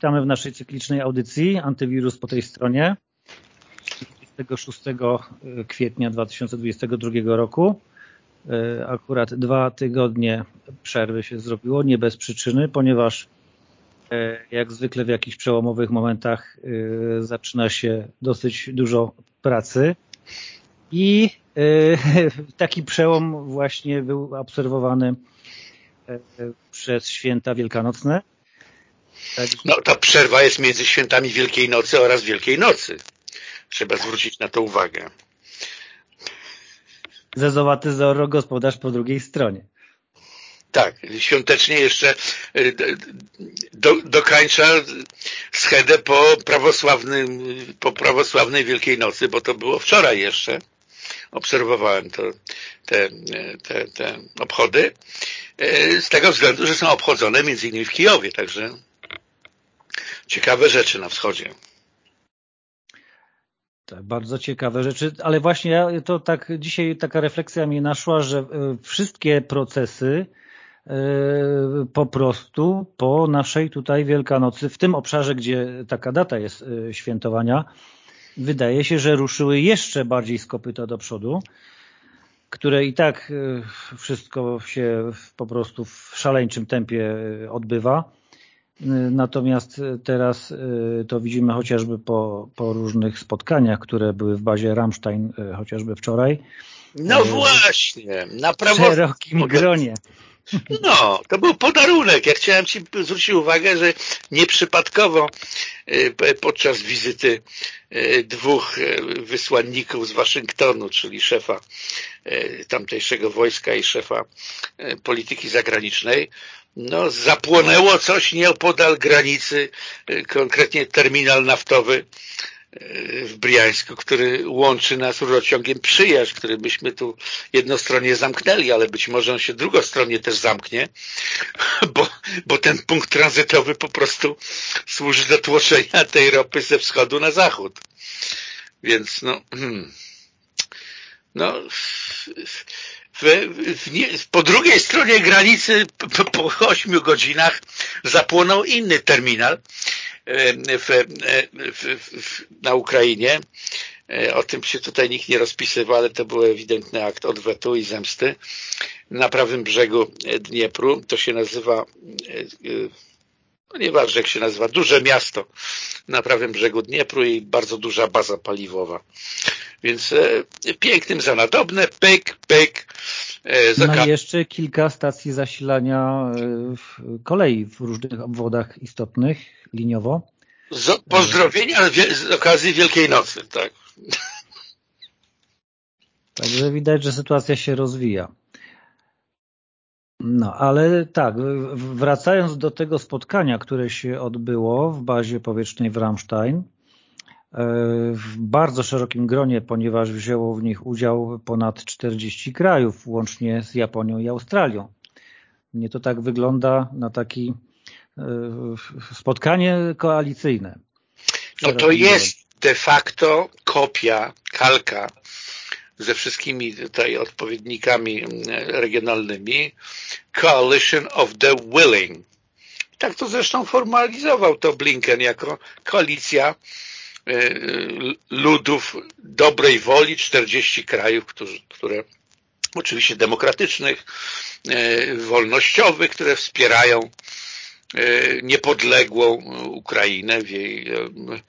Witamy w naszej cyklicznej audycji Antywirus po tej stronie 26 kwietnia 2022 roku. E, akurat dwa tygodnie przerwy się zrobiło, nie bez przyczyny, ponieważ e, jak zwykle w jakichś przełomowych momentach e, zaczyna się dosyć dużo pracy i taki przełom właśnie był obserwowany przez święta wielkanocne. No ta przerwa jest między świętami Wielkiej Nocy oraz Wielkiej Nocy. Trzeba zwrócić na to uwagę. Zezowaty zoro gospodarz po drugiej stronie. Tak, świątecznie jeszcze y, do, dokańcza schedę po prawosławnym, po prawosławnej Wielkiej Nocy, bo to było wczoraj jeszcze. Obserwowałem to, te, te, te obchody y, z tego względu, że są obchodzone między innymi w Kijowie, także ciekawe rzeczy na wschodzie. Tak, bardzo ciekawe rzeczy, ale właśnie to tak dzisiaj taka refleksja mi naszła, że e, wszystkie procesy e, po prostu po naszej tutaj Wielkanocy, w tym obszarze, gdzie taka data jest e, świętowania, wydaje się, że ruszyły jeszcze bardziej z kopyta do przodu, które i tak wszystko się po prostu w szaleńczym tempie odbywa Natomiast teraz y, to widzimy chociażby po, po różnych spotkaniach, które były w bazie Rammstein y, chociażby wczoraj. No y, właśnie, na prawo... W szerokim gronie. No, to był podarunek. Ja chciałem Ci zwrócić uwagę, że nieprzypadkowo podczas wizyty dwóch wysłanników z Waszyngtonu, czyli szefa tamtejszego wojska i szefa polityki zagranicznej, no, zapłonęło coś nieopodal granicy, y, konkretnie terminal naftowy y, w Briańsku, który łączy nas rurociągiem przyjaźń, który byśmy tu jednostronnie zamknęli, ale być może on się drugostronnie też zamknie, bo, bo ten punkt tranzytowy po prostu służy do tłoczenia tej ropy ze wschodu na zachód. Więc no, hmm, no w, w, po drugiej stronie granicy po, po 8 godzinach zapłonął inny terminal e, w, w, na Ukrainie. E, o tym się tutaj nikt nie rozpisywał, ale to był ewidentny akt odwetu i zemsty. Na prawym brzegu Dniepru to się nazywa e, no nieważne jak się nazywa, duże miasto na prawym brzegu Dniepru i bardzo duża baza paliwowa. Więc e, pięknym za nadobne, pyk, pyk. E, no i jeszcze kilka stacji zasilania e, kolei w różnych obwodach istotnych, liniowo. Z, pozdrowienia z okazji Wielkiej Nocy, tak. Także widać, że sytuacja się rozwija. No, ale tak, wracając do tego spotkania, które się odbyło w bazie powietrznej w Ramstein, e, w bardzo szerokim gronie, ponieważ wzięło w nich udział ponad 40 krajów, łącznie z Japonią i Australią. Mnie to tak wygląda na takie spotkanie koalicyjne. No to jest de facto kopia, kalka ze wszystkimi tutaj odpowiednikami mm, regionalnymi Coalition of the Willing. Tak to zresztą formalizował to Blinken jako koalicja e, ludów dobrej woli, 40 krajów, którzy, które oczywiście demokratycznych, e, wolnościowych, które wspierają niepodległą Ukrainę w jej Y,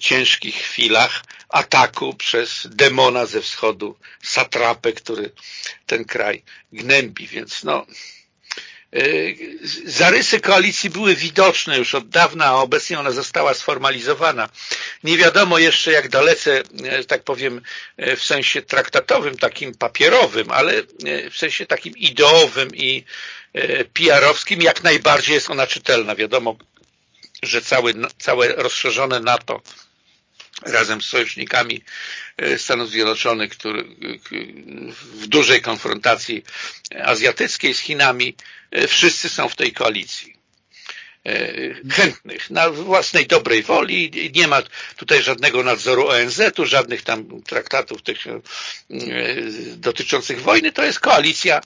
ciężkich chwilach ataku przez demona ze wschodu, satrapę, który ten kraj gnębi. Więc no, y, zarysy koalicji były widoczne już od dawna, a obecnie ona została sformalizowana. Nie wiadomo jeszcze jak dalece, y, tak powiem, w sensie traktatowym, takim papierowym, ale w sensie takim ideowym i PR-owskim jak najbardziej jest ona czytelna. Wiadomo, że cały, całe rozszerzone NATO razem z sojusznikami e, Stanów Zjednoczonych, który, w dużej konfrontacji azjatyckiej z Chinami, e, wszyscy są w tej koalicji e, chętnych, na własnej dobrej woli. Nie ma tutaj żadnego nadzoru ONZ-u, żadnych tam traktatów tych dotyczących wojny. To jest koalicja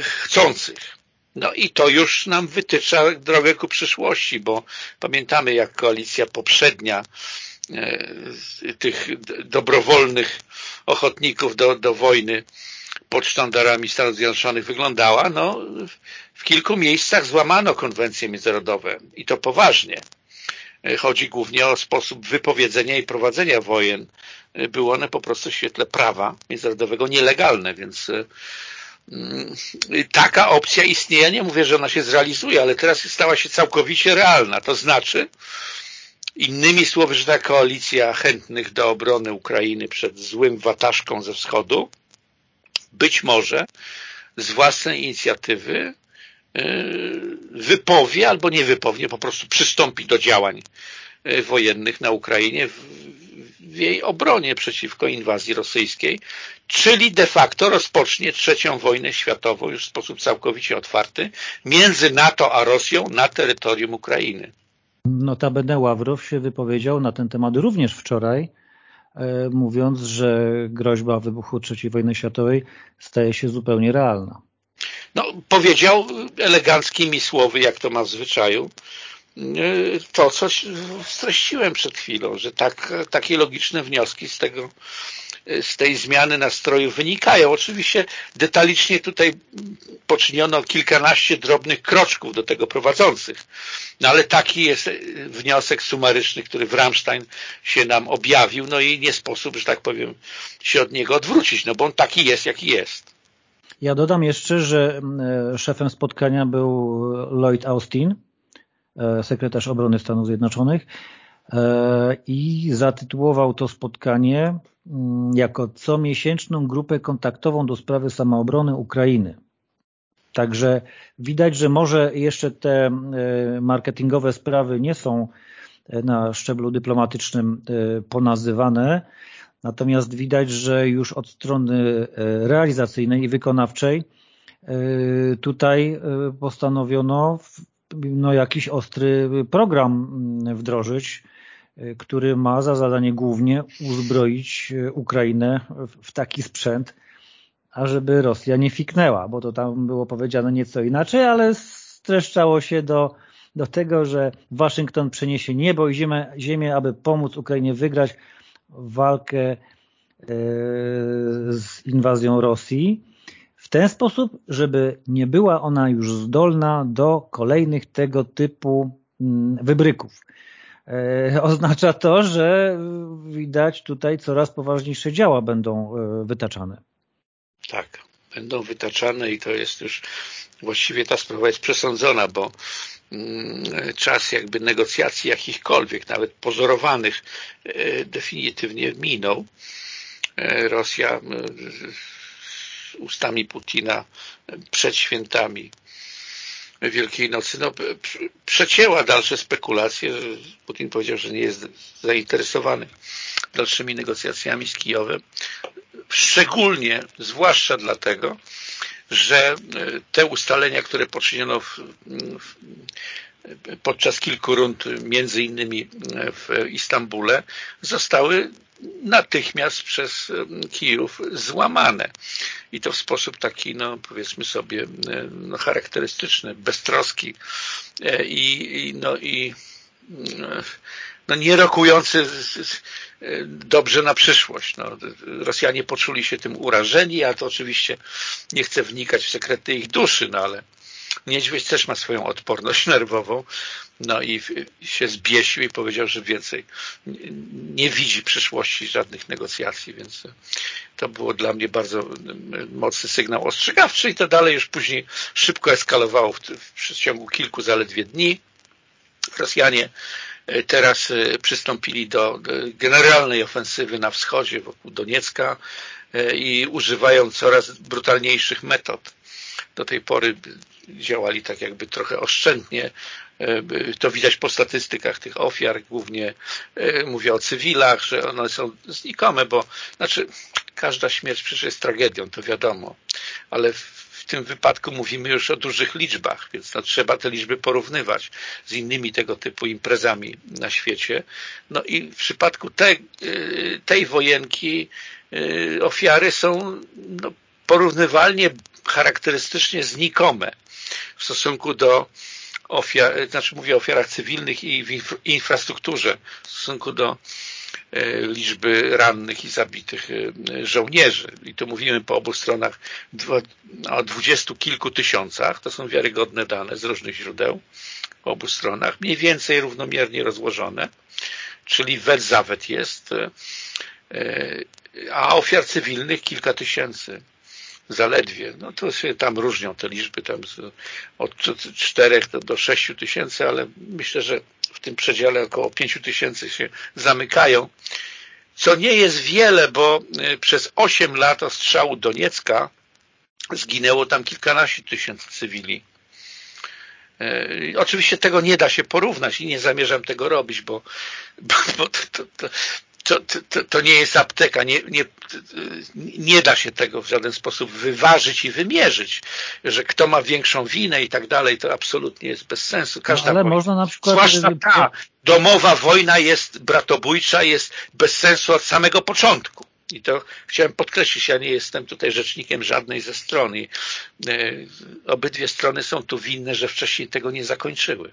chcących No i to już nam wytycza drogę ku przyszłości, bo pamiętamy jak koalicja poprzednia e, tych dobrowolnych ochotników do, do wojny pod sztandarami Stanów Zjednoczonych wyglądała, no w kilku miejscach złamano konwencje międzynarodowe i to poważnie. E, chodzi głównie o sposób wypowiedzenia i prowadzenia wojen. E, były one po prostu w świetle prawa międzynarodowego nielegalne, więc taka opcja istnieje. Nie mówię, że ona się zrealizuje, ale teraz stała się całkowicie realna. To znaczy, innymi słowy, że ta koalicja chętnych do obrony Ukrainy przed złym wataszką ze wschodu być może z własnej inicjatywy y, wypowie albo nie wypowie, po prostu przystąpi do działań y, wojennych na Ukrainie w jej obronie przeciwko inwazji rosyjskiej, czyli de facto rozpocznie trzecią wojnę światową już w sposób całkowicie otwarty między NATO a Rosją na terytorium Ukrainy. Notabene Ławrow się wypowiedział na ten temat również wczoraj, E, mówiąc, że groźba wybuchu III wojny światowej staje się zupełnie realna. No, powiedział eleganckimi słowy, jak to ma w zwyczaju, to, co streściłem przed chwilą, że tak, takie logiczne wnioski z tego z tej zmiany nastroju wynikają. Oczywiście detalicznie tutaj poczyniono kilkanaście drobnych kroczków do tego prowadzących. No ale taki jest wniosek sumaryczny, który w Rammstein się nam objawił, no i nie sposób, że tak powiem, się od niego odwrócić, no bo on taki jest, jaki jest. Ja dodam jeszcze, że e, szefem spotkania był Lloyd Austin, sekretarz obrony Stanów Zjednoczonych e, i zatytułował to spotkanie Mm, jako comiesięczną grupę kontaktową do sprawy samoobrony Ukrainy. Także widać, że może jeszcze te e, marketingowe sprawy nie są e, na szczeblu dyplomatycznym e, ponazywane, natomiast widać, że już od strony realizacyjnej i wykonawczej tutaj postanowiono no, jakiś ostry program mm, wdrożyć, Y, który ma za zadanie głównie uzbroić y, Ukrainę w taki sprzęt, ażeby Rosja nie fiknęła, bo to tam było powiedziane nieco inaczej, ale streszczało się do, do tego, że Waszyngton przeniesie niebo i ziemię, ziemię aby pomóc Ukrainie wygrać walkę y, z inwazją Rosji w ten sposób, żeby nie była ona już zdolna do kolejnych tego typu mm, wybryków. E, oznacza to, że widać tutaj coraz poważniejsze działa będą e, wytaczane. Tak, będą wytaczane i to jest już właściwie ta sprawa jest przesądzona, bo mm, czas jakby negocjacji jakichkolwiek, nawet pozorowanych, e, definitywnie minął. Rosja ustami Putina przed świętami Wielkiej Nocy no, przecięła dalsze spekulacje. Putin powiedział, że nie jest zainteresowany dalszymi negocjacjami z Kijowem. Szczególnie, zwłaszcza dlatego, że e, te ustalenia, które poczyniono w, w, podczas kilku rund, między innymi w Istambule, zostały natychmiast przez Kijów złamane. I to w sposób taki, no powiedzmy sobie, no, charakterystyczny, beztroski e, i, i, no, i no, nie rokujący dobrze na przyszłość. No, Rosjanie poczuli się tym urażeni, a to oczywiście nie chcę wnikać w sekrety ich duszy, no ale niedźwiedź też ma swoją odporność nerwową no i się zbiesił i powiedział, że więcej nie widzi przyszłości żadnych negocjacji, więc to było dla mnie bardzo mocny sygnał ostrzegawczy i to dalej już później szybko eskalowało w, w przeciągu kilku zaledwie dni. Rosjanie e, teraz e, przystąpili do generalnej ofensywy na wschodzie wokół Doniecka e, i używają coraz brutalniejszych metod. Do tej pory działali tak jakby trochę oszczędnie, E, to widać po statystykach tych ofiar, głównie e, mówię o cywilach, że one są znikome, bo znaczy każda śmierć przecież jest tragedią, to wiadomo, ale w tym wypadku mówimy już o dużych liczbach, więc no, trzeba te liczby porównywać z innymi tego typu imprezami na świecie. No i w przypadku te, e, tej wojenki ofiary są no, porównywalnie charakterystycznie znikome w stosunku do ofiar, znaczy mówię o ofiarach cywilnych i w infrastrukturze w stosunku do e, liczby rannych i zabitych e, żołnierzy. I tu mówimy po obu stronach o dwudziestu kilku tysiącach. To są wiarygodne dane z różnych źródeł po obu stronach. Mniej więcej równomiernie rozłożone. Czyli wet zawet jest. E, a ofiar cywilnych kilka tysięcy zaledwie. No to się tam różnią te liczby tam od 4 do 6 tysięcy, ale myślę, że w tym przedziale około 5 tysięcy się zamykają. Co nie jest wiele, bo e, przez 8 lat ostrzału Doniecka zginęło tam kilkanaście tysięcy cywili. E, oczywiście tego nie da się porównać i nie zamierzam tego robić, bo, bo, bo to, to, to, to, to, nie jest apteka, nie, nie, nie da się tego w żaden sposób wyważyć i wymierzyć, że kto ma większą winę i tak dalej, to absolutnie jest bez sensu. Każda no, ale wojna, można na przykład... Zwłaszcza ta domowa wojna jest bratobójcza, jest bez sensu od samego początku. I to chciałem podkreślić, ja nie jestem tutaj rzecznikiem żadnej ze stron. I, e, obydwie strony są tu winne, że wcześniej tego nie zakończyły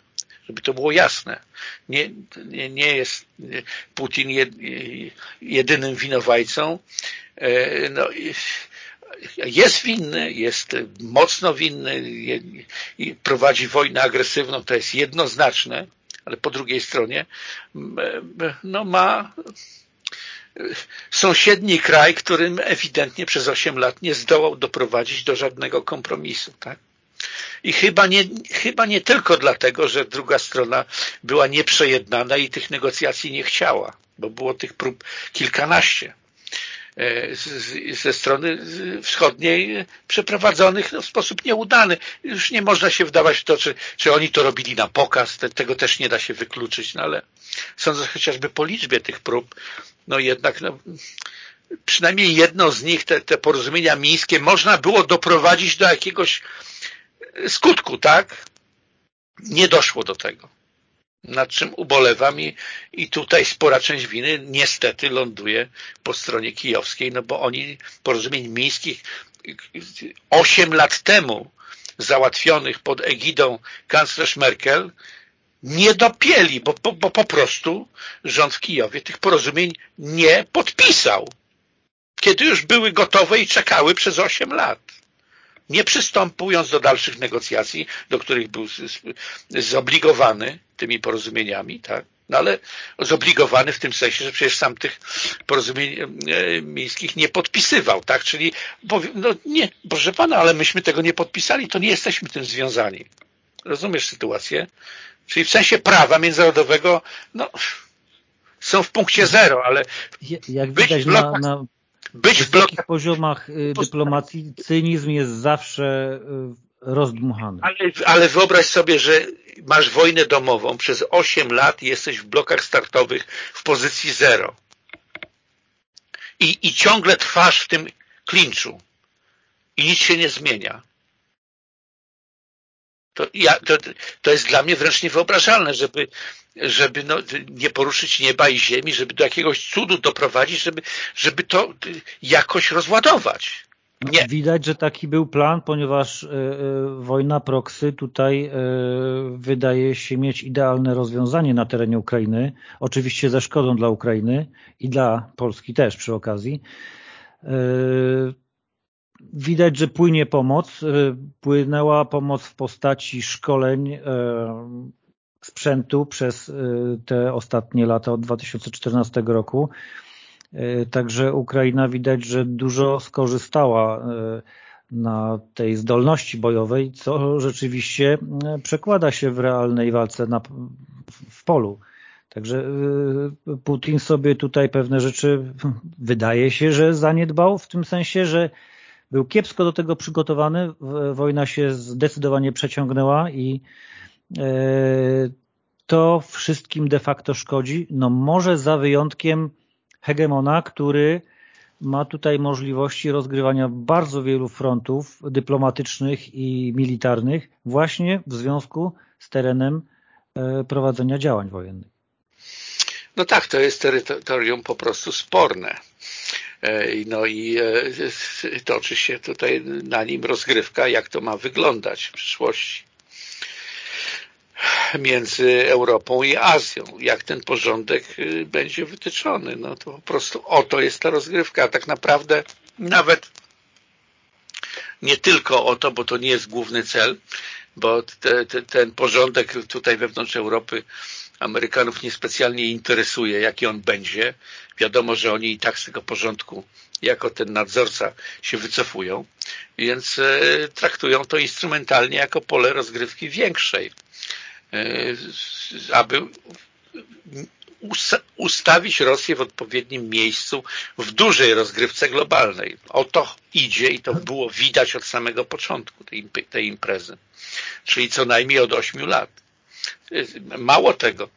żeby to było jasne. Nie, nie, nie jest Putin jedynym winowajcą. E, no, jest winny, jest mocno winny i prowadzi wojnę agresywną, to jest jednoznaczne, ale po drugiej stronie no ma sąsiedni kraj, którym ewidentnie przez 8 lat nie zdołał doprowadzić do żadnego kompromisu. Tak? I chyba nie, chyba nie tylko dlatego, że druga strona była nieprzejednana i tych negocjacji nie chciała, bo było tych prób kilkanaście e, ze strony wschodniej przeprowadzonych no, w sposób nieudany. Już nie można się wdawać w to, czy, czy oni to robili na pokaz, Te, tego też nie da się wykluczyć, no ale sądzę chociażby po liczbie tych prób, no jednak no, przynajmniej jedno z nich, te, te porozumienia mińskie, można było doprowadzić do jakiegoś skutku, tak? Nie doszło do tego. Nad czym ubolewam i, i tutaj spora część winy niestety ląduje po stronie kijowskiej, no bo oni porozumień mińskich 8 lat temu załatwionych pod egidą kanclerz Merkel nie dopieli, bo, bo, bo po prostu rząd w Kijowie tych porozumień nie podpisał, kiedy już były gotowe i czekały przez 8 lat nie przystępując do dalszych negocjacji, do których był zobligowany tymi porozumieniami, tak? No ale zobligowany w tym sensie, że przecież sam tych porozumień e, miejskich nie podpisywał, tak? Czyli, no nie, proszę pana, ale myśmy tego nie podpisali, to nie jesteśmy tym związani. Rozumiesz sytuację? Czyli w sensie prawa międzynarodowego, no, są w punkcie zero, ale jak widać na, na być w takich poziomach y, dyplomacji cynizm jest zawsze y, rozdmuchany. Ale, ale wyobraź sobie, że masz wojnę domową przez 8 lat jesteś w blokach startowych w pozycji zero. I, i ciągle trwasz w tym klinczu. I nic się nie zmienia. To, ja, to, to jest dla mnie wręcz niewyobrażalne, żeby, żeby no, nie poruszyć nieba i ziemi, żeby do jakiegoś cudu doprowadzić, żeby, żeby to jakoś rozładować. Nie. Widać, że taki był plan, ponieważ y, y, wojna proksy tutaj y, wydaje się mieć idealne rozwiązanie na terenie Ukrainy, oczywiście ze szkodą dla Ukrainy i dla Polski też przy okazji widać, że płynie pomoc. Y, płynęła pomoc w postaci szkoleń y, sprzętu przez y, te ostatnie lata od 2014 roku. Także Ukraina widać, że dużo skorzystała na tej zdolności bojowej, co rzeczywiście przekłada się w realnej walce na, w polu. Także Putin sobie tutaj pewne rzeczy wydaje się, że zaniedbał w tym sensie, że był kiepsko do tego przygotowany, wojna się zdecydowanie przeciągnęła i to wszystkim de facto szkodzi, no może za wyjątkiem hegemona, który ma tutaj możliwości rozgrywania bardzo wielu frontów dyplomatycznych i militarnych właśnie w związku z terenem e, prowadzenia działań wojennych. No tak, to jest terytorium po prostu sporne. No i toczy się tutaj na nim rozgrywka, jak to ma wyglądać w przyszłości między Europą i Azją. Jak ten porządek będzie wytyczony. No to po prostu oto jest ta rozgrywka. A tak naprawdę nawet nie tylko o to, bo to nie jest główny cel, bo te, te, ten porządek tutaj wewnątrz Europy Amerykanów niespecjalnie interesuje, jaki on będzie. Wiadomo, że oni i tak z tego porządku jako ten nadzorca się wycofują, więc e, traktują to instrumentalnie jako pole rozgrywki większej, aby ustawić Rosję w odpowiednim miejscu w dużej rozgrywce globalnej. O to idzie i to było widać od samego początku tej, tej imprezy, czyli co najmniej od ośmiu lat. Mało tego,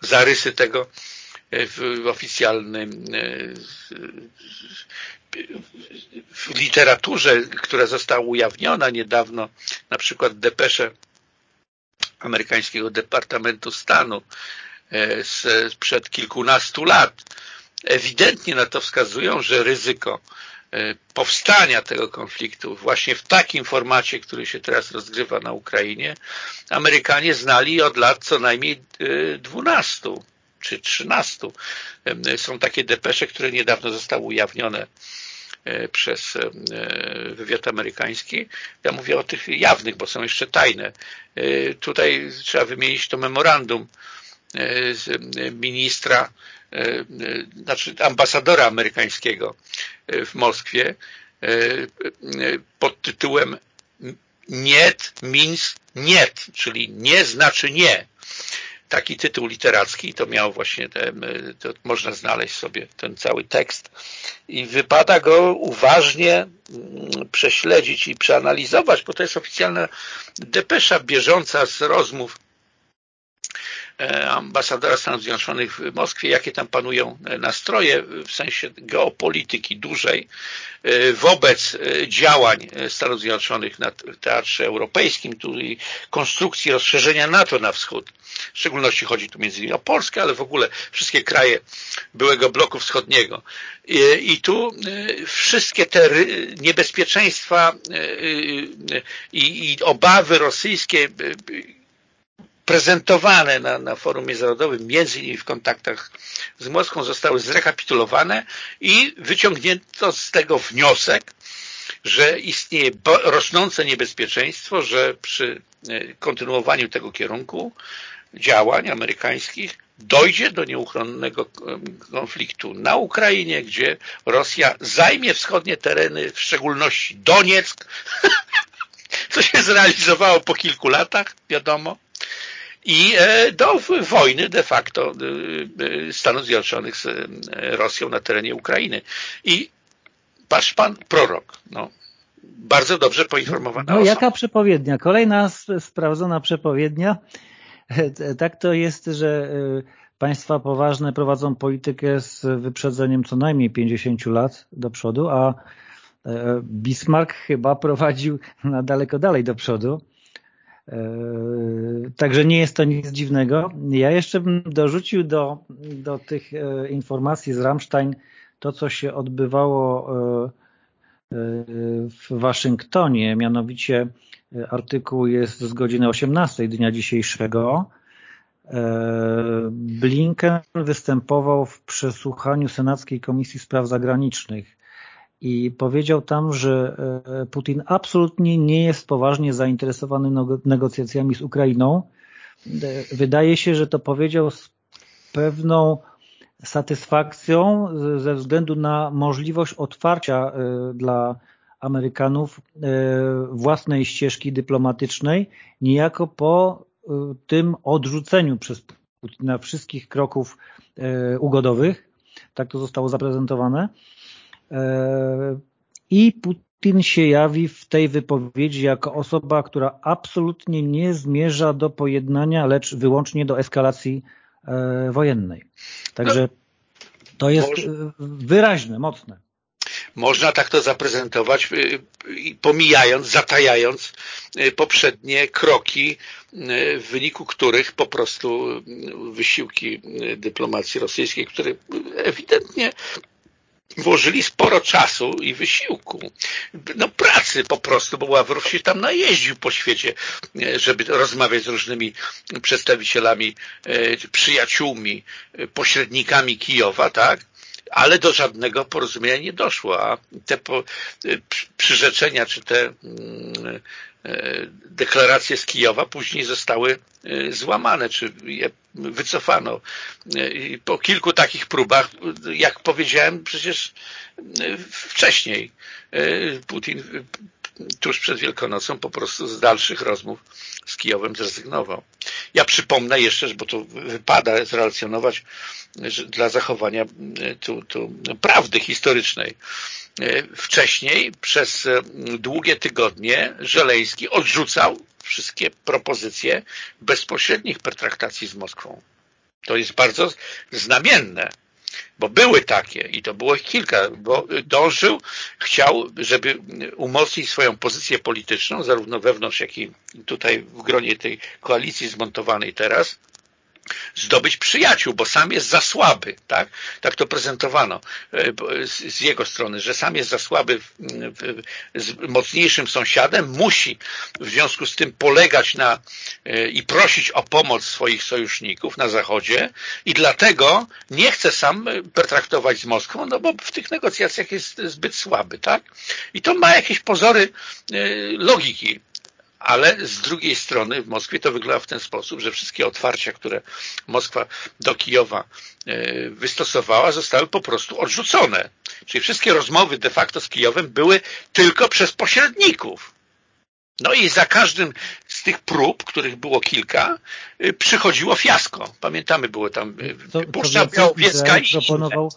zarysy tego w oficjalnym w literaturze, która została ujawniona niedawno, na przykład depesze amerykańskiego Departamentu Stanu E, sprzed kilkunastu lat ewidentnie na to wskazują, że ryzyko e, powstania tego konfliktu właśnie w takim formacie, który się teraz rozgrywa na Ukrainie, Amerykanie znali od lat co najmniej 12 e, czy 13. Są takie depesze, które niedawno zostały ujawnione przez wywiad amerykański. Ja mówię o tych jawnych, bo są jeszcze tajne. Tutaj trzeba wymienić to memorandum E, ministra, e, znaczy ambasadora amerykańskiego e, w Moskwie pod tytułem Niet means niet, czyli nie znaczy nie. Taki tytuł literacki, to miał właśnie, te, to można znaleźć sobie ten cały tekst. I wypada go uważnie mm, prześledzić i przeanalizować, bo to jest oficjalna depesza bieżąca z rozmów E, ambasadora Stanów Zjednoczonych w Moskwie, jakie tam panują e, nastroje w sensie geopolityki dużej e, wobec działań Stanów Zjednoczonych na teatrze europejskim, tu i konstrukcji rozszerzenia NATO na wschód. W szczególności chodzi tu między innymi o Polskę, ale w ogóle wszystkie kraje byłego bloku wschodniego. I, tu wszystkie te niebezpieczeństwa i obawy rosyjskie prezentowane na, na forum międzynarodowym, między innymi w kontaktach z Moskwą, zostały zrekapitulowane i wyciągnięto z tego wniosek, że istnieje rosnące niebezpieczeństwo, że przy e, kontynuowaniu tego kierunku działań amerykańskich dojdzie do nieuchronnego konfliktu na Ukrainie, gdzie Rosja zajmie wschodnie tereny, w szczególności Donieck, co się zrealizowało po kilku latach, wiadomo, i e, do wojny de facto e, e, Stanów Zjednoczonych z Rosją na terenie Ukrainy. I patrz pan, prorok, no, bardzo dobrze poinformowana No osoba. jaka przepowiednia? Kolejna sprawdzona przepowiednia. Tak to jest, że państwa poważne prowadzą politykę z wyprzedzeniem co najmniej 50 lat do przodu, a Bismarck chyba prowadził na daleko dalej do przodu także nie jest to nic dziwnego. Ja jeszcze bym dorzucił do, do tych e, informacji z Rammstein to, co się odbywało e, w Waszyngtonie, mianowicie artykuł jest z godziny 18 dnia dzisiejszego. Blinken występował w przesłuchaniu Senackiej Komisji Spraw Zagranicznych i powiedział tam, że e, Putin absolutnie nie jest poważnie zainteresowany negocjacjami z Ukrainą. E, wydaje się, że to powiedział z pewną satysfakcją ze względu na możliwość otwarcia e, dla Amerykanów własnej ścieżki dyplomatycznej, niejako po tym odrzuceniu przez Putina wszystkich kroków ugodowych. Tak to zostało zaprezentowane. I Putin się jawi w tej wypowiedzi jako osoba, która absolutnie nie zmierza do pojednania, lecz wyłącznie do eskalacji e, wojennej. Także to jest wyraźne, mocne. Można tak to zaprezentować, pomijając, zatajając poprzednie kroki, w wyniku których po prostu wysiłki dyplomacji rosyjskiej, które ewidentnie włożyli sporo czasu i wysiłku. No pracy po prostu, bo Ławrow się tam najeździł po świecie, e, żeby rozmawiać z różnymi przedstawicielami, e, przyjaciółmi, e, pośrednikami Kijowa, tak? Ale do żadnego porozumienia nie doszło, a te przyrzeczenia, czy te mm, deklaracje z Kijowa później zostały złamane, czy je wycofano. I po kilku takich próbach, jak powiedziałem przecież wcześniej, Putin tuż przed Wielkanocą po prostu z dalszych rozmów z Kijowem zrezygnował. Ja przypomnę jeszcze, bo to wypada zrelacjonować dla zachowania tu, tu prawdy historycznej. Wcześniej przez długie tygodnie Żeleński odrzucał wszystkie propozycje bezpośrednich pertraktacji z Moskwą. To jest bardzo znamienne, bo były takie i to było ich kilka, bo dążył, chciał, żeby umocnić swoją pozycję polityczną, zarówno wewnątrz, jak i tutaj w gronie tej koalicji zmontowanej teraz, zdobyć przyjaciół, bo sam jest za słaby, tak? Tak to prezentowano e, z jego strony, że sam jest za słaby z mocniejszym sąsiadem, musi w związku z tym polegać na e, i prosić o pomoc swoich sojuszników na Zachodzie i dlatego nie chce sam pertraktować z Moskwą, no bo w tych negocjacjach jest zbyt słaby, tak? I to ma jakieś pozory e, logiki ale z drugiej strony w Moskwie to wygląda w ten sposób, że wszystkie otwarcia, które Moskwa do Kijowa e, wystosowała, zostały po prostu odrzucone. Czyli wszystkie rozmowy de facto z Kijowem były tylko przez pośredników. No i za każdym z tych prób, których było kilka, e, przychodziło fiasko. Pamiętamy, było tam e, Puszcza Białowieska i proponował,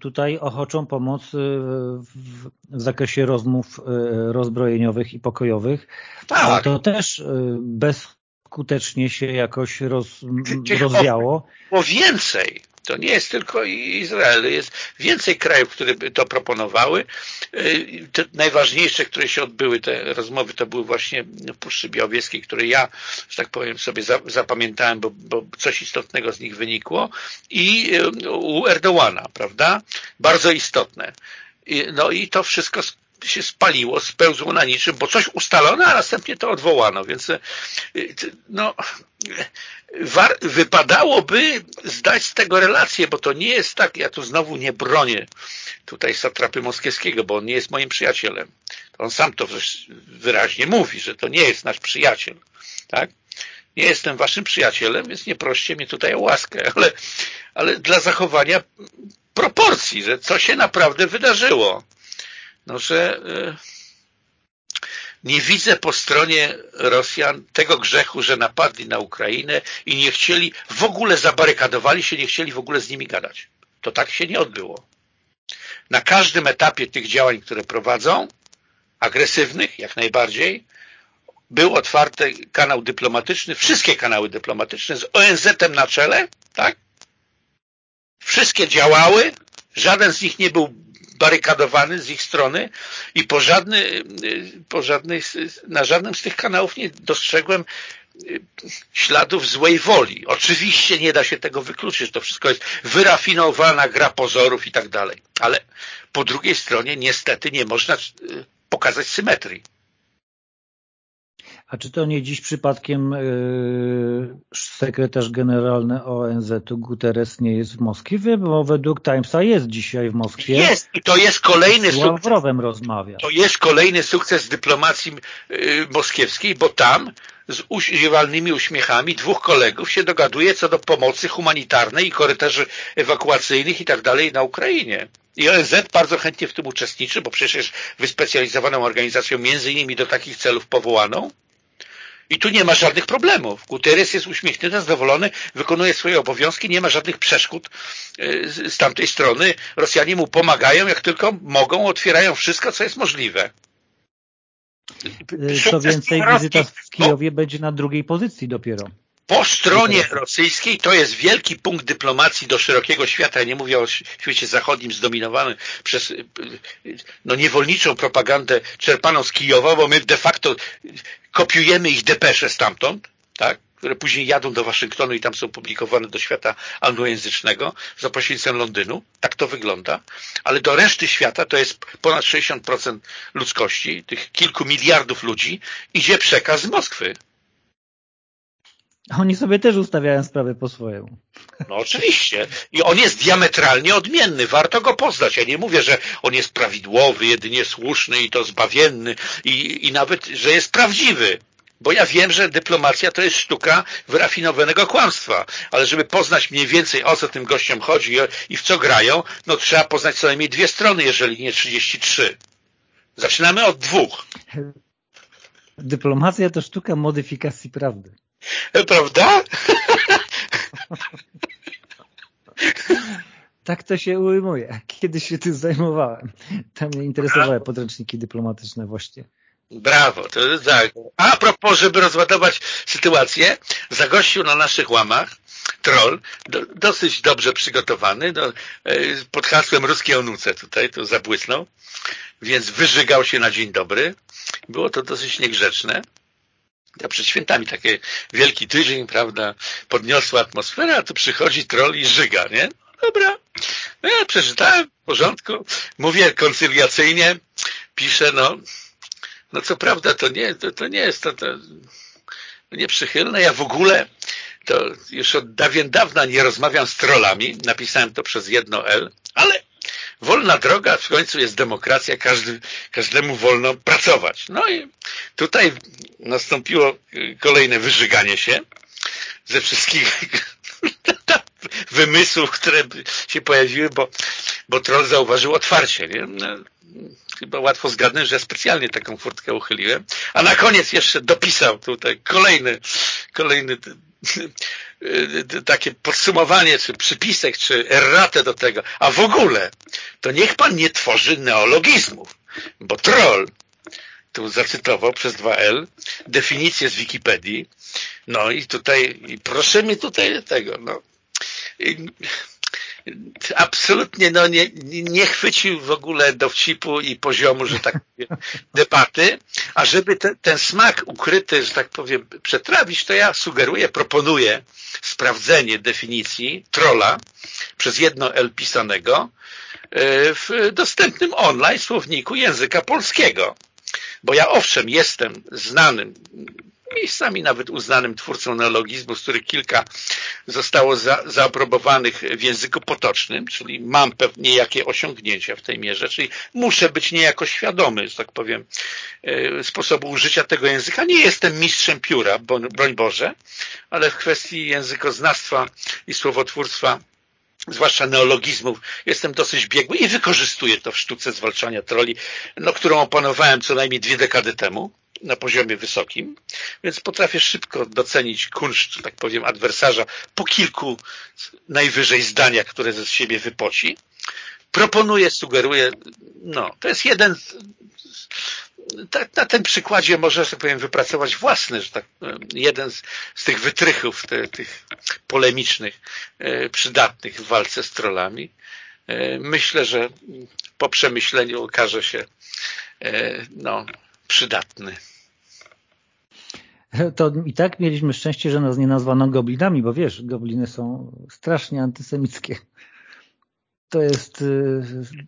tutaj ochoczą pomoc e, w, zakresie rozmów e, rozbrojeniowych i pokojowych. Tak. To też bezskutecznie się jakoś roz, rozwiało. Bo więcej. To nie jest tylko Izrael, jest więcej krajów, które to proponowały. Y, te najważniejsze, które się odbyły, te rozmowy, to były właśnie w Puszczy Białowieskiej, które ja, że tak powiem, sobie zapamiętałem, bo, bo coś istotnego z nich wynikło i y, u Erdołana, prawda? Bardzo istotne. No i to wszystko się spaliło, spełzło na niczym, bo coś ustalono, a następnie to odwołano, więc y, no, wypadałoby zdać z tego relację, bo to nie jest tak, ja tu znowu nie bronię tutaj satrapy moskiewskiego, bo on nie jest moim przyjacielem. On sam to wyraźnie mówi, że to nie jest nasz przyjaciel. Tak? Nie jestem waszym przyjacielem, więc nie proście mnie tutaj o łaskę, ale, ale dla zachowania proporcji, że co się naprawdę wydarzyło no, że e, nie widzę po stronie Rosjan tego grzechu, że napadli na Ukrainę i nie chcieli, w ogóle zabarykadowali się, nie chcieli w ogóle z nimi gadać. To tak się nie odbyło. Na każdym etapie tych działań, które prowadzą, agresywnych jak najbardziej, był otwarty kanał dyplomatyczny, wszystkie kanały dyplomatyczne z ONZ-em na czele, tak? Wszystkie działały, żaden z nich nie był barykadowany z ich strony i po, żadny, po żadnej, na żadnym z tych kanałów nie dostrzegłem y, śladów złej woli. Oczywiście nie da się tego wykluczyć, to wszystko jest wyrafinowana gra pozorów i tak dalej. Ale po drugiej stronie niestety nie można y, pokazać symetrii. A czy to nie dziś przypadkiem yy, sekretarz generalny ONZ-u Guterres nie jest w Moskwie? Bo według Timesa jest dzisiaj w Moskwie. Jest i to jest kolejny z Ławrowem rozmawia. To jest kolejny sukces dyplomacji yy, moskiewskiej, bo tam z używalnymi uśmiechami dwóch kolegów się dogaduje co do pomocy humanitarnej i korytarzy ewakuacyjnych i tak dalej na Ukrainie. I ONZ bardzo chętnie w tym uczestniczy, bo przecież jest wyspecjalizowaną organizacją między innymi do takich celów powołaną i tu nie ma żadnych problemów. Guterres jest uśmiechnięty, zadowolony, wykonuje swoje obowiązki, nie ma żadnych przeszkód e, z tamtej strony. Rosjanie mu pomagają, jak tylko mogą, otwierają wszystko, co jest możliwe. Co więcej, wizyta w Kijowie będzie na drugiej pozycji dopiero. Po stronie rosyjskiej to jest wielki punkt dyplomacji do szerokiego świata. Ja nie mówię o świecie zachodnim zdominowanym przez no, niewolniczą propagandę czerpaną z Kijowa, bo my de facto kopiujemy ich depesze stamtąd, tak? które później jadą do Waszyngtonu i tam są publikowane do świata anglojęzycznego za pośrednictwem Londynu. Tak to wygląda. Ale do reszty świata, to jest ponad 60% ludzkości, tych kilku miliardów ludzi, idzie przekaz z Moskwy. Oni sobie też ustawiają sprawy po swojemu. No oczywiście. I on jest diametralnie odmienny. Warto go poznać. Ja nie mówię, że on jest prawidłowy, jedynie słuszny i to zbawienny i, i nawet, że jest prawdziwy. Bo ja wiem, że dyplomacja to jest sztuka wyrafinowanego kłamstwa, ale żeby poznać mniej więcej o co tym gościom chodzi i w co grają, no trzeba poznać co najmniej dwie strony, jeżeli nie 33. Zaczynamy od dwóch. Dyplomacja to sztuka modyfikacji prawdy. Prawda? Tak to się ujmuje. Kiedyś się tym zajmowałem. Tam mnie interesowały podręczniki dyplomatyczne właśnie. Brawo, to jest tak. A propos, żeby rozładować sytuację, zagościł na naszych łamach troll, do, dosyć dobrze przygotowany, do, e, pod hasłem ruskie onuce tutaj, to zabłysnął, więc wyżygał się na dzień dobry. Było to dosyć niegrzeczne. Ja przed świętami taki wielki tydzień, prawda, podniosła atmosfera, a tu przychodzi troll i żyga, nie? Dobra, no ja przeczytałem, w porządku, mówię koncyliacyjnie, piszę, no, no co prawda to nie, to, to nie jest to, to nieprzychylne. Ja w ogóle to już od dawien dawna nie rozmawiam z trollami. Napisałem to przez jedno L, ale wolna droga, w końcu jest demokracja, każdy, każdemu wolno pracować. No i tutaj nastąpiło kolejne wyżyganie się ze wszystkich wymysłów, które się pojawiły, bo, bo troll zauważył otwarcie. Nie? Chyba łatwo zgadnąć, że specjalnie taką furtkę uchyliłem. A na koniec jeszcze dopisał tutaj kolejny, kolejny takie podsumowanie, czy przypisek, czy erratę do tego. A w ogóle, to niech pan nie tworzy neologizmów, bo troll, tu zacytował przez 2L, definicję z Wikipedii, no i tutaj, i proszę mi tutaj tego, no, absolutnie no, nie, nie chwycił w ogóle dowcipu i poziomu, że tak powiem, debaty, a żeby te, ten smak ukryty, że tak powiem, przetrawić, to ja sugeruję, proponuję sprawdzenie definicji trolla przez jedno L pisanego e, w dostępnym online słowniku języka polskiego. Bo ja owszem jestem znanym miejscami nawet uznanym twórcą neologizmu, z których kilka zostało za, zaaprobowanych w języku potocznym, czyli mam pewnie jakie osiągnięcia w tej mierze, czyli muszę być niejako świadomy, że tak powiem, e, sposobu użycia tego języka. Nie jestem mistrzem pióra, broń Boże, ale w kwestii językoznawstwa i słowotwórstwa zwłaszcza neologizmów, jestem dosyć biegły i wykorzystuję to w sztuce zwalczania troli, no, którą opanowałem co najmniej dwie dekady temu na poziomie wysokim, więc potrafię szybko docenić kunszt, tak powiem, adwersarza po kilku najwyżej zdaniach, które ze siebie wypoci. Proponuję, sugeruję, no, to jest jeden na tym przykładzie można, że tak powiem, wypracować własny, że tak, jeden z, z tych wytrychów, te, tych polemicznych, e, przydatnych w walce z trollami. E, myślę, że po przemyśleniu okaże się e, no, przydatny. To i tak mieliśmy szczęście, że nas nie nazwano goblinami, bo wiesz, gobliny są strasznie antysemickie. To jest y,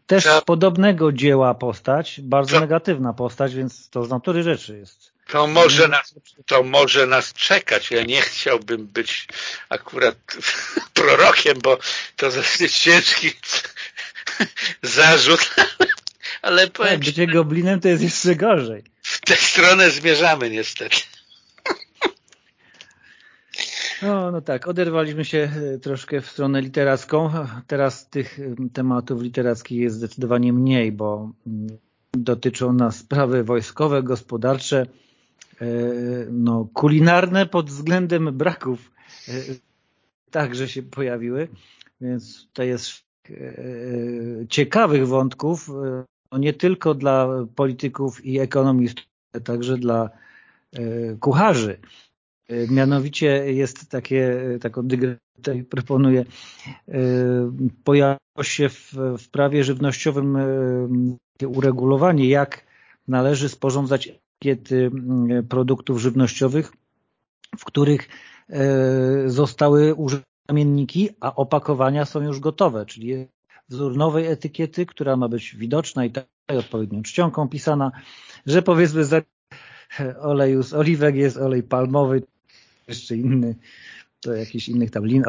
też z podobnego dzieła postać, bardzo to, negatywna postać, więc to z natury rzeczy jest. To może, nas, to może nas czekać. Ja nie chciałbym być akurat prorokiem, bo to jest ciężki zarzut, ale powiem... Tak, bycie goblinem to jest jeszcze gorzej. W tę stronę zmierzamy niestety. No, no tak, oderwaliśmy się e, troszkę w stronę literacką. Teraz tych tematów literackich jest zdecydowanie mniej, bo mm, dotyczą nas sprawy wojskowe, gospodarcze, e, no, kulinarne pod względem braków e, także się pojawiły, więc to jest ciekawych wątków, no nie tylko dla polityków i ekonomistów, ale także dla kucharzy. E, mianowicie jest takie, e, taką dygresję proponuję, e, pojawiło się w, w prawie żywnościowym uregulowanie, jak należy sporządzać etykiety produktów żywnościowych, w których zostały użyte zamienniki, a opakowania są już gotowe, czyli wzór nowej etykiety, która ma być widoczna i tak odpowiednią czcionką pisana, że powiedzmy za oleju z oliwek jest olej palmowy, jeszcze inny, to jakichś innych tam lin.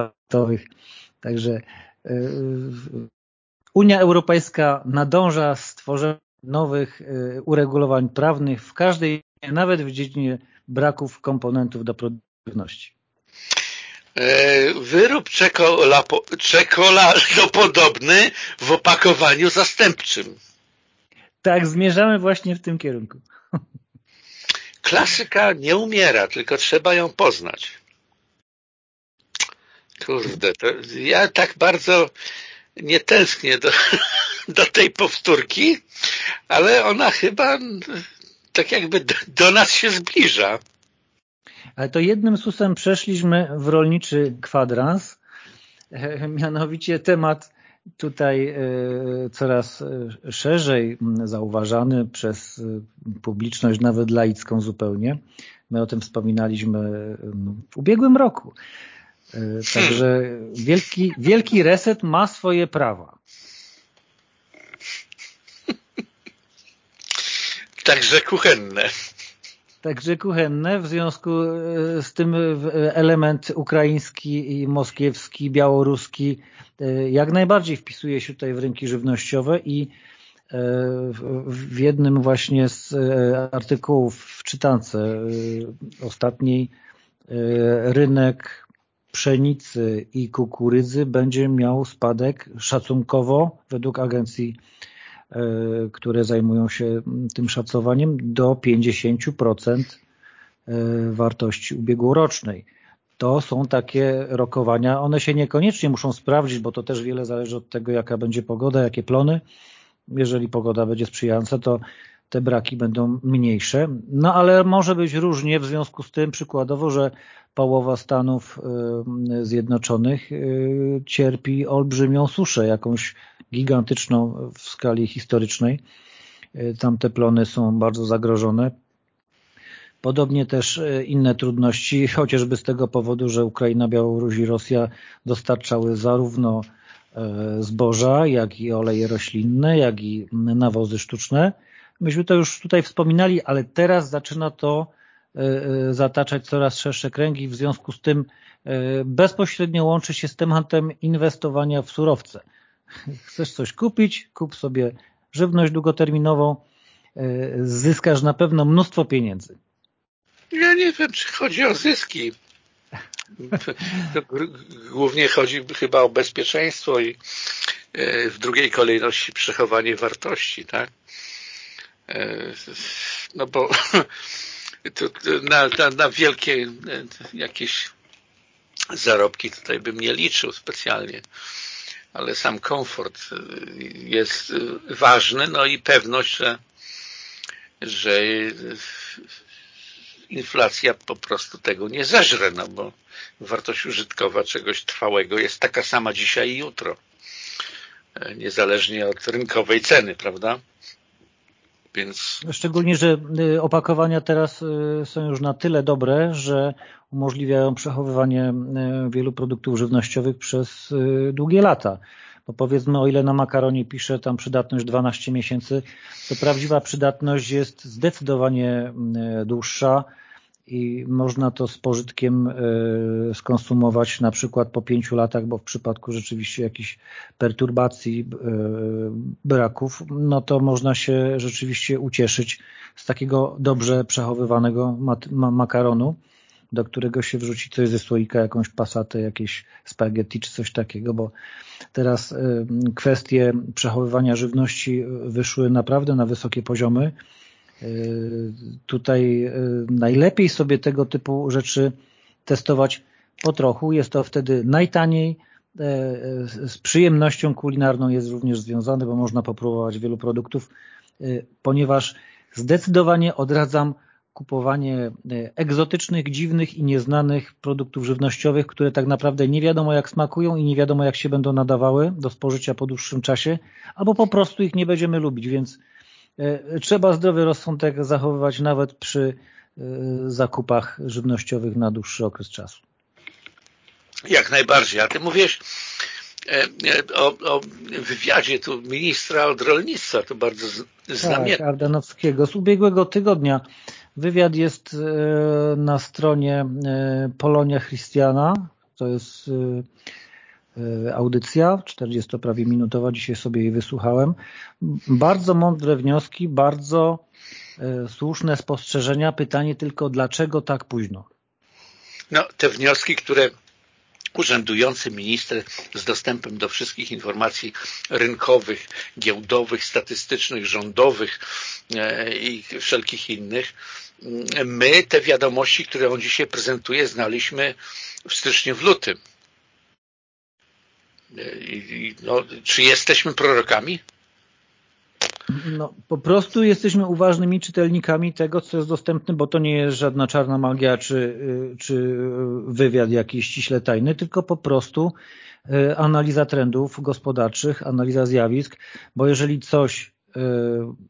Także Unia Europejska nadąża stworzenia nowych y, uregulowań prawnych w każdej, nawet w dziedzinie braków komponentów do produktywności. E, wyrób czekoladopodobny w opakowaniu zastępczym. Tak, zmierzamy właśnie w tym kierunku. Klasyka nie umiera, tylko trzeba ją poznać. Kurde, to ja tak bardzo nie tęsknię do, do tej powtórki, ale ona chyba tak jakby do nas się zbliża. Ale to jednym susem przeszliśmy w rolniczy kwadrans, mianowicie temat tutaj e, coraz e, szerzej zauważany przez e, publiczność, nawet laicką zupełnie. My o tym wspominaliśmy w ubiegłym roku. Także wielki, wielki reset ma swoje prawa. Także kuchenne. Także kuchenne, w związku e, z tym element ukraiński moskiewski, białoruski e, jak najbardziej wpisuje się tutaj w rynki żywnościowe i e, w jednym właśnie z artykułów w czytance ostatniej rynek pszenicy i kukurydzy będzie miał spadek szacunkowo według agencji E, które zajmują się tym szacowaniem do 50% e, wartości ubiegłorocznej. To są takie rokowania. One się niekoniecznie muszą sprawdzić, bo to też wiele zależy od tego, jaka będzie pogoda, jakie plony. Jeżeli pogoda będzie sprzyjająca, to te braki będą mniejsze. No ale może być różnie w związku z tym przykładowo, że połowa Stanów e, Zjednoczonych cierpi olbrzymią suszę, jakąś gigantyczną w skali historycznej. E, tamte plony są bardzo zagrożone. Podobnie też e, inne trudności, chociażby z tego powodu, że Ukraina, Białoruś i Rosja dostarczały zarówno e, zboża, jak i oleje roślinne, jak i nawozy sztuczne. Myśmy to już tutaj wspominali, ale teraz zaczyna to zataczać coraz szersze kręgi, w związku z tym bezpośrednio łączy się z tematem inwestowania w surowce. Chcesz coś kupić, kup sobie żywność długoterminową, e, zyskasz na pewno mnóstwo pieniędzy. Ja nie wiem, czy chodzi o zyski. Głównie chodzi chyba o bezpieczeństwo i e, w drugiej kolejności przechowanie wartości, tak? E, no bo na, na, na wielkie jakieś zarobki tutaj bym nie liczył specjalnie ale sam komfort y, jest y, ważny, no i pewność, że, że inflacja po prostu tego nie zeżre, no bo wartość użytkowa czegoś trwałego jest taka sama dzisiaj i jutro, e, niezależnie od rynkowej ceny, prawda? Więc... Szczególnie, że y, opakowania teraz są już na tyle dobre, że umożliwiają przechowywanie e, wielu produktów żywnościowych przez długie lata. Bo powiedzmy, o ile na makaronie pisze tam przydatność 12 miesięcy, to prawdziwa przydatność jest zdecydowanie dłuższa i można to z pożytkiem skonsumować na przykład po pięciu latach, bo w przypadku rzeczywiście jakichś perturbacji, braków, no to można się rzeczywiście ucieszyć z takiego dobrze przechowywanego makaronu do którego się wrzuci coś ze słoika, jakąś pasatę, jakieś spaghetti czy coś takiego, bo teraz y, kwestie przechowywania żywności wyszły naprawdę na wysokie poziomy. Y, tutaj y, najlepiej sobie tego typu rzeczy testować po trochu. Jest to wtedy najtaniej, z przyjemnością kulinarną jest również związane, bo można popróbować wielu produktów, ponieważ zdecydowanie odradzam kupowanie egzotycznych, dziwnych i nieznanych produktów żywnościowych, które tak naprawdę nie wiadomo jak smakują i nie wiadomo jak się będą nadawały do spożycia po dłuższym czasie, albo po prostu ich nie będziemy lubić, więc trzeba zdrowy rozsądek zachowywać nawet przy e, zakupach żywnościowych na dłuższy okres czasu. Jak najbardziej. A ty mówisz e, e, o, o wywiadzie tu ministra od rolnictwa, to bardzo znamienne. Tak, Ardanowskiego z ubiegłego tygodnia. Wywiad jest e, na stronie Polonia Christiana, to jest audycja, 40 prawie minutowa, dzisiaj sobie jej wysłuchałem. Bardzo mądre wnioski, bardzo słuszne spostrzeżenia. Pytanie tylko, dlaczego tak późno? No, te wnioski, które urzędujący minister z dostępem do wszystkich informacji rynkowych, giełdowych, statystycznych, rządowych e, i wszelkich innych. My te wiadomości, które on dzisiaj prezentuje, znaliśmy w styczniu, w lutym. No, czy jesteśmy prorokami? No, po prostu jesteśmy uważnymi czytelnikami tego, co jest dostępne, bo to nie jest żadna czarna magia czy, y, czy wywiad jakiś ściśle tajny, tylko po prostu y, analiza trendów gospodarczych, analiza zjawisk, bo jeżeli coś y,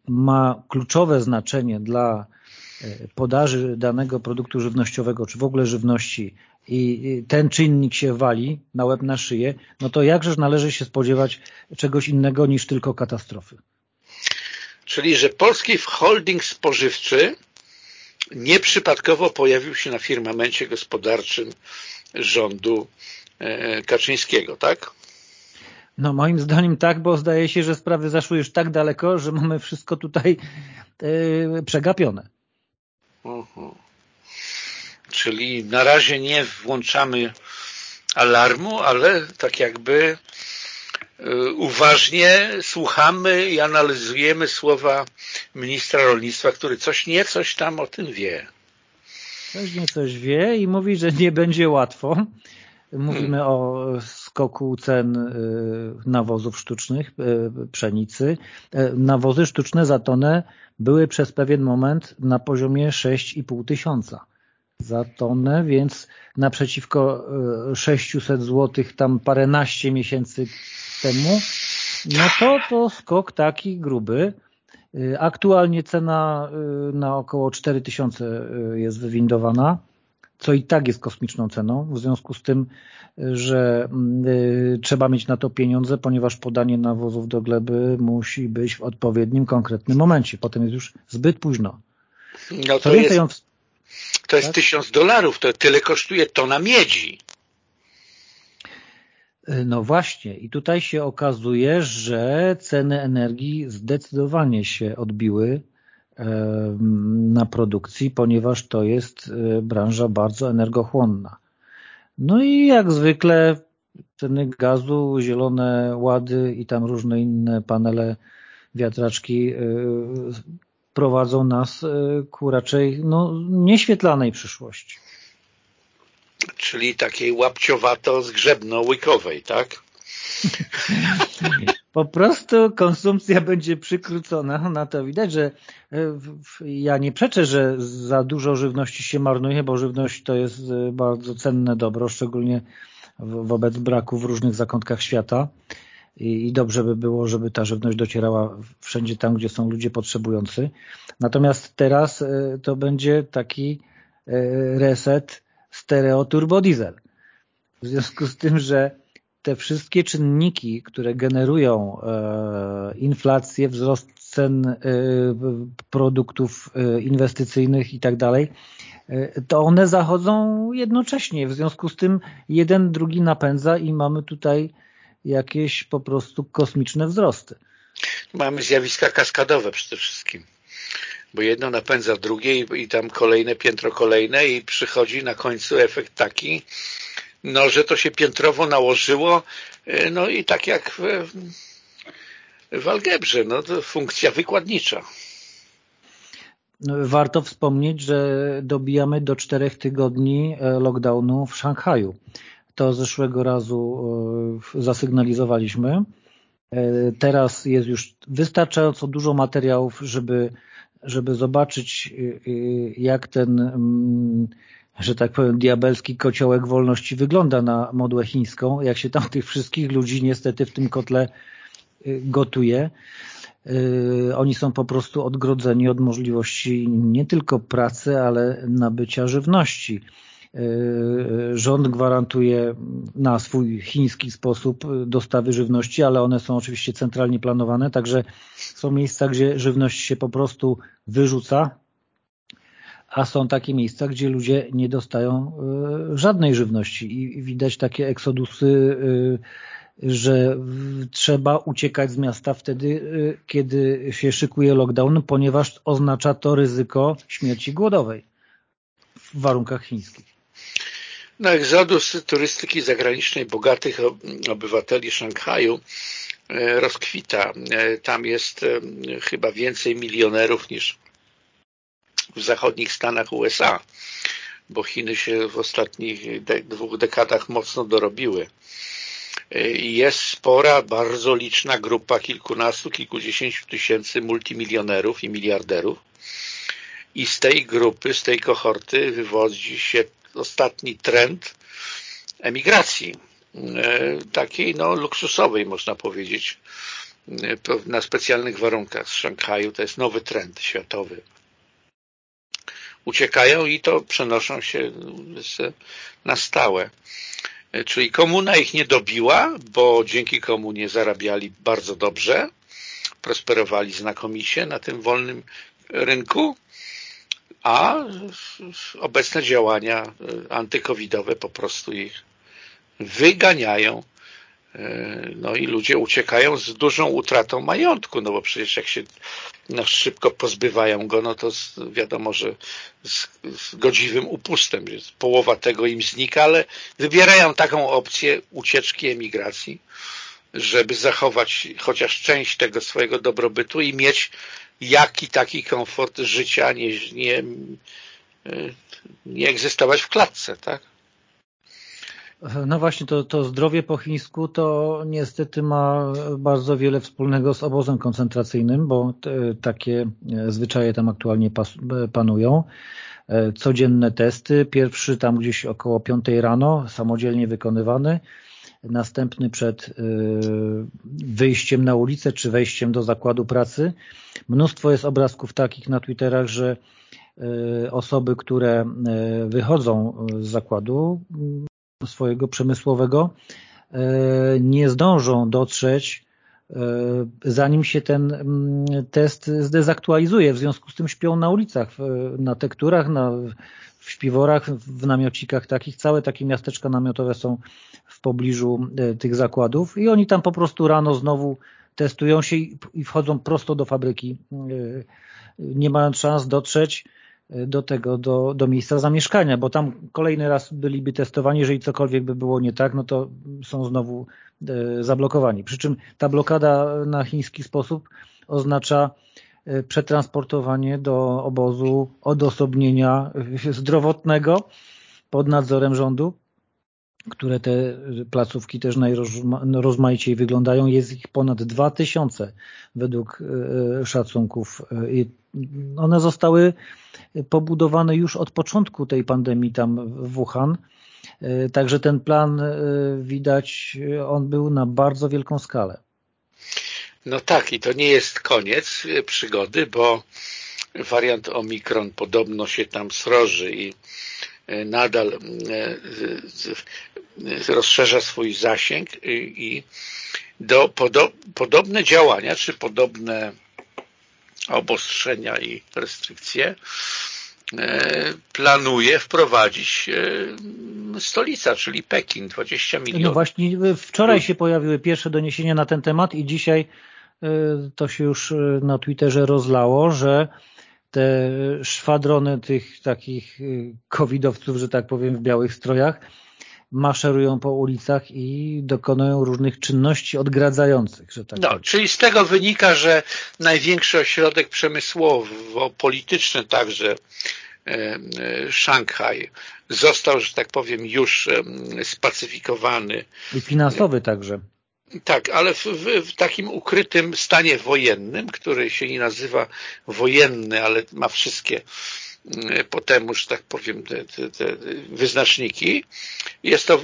ma kluczowe znaczenie dla podaży danego produktu żywnościowego, czy w ogóle żywności i ten czynnik się wali na łeb na szyję, no to jakżeż należy się spodziewać czegoś innego niż tylko katastrofy czyli że polski holding spożywczy nieprzypadkowo pojawił się na firmamencie gospodarczym rządu e, Kaczyńskiego, tak? No moim zdaniem tak, bo zdaje się, że sprawy zaszły już tak daleko, że mamy wszystko tutaj yy, przegapione. Uh mhm. -huh. Czyli na razie nie włączamy alarmu, ale tak jakby Y, uważnie słuchamy i analizujemy słowa ministra rolnictwa, który coś nie, coś tam o tym wie. Coś nie, coś wie i mówi, że nie będzie łatwo. Mówimy hmm. o skoku cen y, nawozów sztucznych, y, pszenicy. Nawozy sztuczne za tonę były przez pewien moment na poziomie 6,5 tysiąca za tonę, więc naprzeciwko 600 zł tam paręnaście miesięcy temu, no to to skok taki gruby. Y, aktualnie cena y, na około 4000 y, jest wywindowana, co i tak jest kosmiczną ceną, w związku z tym, że trzeba mieć na to pieniądze, ponieważ podanie nawozów do gleby musi być w odpowiednim, konkretnym momencie. Potem jest już zbyt późno. No to, jest. To jest tak? tysiąc dolarów, to tyle kosztuje tona miedzi. No właśnie i tutaj się okazuje, że ceny energii zdecydowanie się odbiły na produkcji, ponieważ to jest e, branża bardzo energochłonna. No i jak zwykle ceny gazu, zielone łady i tam różne inne panele, wiatraczki e, prowadzą nas e, ku raczej no, nieświetlanej przyszłości. Czyli takiej łapciowato-zgrzebno-łykowej, tak? Po prostu konsumpcja będzie przykrócona. Na to widać, że e, ja nie przeczę, że za dużo żywności się marnuje, bo żywność to jest e, bardzo cenne dobro, szczególnie wobec braku w różnych zakątkach świata. I dobrze by było, żeby ta żywność docierała wszędzie tam, gdzie są ludzie potrzebujący. Natomiast teraz e, to będzie taki reset stereoturbodiesel. W związku z tym, że te wszystkie czynniki, które generują e, inflację, wzrost cen e, produktów e, inwestycyjnych i tak dalej, to one zachodzą jednocześnie. W związku z tym jeden drugi napędza i mamy tutaj jakieś po prostu kosmiczne wzrosty. Mamy zjawiska kaskadowe przede wszystkim bo jedno napędza drugie i, i tam kolejne piętro kolejne i przychodzi na końcu efekt taki, no, że to się piętrowo nałożyło, e, no i tak jak w, w algebrze, no to funkcja wykładnicza. No, warto wspomnieć, że dobijamy do czterech tygodni e, lockdownu w Szanghaju. To zeszłego razu e, zasygnalizowaliśmy. Teraz jest już wystarczająco dużo materiałów, żeby żeby zobaczyć y, jak ten, mm, że tak powiem, diabelski kociołek wolności wygląda na modłę chińską, jak się tam tych wszystkich ludzi niestety w tym kotle gotuje. Oni są po prostu odgrodzeni od możliwości nie tylko pracy, ale nabycia żywności. Rząd gwarantuje na swój chiński sposób dostawy żywności, ale one są oczywiście centralnie planowane, także są miejsca, gdzie żywność się po prostu wyrzuca, a są takie miejsca, gdzie ludzie nie dostają żadnej żywności i widać takie eksodusy że trzeba uciekać z miasta wtedy, kiedy się szykuje lockdown, ponieważ oznacza to ryzyko śmierci głodowej w warunkach chińskich. No, egzodus turystyki zagranicznej bogatych obywateli Szanghaju e, rozkwita. E, tam jest e, chyba więcej milionerów niż w zachodnich Stanach USA, bo Chiny się w ostatnich dwóch dekadach mocno dorobiły jest spora, bardzo liczna grupa kilkunastu, kilkudziesięciu tysięcy multimilionerów i miliarderów i z tej grupy, z tej kohorty wywodzi się ostatni trend emigracji. E, takiej no, luksusowej można powiedzieć e, na specjalnych warunkach. Z Szanghaju to jest nowy trend światowy. Uciekają i to przenoszą się na stałe. Czyli komuna ich nie dobiła, bo dzięki komunie zarabiali bardzo dobrze, prosperowali znakomicie na tym wolnym rynku, a obecne działania antykowidowe po prostu ich wyganiają. No i ludzie uciekają z dużą utratą majątku, no bo przecież jak się no, szybko pozbywają go, no to wiadomo, że z, z godziwym upustem, więc połowa tego im znika, ale wybierają taką opcję ucieczki, emigracji, żeby zachować chociaż część tego swojego dobrobytu i mieć jaki taki komfort życia, nie, nie, nie egzystować w klatce, tak? No właśnie, to, to zdrowie po chińsku to niestety ma bardzo wiele wspólnego z obozem koncentracyjnym, bo takie zwyczaje tam aktualnie pas, panują. E, codzienne testy, pierwszy tam gdzieś około 5 rano, samodzielnie wykonywany, następny przed e, wyjściem na ulicę czy wejściem do zakładu pracy. Mnóstwo jest obrazków takich na Twitterach, że e, osoby, które wychodzą z zakładu swojego przemysłowego nie zdążą dotrzeć zanim się ten mm, test zdezaktualizuje. W związku z tym śpią na ulicach, na tekturach, na, w śpiworach, w namiocikach takich. Całe takie miasteczka namiotowe są w pobliżu e, tych zakładów i oni tam po prostu rano znowu testują się i wchodzą prosto do fabryki, nie mając szans dotrzeć do tego, do, do miejsca zamieszkania, bo tam kolejny raz byliby testowani, jeżeli cokolwiek by było nie tak, no to są znowu e, zablokowani. Przy czym ta blokada na chiński sposób oznacza e, przetransportowanie do obozu odosobnienia zdrowotnego pod nadzorem rządu, które te placówki też najrozmaiciej wyglądają. Jest ich ponad 2000 według e, szacunków. I one zostały pobudowane już od początku tej pandemii tam w Wuhan. Także ten plan widać, on był na bardzo wielką skalę. No tak i to nie jest koniec przygody, bo wariant Omikron podobno się tam sroży i nadal rozszerza swój zasięg i do, podo, podobne działania, czy podobne obostrzenia i restrykcje e, planuje wprowadzić e, stolica, czyli Pekin, 20 milionów. No właśnie, wczoraj się pojawiły pierwsze doniesienia na ten temat i dzisiaj e, to się już na Twitterze rozlało, że te szwadrony tych takich covidowców, że tak powiem, w białych strojach maszerują po ulicach i dokonują różnych czynności odgradzających. Że tak no, czyli z tego wynika, że największy ośrodek przemysłowo-polityczny także Szanghaj został, że tak powiem, już spacyfikowany. I finansowy także. Tak, ale w, w, w, takim ukrytym stanie wojennym, który się nie nazywa wojenny, ale ma wszystkie E, po temu, że tak powiem, te, te, te wyznaczniki. Jest to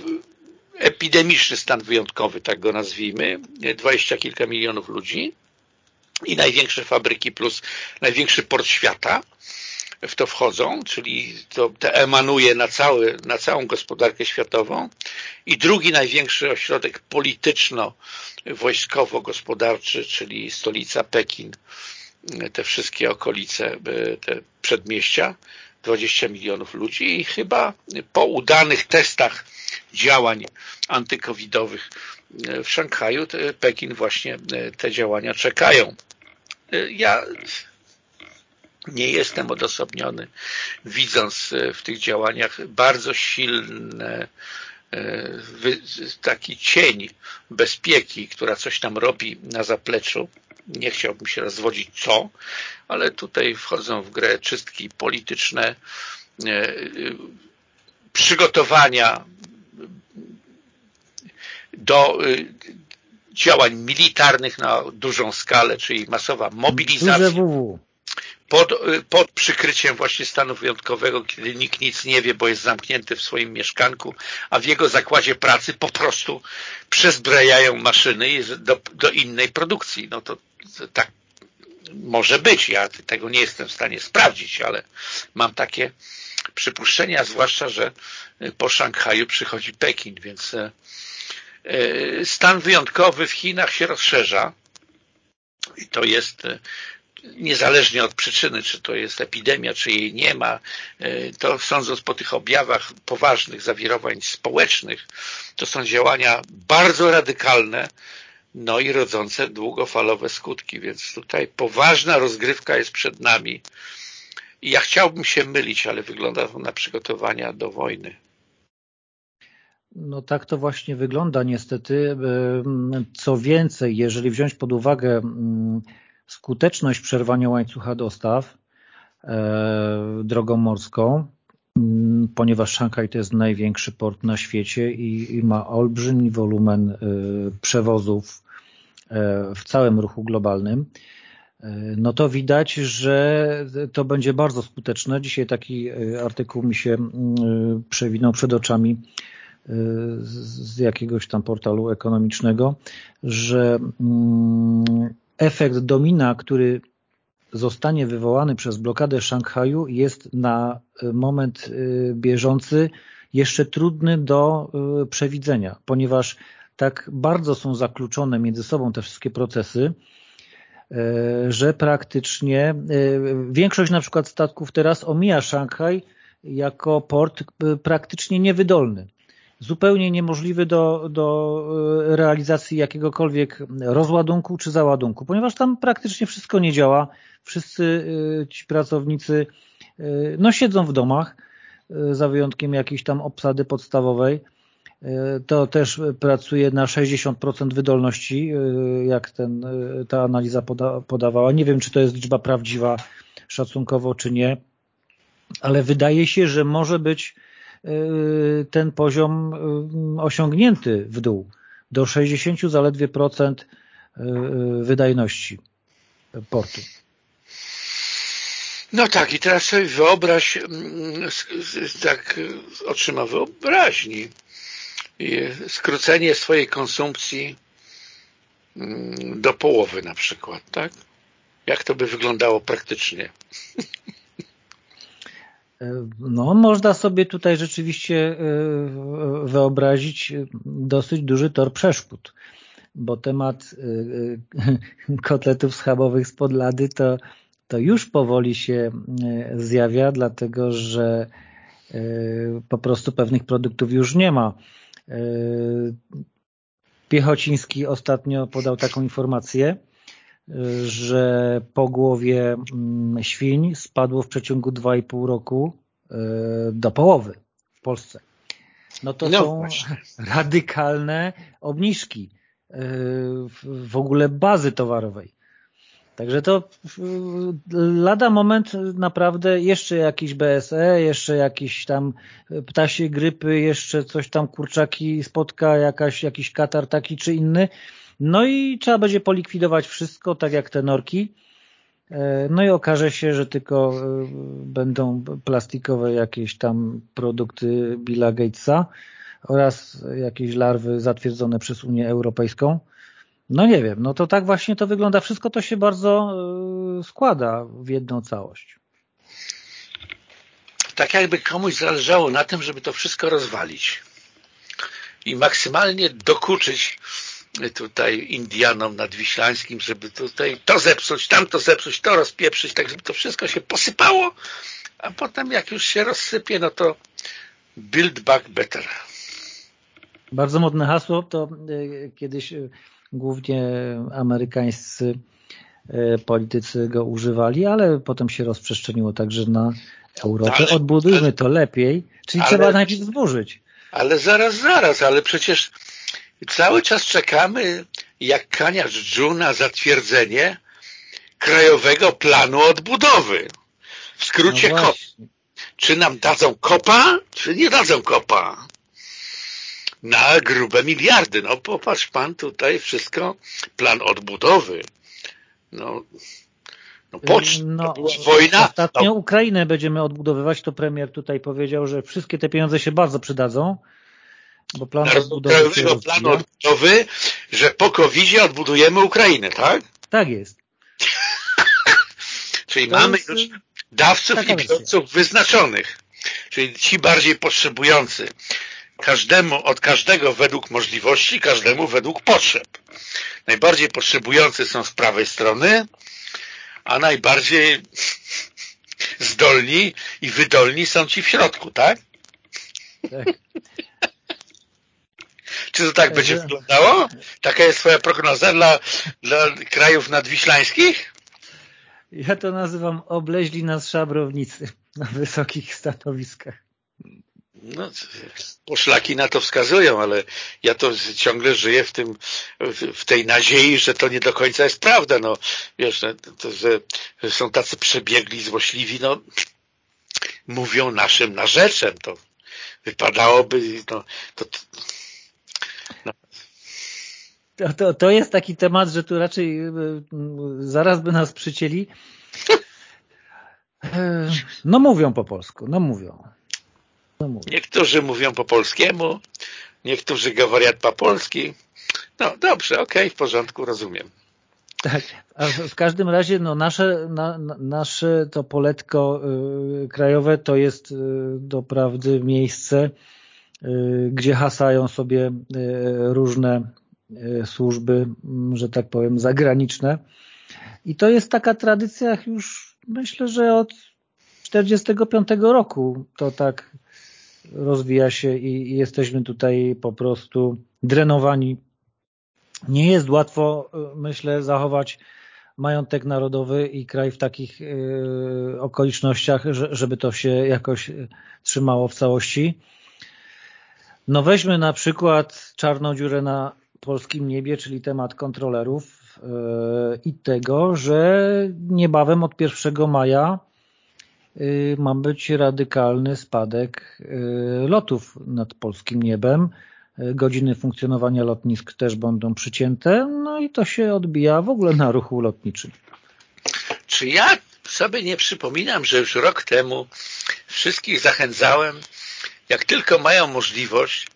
epidemiczny stan wyjątkowy, tak go nazwijmy, dwadzieścia kilka milionów ludzi i największe fabryki plus największy port świata w to wchodzą, czyli to, to emanuje na, cały, na całą gospodarkę światową i drugi największy ośrodek polityczno-wojskowo-gospodarczy, czyli stolica Pekin, te wszystkie okolice, te przedmieścia, 20 milionów ludzi i chyba po udanych testach działań antykowidowych w Szanghaju Pekin właśnie te działania czekają. Ja nie jestem odosobniony, widząc w tych działaniach bardzo silne taki cień bezpieki, która coś tam robi na zapleczu. Nie chciałbym się rozwodzić co, ale tutaj wchodzą w grę czystki polityczne, przygotowania do działań militarnych na dużą skalę, czyli masowa mobilizacja pod, pod przykryciem właśnie stanu wyjątkowego, kiedy nikt nic nie wie, bo jest zamknięty w swoim mieszkanku, a w jego zakładzie pracy po prostu przezbrajają maszyny do, do innej produkcji. No to, to tak może być. Ja tego nie jestem w stanie sprawdzić, ale mam takie przypuszczenia, zwłaszcza, że po Szanghaju przychodzi Pekin, więc e, e, stan wyjątkowy w Chinach się rozszerza i to jest e, niezależnie od przyczyny, czy to jest epidemia, czy jej nie ma, to sądząc po tych objawach poważnych zawirowań społecznych, to są działania bardzo radykalne, no i rodzące długofalowe skutki, więc tutaj poważna rozgrywka jest przed nami i ja chciałbym się mylić, ale wygląda to na przygotowania do wojny. No tak to właśnie wygląda niestety. Co więcej, jeżeli wziąć pod uwagę skuteczność przerwania łańcucha dostaw e, drogą morską, ponieważ Szanghaj to jest największy port na świecie i, i ma olbrzymi wolumen e, przewozów e, w całym ruchu globalnym, no to widać, że to będzie bardzo skuteczne. Dzisiaj taki artykuł mi się przewinął przed oczami z jakiegoś tam portalu ekonomicznego, że efekt domina, który zostanie wywołany przez blokadę Szanghaju jest na moment bieżący jeszcze trudny do przewidzenia, ponieważ tak bardzo są zakluczone między sobą te wszystkie procesy, że praktycznie większość na przykład statków teraz omija Szanghaj jako port praktycznie niewydolny zupełnie niemożliwy do, do e, realizacji jakiegokolwiek rozładunku czy załadunku, ponieważ tam praktycznie wszystko nie działa. Wszyscy e, ci pracownicy e, no, siedzą w domach, za wyjątkiem jakiejś tam obsady podstawowej. To też pracuje na 60% wydolności, jak ten, ta analiza poda, podawała. Nie wiem, czy to jest liczba prawdziwa szacunkowo, czy nie, ale wydaje się, że może być ten poziom y, osiągnięty w dół do 60 zaledwie procent y, wydajności portu. No tak, i teraz sobie wyobraź, mm, tak otrzyma wyobraźni, skrócenie swojej konsumpcji mm, do połowy na przykład, tak? Jak to by wyglądało praktycznie? No, można sobie tutaj rzeczywiście e, wyobrazić dosyć duży tor przeszkód, bo temat e, kotletów schabowych z podlady to, to już powoli się e, zjawia, dlatego że po prostu pewnych produktów już nie ma. Piechociński ostatnio podał taką informację, że po głowie mm, świń spadło w przeciągu 2,5 roku e, do połowy w Polsce. No to no są właśnie. radykalne obniżki e, w ogóle bazy towarowej. Także to lada moment naprawdę jeszcze jakiś BSE, jeszcze jakiś tam ptasie grypy, jeszcze coś tam kurczaki spotka, jakaś, jakiś katar taki czy inny no i trzeba będzie polikwidować wszystko, tak jak te norki. E, no i okaże się, że tylko e, będą plastikowe jakieś tam produkty Billa Gatesa oraz jakieś larwy zatwierdzone przez Unię Europejską. No nie wiem, no to tak właśnie to wygląda. Wszystko to się bardzo e, składa w jedną całość. tak jakby komuś zależało na tym, żeby to wszystko rozwalić i maksymalnie dokuczyć tutaj Indianom nadwiślańskim, żeby tutaj to zepsuć, tamto zepsuć, to rozpieprzyć, tak żeby to wszystko się posypało, a potem jak już się rozsypie, no to build back better. Bardzo modne hasło, to e, kiedyś e, głównie amerykańscy e, politycy go używali, ale potem się rozprzestrzeniło także na Europę. Ale, Odbudujmy to lepiej, czyli ale, trzeba najpierw zburzyć. Ale zaraz, zaraz, ale przecież cały czas czekamy jak kaniarz dżu na zatwierdzenie Krajowego Planu Odbudowy. W skrócie no KOP. Czy nam dadzą kopa, czy nie dadzą kopa? Na grube miliardy. No popatrz pan tutaj wszystko, plan odbudowy. No, no, pocz, no wojna. Ostatnio no. Ukrainę będziemy odbudowywać, to premier tutaj powiedział, że wszystkie te pieniądze się bardzo przydadzą. Bo plan Krajowego planu odbudowy, że po covid odbudujemy Ukrainę, tak? Tak jest. Czyli to mamy jest... już dawców i biorców wyznaczonych. Czyli ci bardziej potrzebujący. Każdemu, od każdego według możliwości, każdemu według potrzeb. Najbardziej potrzebujący są z prawej strony, a najbardziej zdolni i wydolni są ci w środku, tak? Tak. Czy to tak będzie wyglądało? Taka jest twoja prognoza dla, dla krajów nadwiślańskich? Ja to nazywam obleźli nas szabrownicy na wysokich stanowiskach. No, poszlaki na to wskazują, ale ja to ciągle żyję w tym, w tej nadziei, że to nie do końca jest prawda. No, wiesz, no, to, że, że są tacy przebiegli, złośliwi, no, mówią naszym narzeczem, to wypadałoby, no, to, no. To, to, to jest taki temat, że tu raczej y, zaraz by nas przycięli. E, no mówią po polsku, no mówią. No niektórzy mówią po polskiemu, niektórzy gawariat po polski. No dobrze, okej, okay, w porządku, rozumiem. Tak, a w każdym razie no, nasze, na, nasze to poletko y, krajowe to jest y, doprawdy miejsce, gdzie hasają sobie y, różne y, służby, że tak powiem, zagraniczne. I to jest taka tradycja już myślę, że od 45 roku to tak rozwija się i, jesteśmy tutaj po prostu drenowani. Nie jest łatwo, myślę, zachować majątek narodowy i kraj w takich y, okolicznościach, że, żeby to się jakoś trzymało w całości. No weźmy na przykład czarną dziurę na polskim niebie, czyli temat kontrolerów y, i tego, że niebawem od 1 maja Y, ma być radykalny spadek y, lotów nad polskim niebem. Godziny funkcjonowania lotnisk też będą przycięte, no i to się odbija w ogóle na ruchu lotniczym. Czy ja sobie nie przypominam, że już rok temu wszystkich zachęcałem, jak tylko mają możliwość,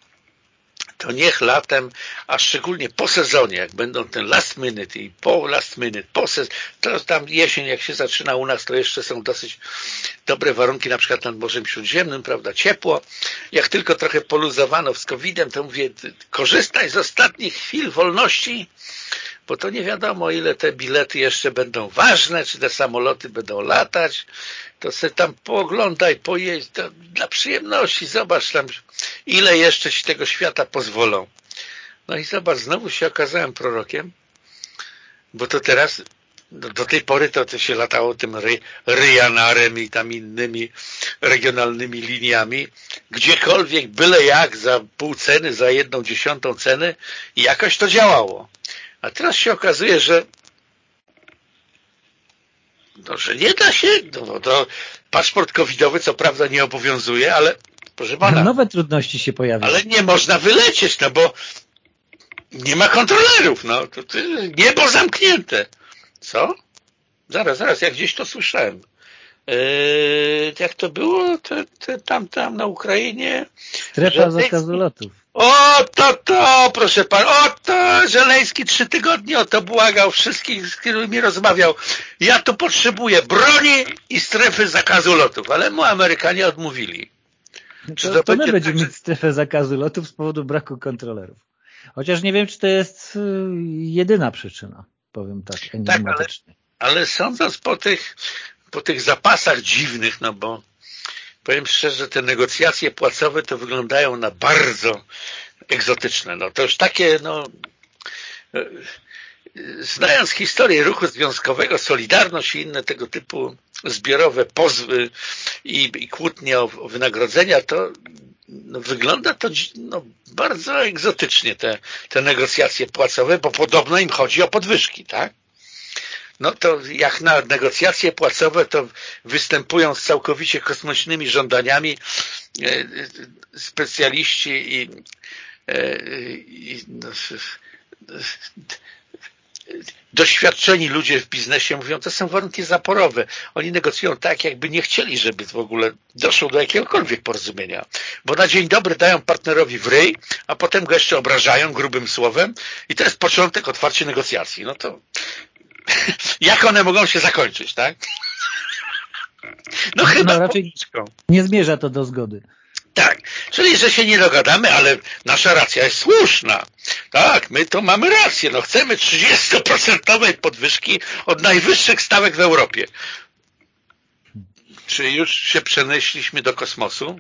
to niech latem, a szczególnie po sezonie, jak będą ten last minute i po last minute, po sezon, to tam jesień, jak się zaczyna u nas, to jeszcze są dosyć dobre warunki, na przykład nad Morzem Śródziemnym, prawda, ciepło. Jak tylko trochę poluzowano z COVID-em, to mówię, korzystaj z ostatnich chwil wolności, bo to nie wiadomo, ile te bilety jeszcze będą ważne, czy te samoloty będą latać, to sobie tam pooglądaj, pojedź, to dla przyjemności, zobacz tam, ile jeszcze ci tego świata pozwolą. No i zobacz, znowu się okazałem prorokiem, bo to teraz, do, do tej pory to, to się latało tym ry, i tam innymi regionalnymi liniami, gdziekolwiek, byle jak, za pół ceny, za jedną dziesiątą ceny i jakoś to działało. A teraz się okazuje, że no, że nie da się, no, to paszport covidowy co prawda nie obowiązuje, ale proszę pana. Nowe trudności się pojawiają. Ale nie można wylecieć, no bo nie ma kontrolerów, no. To, to niebo zamknięte. Co? Zaraz, zaraz, ja gdzieś to słyszałem. Yy, jak to było te, te, tam, tam na Ukrainie? Strefa zakazu lotów. O, to, to, proszę pan, o, to Żeleński trzy tygodnie o to błagał wszystkich, z którymi rozmawiał. Ja tu potrzebuję broni i strefy zakazu lotów, ale mu Amerykanie odmówili. Czy to, to, to my będziemy tak, mieć strefę zakazu lotów z powodu braku kontrolerów. Chociaż nie wiem, czy to jest y, jedyna przyczyna, powiem tak, tak ale, ale sądząc po tych, po tych zapasach dziwnych, no bo powiem szczerze, te negocjacje płacowe to wyglądają na bardzo egzotyczne. No to już takie, no e, znając historię ruchu związkowego, Solidarność i inne tego typu zbiorowe pozwy i, i kłótnie o, o wynagrodzenia, to no, wygląda to no, bardzo egzotycznie, te, te negocjacje płacowe, bo podobno im chodzi o podwyżki, tak? No to jak na negocjacje płacowe, to występują z całkowicie kosmicznymi żądaniami e, e, specjaliści i, e, i no, doświadczeni ludzie w biznesie mówią, to są warunki zaporowe. Oni negocjują tak, jakby nie chcieli, żeby w ogóle doszło do jakiegokolwiek porozumienia. Bo na dzień dobry dają partnerowi w ryj, a potem go jeszcze obrażają grubym słowem i to jest początek otwarcia negocjacji. No to jak one mogą się zakończyć, tak? No, no chyba no, raczej nie zmierza to do zgody. Tak, czyli że się nie dogadamy, ale nasza racja jest słuszna. Tak, my to mamy rację, no chcemy 30% podwyżki od najwyższych stawek w Europie. Czy już się przenieśliśmy do kosmosu?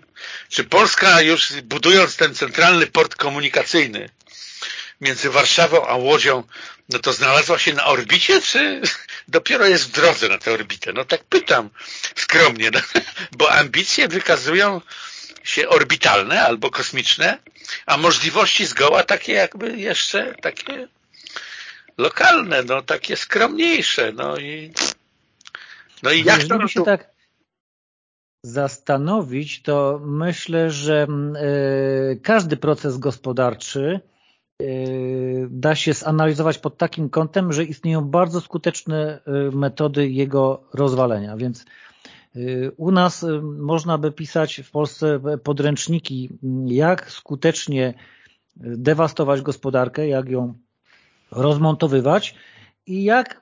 Czy Polska już budując ten centralny port komunikacyjny między Warszawą a Łodzią, no to znalazła się na orbicie, czy dopiero jest w drodze na tę orbitę? No tak pytam skromnie, no, bo ambicje wykazują się orbitalne albo kosmiczne, a możliwości zgoła takie jakby jeszcze takie lokalne, no takie skromniejsze, no i no i jak to... się tak zastanowić, to myślę, że y, każdy proces gospodarczy da się zanalizować pod takim kątem, że istnieją bardzo skuteczne y, metody jego rozwalenia, więc y, u nas można by pisać w Polsce podręczniki, jak skutecznie dewastować gospodarkę, jak ją rozmontowywać i jak y,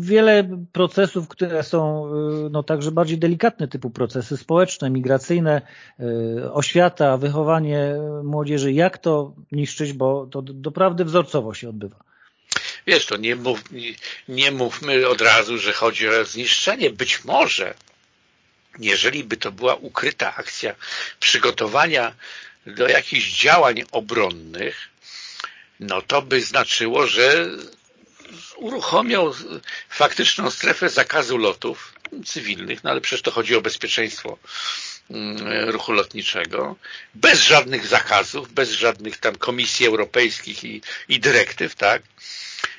wiele procesów, które są y, no także bardziej delikatne typu procesy społeczne, migracyjne, y, oświata, wychowanie młodzieży, jak to niszczyć, bo to doprawdy wzorcowo się odbywa. Wiesz, to nie, mów, nie, nie mówmy od razu, że chodzi o zniszczenie. Być może, jeżeli by to była ukryta akcja przygotowania do jakichś działań obronnych, no to by znaczyło, że uruchomią faktyczną strefę zakazu lotów cywilnych, no ale przecież to chodzi o bezpieczeństwo mm, ruchu lotniczego, bez żadnych zakazów, bez żadnych tam komisji europejskich i, i dyrektyw, tak,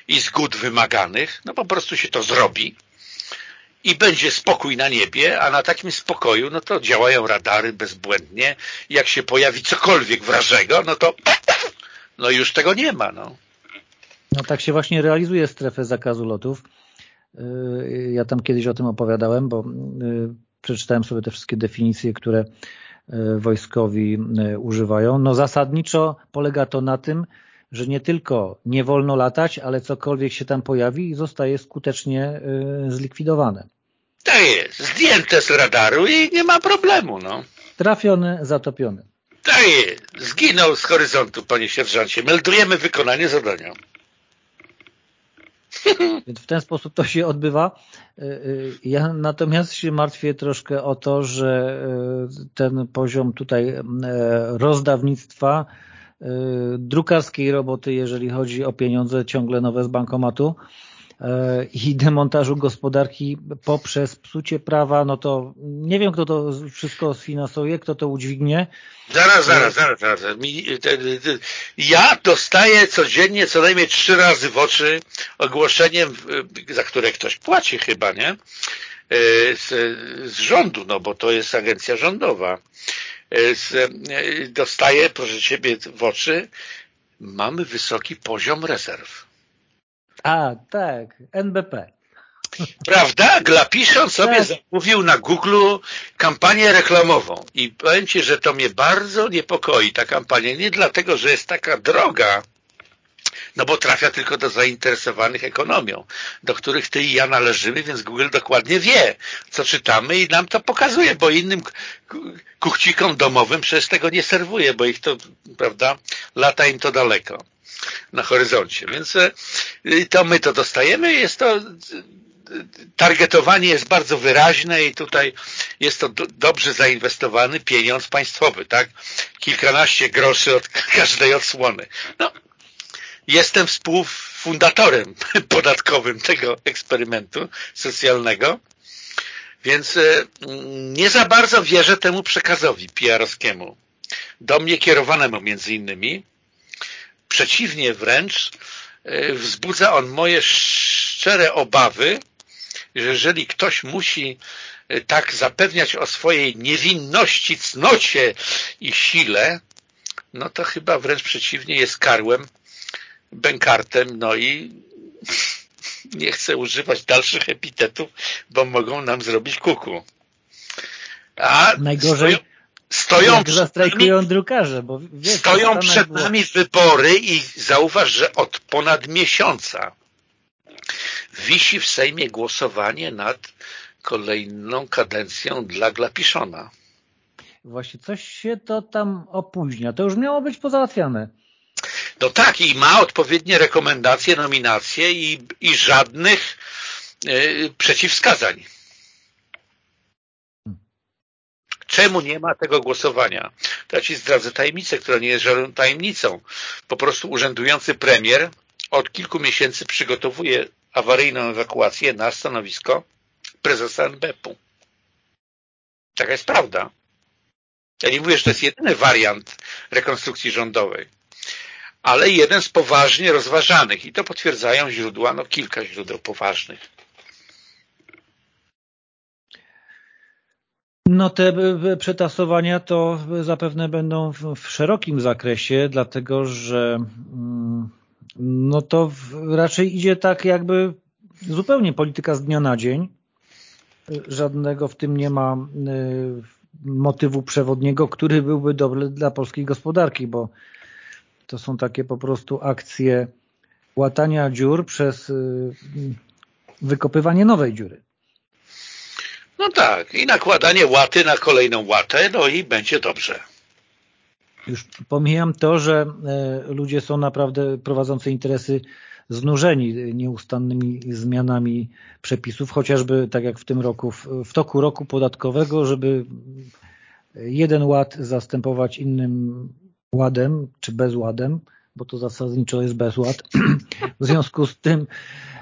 i zgód wymaganych, no po prostu się to zrobi i będzie spokój na niebie, a na takim spokoju, no to działają radary bezbłędnie, jak się pojawi cokolwiek wrażego, no to no już tego nie ma, no. No tak się właśnie realizuje strefę zakazu lotów. Y, ja tam kiedyś o tym opowiadałem, bo y, przeczytałem sobie te wszystkie definicje, które y, wojskowi używają. No zasadniczo polega to na tym, że nie tylko nie wolno latać, ale cokolwiek się tam pojawi zostaje skutecznie zlikwidowane. Tak jest, zdjęte z radaru i nie ma problemu. No. Trafiony, zatopiony. Tak jest, zginął z horyzontu, panie sierżancie. Meldujemy wykonanie zadania. Więc w ten sposób to się odbywa. Y, y, ja natomiast się martwię troszkę o to, że y, ten poziom tutaj rozdawnictwa, drukarskiej roboty, jeżeli chodzi o pieniądze ciągle nowe z bankomatu, i demontażu gospodarki poprzez psucie prawa, no to nie wiem, kto to wszystko sfinansuje, kto to udźwignie. Zaraz, zaraz, zaraz. zaraz. Ja dostaję codziennie co najmniej trzy razy w oczy ogłoszeniem, za które ktoś płaci chyba, nie? E, z, z rządu, no bo to jest agencja rządowa. E, z, e, dostaję, proszę Ciebie, w oczy, mamy wysoki poziom rezerw. A, tak, NBP. Prawda? Glapiszon sobie tak. zamówił na Google kampanię reklamową i powiem Ci, że to mnie bardzo niepokoi ta kampania. Nie dlatego, że jest taka droga, no bo trafia tylko do zainteresowanych ekonomią, do których ty i ja należymy, więc Google dokładnie wie, co czytamy i nam to pokazuje, bo innym kuchcikom domowym przecież tego nie serwuje, bo ich to, prawda, lata im to daleko na horyzoncie. Więc e, to my to dostajemy, jest to targetowanie jest bardzo wyraźne i tutaj jest to do, dobrze zainwestowany pieniądz państwowy, tak? Kilkanaście groszy od każdej odsłony. No, jestem współfundatorem podatkowym tego eksperymentu socjalnego, więc e, nie za bardzo wierzę temu przekazowi PR-owskiemu, do mnie kierowanemu między innymi. Przeciwnie wręcz, e, wzbudza on moje szczere obawy, że jeżeli ktoś musi e, tak zapewniać o swojej niewinności, cnocie i sile, no to chyba wręcz przeciwnie jest karłem bękartem, no i nie chcę używać dalszych epitetów, bo mogą nam zrobić kuku. A Najgorzej stoją, stoją zastrajkują drukarze, bo wiesz, stoją przed było... nami wybory i zauważ, że od ponad miesiąca wisi w Sejmie głosowanie nad kolejną kadencją dla Glapiszona. Właśnie coś się to tam opóźnia. To już miało być pozałatwiane. No tak, i ma odpowiednie rekomendacje, nominacje i, i żadnych y, przeciwwskazań. Czemu nie ma tego głosowania? To ja Ci zdradzę tajemnicę, która nie jest żadną tajemnicą. Po prostu urzędujący premier od kilku miesięcy przygotowuje awaryjną ewakuację na stanowisko prezesa NBP-u. Taka jest prawda. Ja nie mówię, że to jest jedyny wariant rekonstrukcji rządowej ale jeden z poważnie rozważanych i to potwierdzają źródła, no kilka źródeł poważnych. No te przetasowania to zapewne będą w szerokim zakresie, dlatego że mm, no to raczej idzie tak jakby zupełnie polityka z dnia na dzień. Żadnego w tym nie ma y, motywu przewodniego, który byłby dobry dla polskiej gospodarki, bo to są takie po prostu akcje łatania dziur przez y, wykopywanie nowej dziury. No tak, i nakładanie łaty na kolejną łatę, no i będzie dobrze. Już pomijam to, że e, ludzie są naprawdę prowadzący interesy znużeni nieustannymi zmianami przepisów, chociażby tak jak w tym roku, w toku roku podatkowego, żeby jeden ład zastępować innym ładem czy bezładem, bo to zasadniczo jest bezład. W związku z tym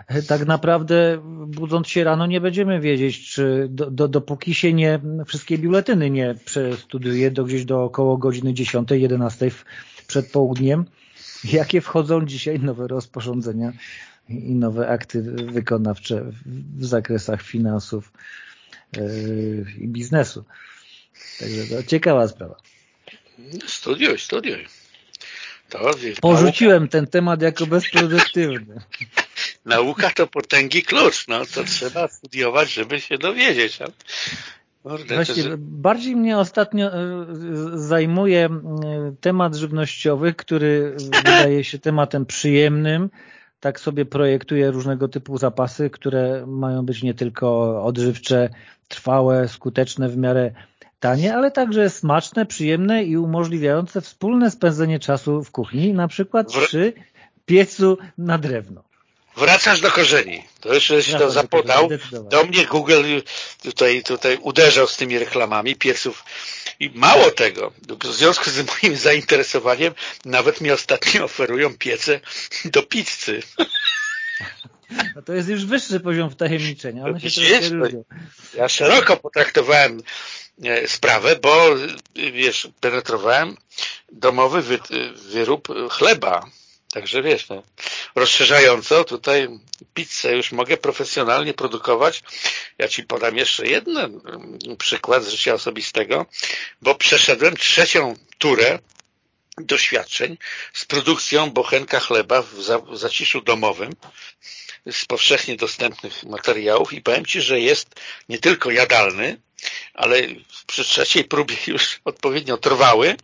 e, tak naprawdę budząc się rano nie będziemy wiedzieć, czy do, do, dopóki się nie wszystkie biuletyny nie przestudiuje do gdzieś do około godziny 10, 11 przed południem, jakie wchodzą dzisiaj nowe rozporządzenia i nowe akty wykonawcze w zakresach finansów yy, i biznesu. Także to ciekawa sprawa. Studiuj, studiuj. To, Porzuciłem nauka. ten temat jako bezproduktywny. Nauka to potęgi klucz, no to trzeba studiować, żeby się dowiedzieć. Właśnie, że... bardziej mnie ostatnio e, zajmuje temat żywnościowy, który wydaje się tematem przyjemnym. Tak sobie projektuję różnego typu zapasy, które mają być nie tylko odżywcze, trwałe, skuteczne w miarę tanie, ale także smaczne, przyjemne i umożliwiające wspólne spędzenie czasu w kuchni, na przykład przy piecu na drewno. Wracasz do korzeni. To jeszcze się to zapodał. Do mnie Google tutaj, tutaj uderzał z tymi reklamami pieców. I mało tego, w związku z moim zainteresowaniem nawet mi ostatnio oferują piece do pizzy. No to jest już wyższy poziom wtajemniczenia. One się ja szeroko potraktowałem sprawę, bo wiesz, penetrowałem domowy wy, wyrób chleba. Także wiesz, no, rozszerzająco tutaj pizzę już mogę profesjonalnie produkować. Ja Ci podam jeszcze jeden mm, przykład z życia osobistego, bo przeszedłem trzecią turę doświadczeń z produkcją bochenka chleba w zaciszu domowym z powszechnie dostępnych materiałów i powiem Ci, że jest nie tylko jadalny, ale przy trzeciej próbie już odpowiednio trwały,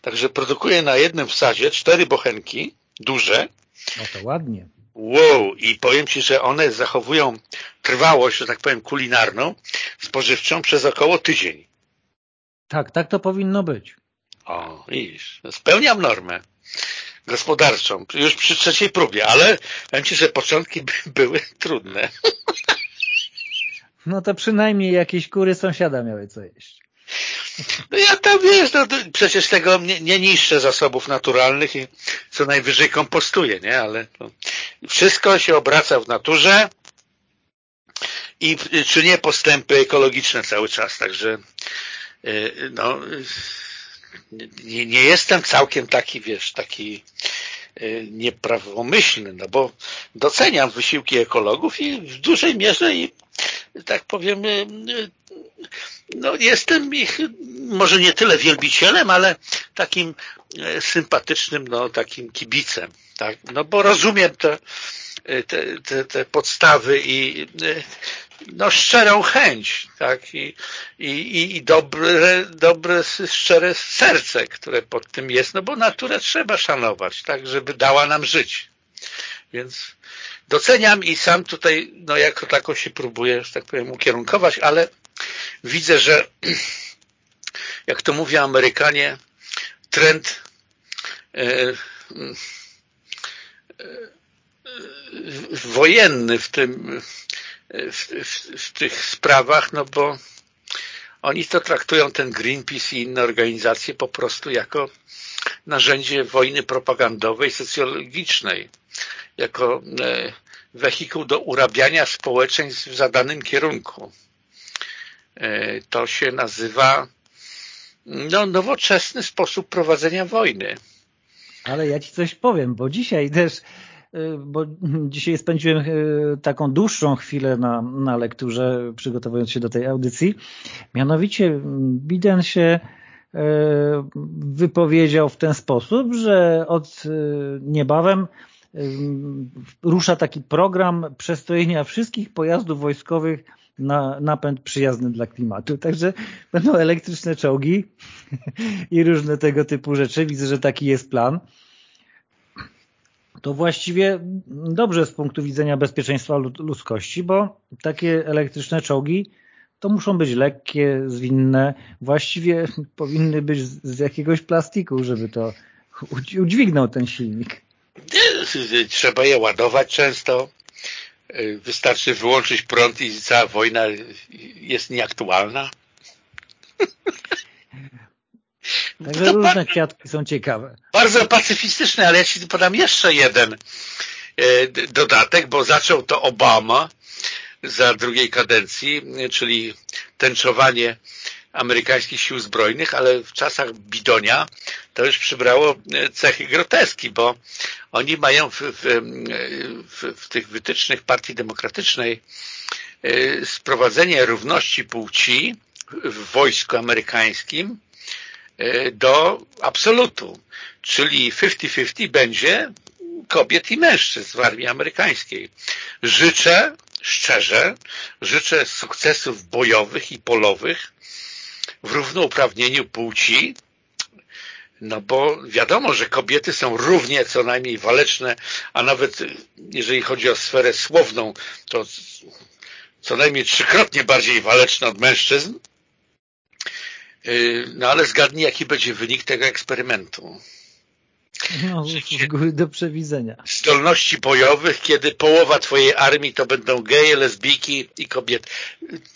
także produkuje na jednym wsadzie cztery bochenki, duże. No to ładnie. Wow, i powiem Ci, że one zachowują trwałość, że tak powiem, kulinarną, spożywczą przez około tydzień. Tak, tak to powinno być. O, widzisz, spełniam normę gospodarczą, już przy trzeciej próbie, ale powiem Ci, że początki były trudne. No to przynajmniej jakieś kury sąsiada miały co jeść. No ja tam wiesz, no, przecież tego nie, nie niszczę zasobów naturalnych i co najwyżej kompostuję, nie? Ale wszystko się obraca w naturze i czynię postępy ekologiczne cały czas, także y, no nie, nie jestem całkiem taki, wiesz, taki y, nieprawomyślny, no bo doceniam wysiłki ekologów i w dużej mierze i tak powiem y, no jestem ich może nie tyle wielbicielem, ale takim e, sympatycznym, no takim kibicem, tak? No bo rozumiem te, te, te, te podstawy i e, no szczerą chęć, tak? I, i, i dobre, dobre, szczere serce, które pod tym jest, no bo naturę trzeba szanować, tak? Żeby dała nam żyć. Więc doceniam i sam tutaj, no jako taką się próbuję, że tak powiem, ukierunkować, ale widzę, że jak to mówią Amerykanie, trend e, e, wojenny w tym w, w, w, tych sprawach, no bo oni to traktują ten Greenpeace i inne organizacje po prostu jako narzędzie wojny propagandowej, socjologicznej, jako e, wehikuł do urabiania społeczeństw w zadanym kierunku. E, to się nazywa no, nowoczesny sposób prowadzenia wojny. Ale ja Ci coś powiem, bo dzisiaj też e, bo dzisiaj spędziłem taką dłuższą chwilę na, na lekturze, przygotowując się do tej audycji. Mianowicie Biden się wypowiedział w ten sposób, że od niebawem rusza taki program przestrojenia wszystkich pojazdów wojskowych na napęd przyjazny dla klimatu. Także będą elektryczne czołgi i różne tego typu rzeczy. Widzę, że taki jest plan. To właściwie dobrze z punktu widzenia bezpieczeństwa ludzkości, bo takie elektryczne czołgi to muszą być lekkie, zwinne, właściwie powinny być z jakiegoś plastiku, żeby to udźwignął ten silnik. Trzeba je ładować często. Wystarczy wyłączyć prąd i cała wojna jest nieaktualna. Także różne kwiatki są ciekawe. Bardzo pacyfistyczne, ale ja Ci podam jeszcze jeden e, dodatek, bo zaczął to Obama za drugiej kadencji, czyli tęczowanie amerykańskich sił zbrojnych, ale w czasach Bidonia to już przybrało e, cechy groteski, bo oni mają w, w, w, w tych wytycznych Partii Demokratycznej e, sprowadzenie równości płci w wojsku amerykańskim e, do absolutu, czyli 50-50 będzie kobiet i mężczyzn w armii amerykańskiej. Życzę, szczerze, życzę sukcesów bojowych i polowych w równouprawnieniu płci, no bo wiadomo, że kobiety są równie co najmniej waleczne, a nawet jeżeli chodzi o sferę słowną, to co najmniej trzykrotnie bardziej waleczne od mężczyzn. Yy, no ale zgadnij, jaki będzie wynik tego eksperymentu. No, z góry do przewidzenia. Zdolności bojowych, kiedy połowa twojej armii to będą geje, lesbijki i kobiety.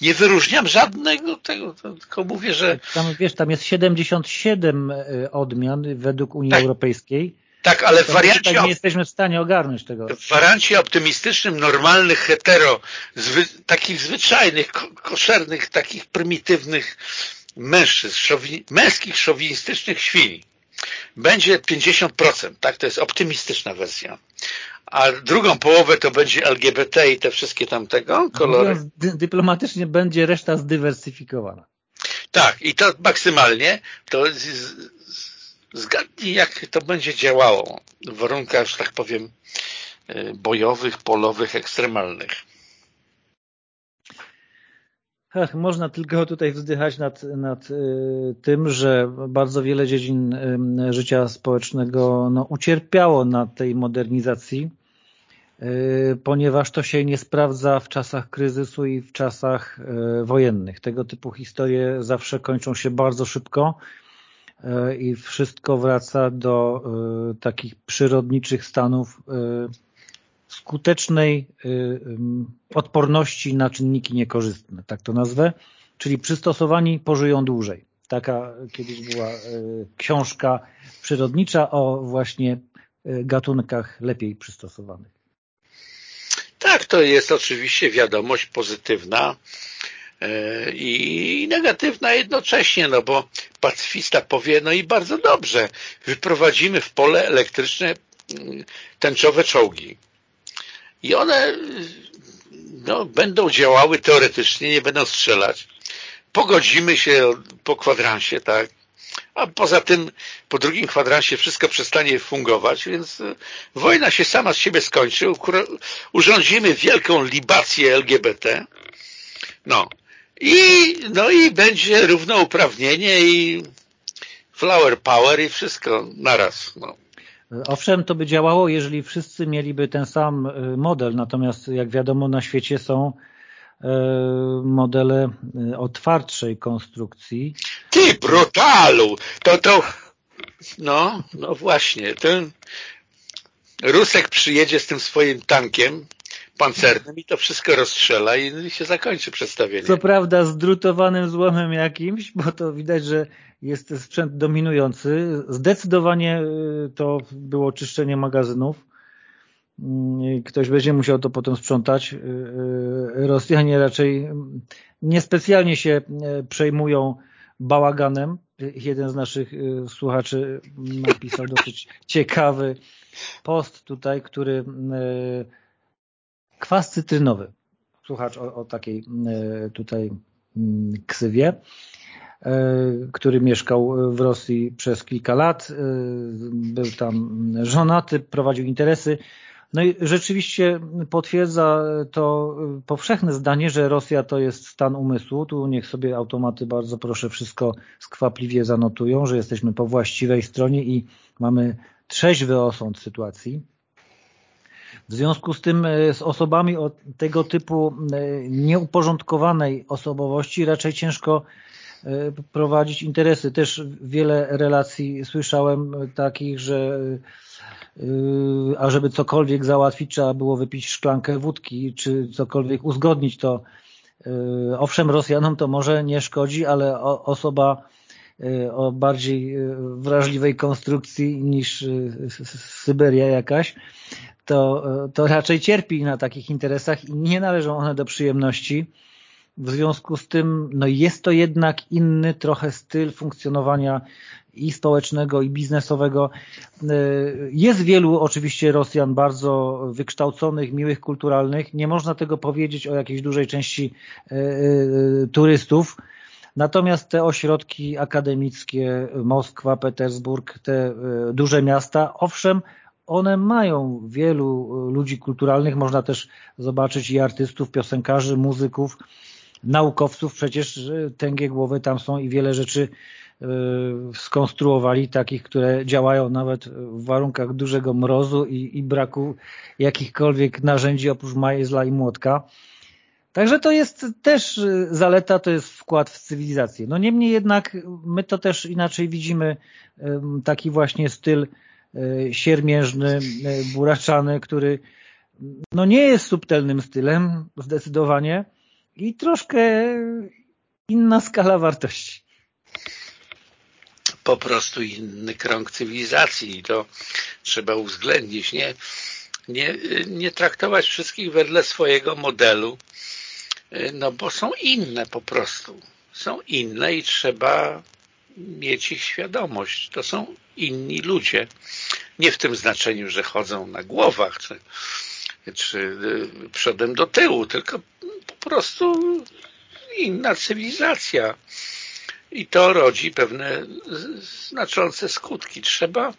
Nie wyróżniam żadnego tego, tylko mówię, że... Tam, wiesz, tam jest 77 e, odmian według Unii tak. Europejskiej. Tak, ale w wariancie... nie jesteśmy w stanie ogarnąć tego. W wariancie optymistycznym, normalnych, hetero, zwy, takich zwyczajnych, ko koszernych, takich prymitywnych mężczyzn, szowi, męskich, szowinistycznych świni będzie 50%, tak? To jest optymistyczna wersja. A drugą połowę to będzie LGBT i te wszystkie tamtego kolory. Dy dyplomatycznie będzie reszta zdywersyfikowana. Tak, i to maksymalnie to Zgadnij, jak to będzie działało w warunkach, że tak powiem, e, bojowych, polowych, ekstremalnych. Ach, można tylko tutaj wzdychać nad, nad y, tym, że bardzo wiele dziedzin y, życia społecznego no, ucierpiało na tej modernizacji, y, ponieważ to się nie sprawdza w czasach kryzysu i w czasach wojennych. Tego typu historie zawsze kończą się bardzo szybko i wszystko wraca do takich przyrodniczych stanów skutecznej y, odporności na czynniki niekorzystne, tak to nazwę, czyli przystosowani pożyją dłużej. Taka kiedyś była y, książka przyrodnicza o właśnie y, gatunkach lepiej przystosowanych. Tak, to jest oczywiście wiadomość pozytywna i negatywna jednocześnie, no bo pacyfista powie, no i bardzo dobrze, wyprowadzimy w pole elektryczne tęczowe czołgi i one no, będą działały teoretycznie, nie będą strzelać. Pogodzimy się po kwadransie, tak? A poza tym po drugim kwadransie wszystko przestanie fungować, więc e, wojna się sama z siebie skończy. Urządzimy wielką libację LGBT. No. I, no i będzie równouprawnienie i flower power i wszystko naraz. No. Owszem, to by działało, jeżeli wszyscy mieliby ten sam y, model, natomiast jak wiadomo na świecie są y, modele y, o twardszej konstrukcji. Ty brutalu! To to... No, no właśnie. Ten Rusek przyjedzie z tym swoim tankiem pancernym i to wszystko rozstrzela i się zakończy przedstawienie. Co prawda z drutowanym złomem jakimś, bo to widać, że jest sprzęt dominujący. Zdecydowanie y, to było czyszczenie magazynów. Mm, ktoś będzie musiał to potem sprzątać. Y, y, Rosjanie raczej niespecjalnie się przejmują bałaganem. Jeden z naszych słuchaczy napisał dosyć ciekawy post tutaj, który kwas cytrynowy. Słuchacz o, o takiej tutaj mm, ksywie E, który mieszkał w Rosji przez kilka lat, e, był tam żonaty, prowadził interesy. No i rzeczywiście potwierdza to powszechne zdanie, że Rosja to jest stan umysłu. Tu niech sobie automaty bardzo proszę wszystko skwapliwie zanotują, że jesteśmy po właściwej stronie i mamy trzeźwy osąd sytuacji. W związku z tym e, z osobami o tego typu nieuporządkowanej osobowości raczej ciężko E, prowadzić interesy. Też wiele relacji słyszałem takich, że e, a żeby cokolwiek załatwić, trzeba było wypić szklankę wódki, czy cokolwiek uzgodnić, to e, owszem, Rosjanom to może nie szkodzi, ale osoba o bardziej wrażliwej konstrukcji niż Syberia jakaś, to, to raczej cierpi na takich interesach i nie należą one do przyjemności. W związku z tym no jest to jednak inny trochę styl funkcjonowania i społecznego, i biznesowego. E, jest wielu oczywiście Rosjan bardzo wykształconych, miłych, kulturalnych. Nie można tego powiedzieć o jakiejś dużej części e, e, turystów. Natomiast te ośrodki akademickie, Moskwa, Petersburg, te duże miasta, owszem, one mają wielu ludzi kulturalnych, można też zobaczyć i artystów, piosenkarzy, muzyków, naukowców przecież tęgie głowy tam są i wiele rzeczy e, skonstruowali, takich, które działają nawet w warunkach dużego mrozu i, i braku jakichkolwiek narzędzi oprócz majzla i młotka. Także to jest też zaleta, to jest wkład w cywilizację. No niemniej jednak my to też inaczej widzimy, taki właśnie styl e, siermiężny, e, buraczany, który no nie jest subtelnym stylem zdecydowanie, i troszkę inna skala wartości. Po prostu inny krąg cywilizacji i to trzeba uwzględnić. Nie, nie, nie traktować wszystkich wedle swojego modelu, no bo są inne po prostu. Są inne i trzeba mieć ich świadomość. To są inni ludzie. Nie w tym znaczeniu, że chodzą na głowach, czy, czy przodem do tyłu, tylko po prostu inna cywilizacja. i to rodzi pewne znaczące skutki. Trzeba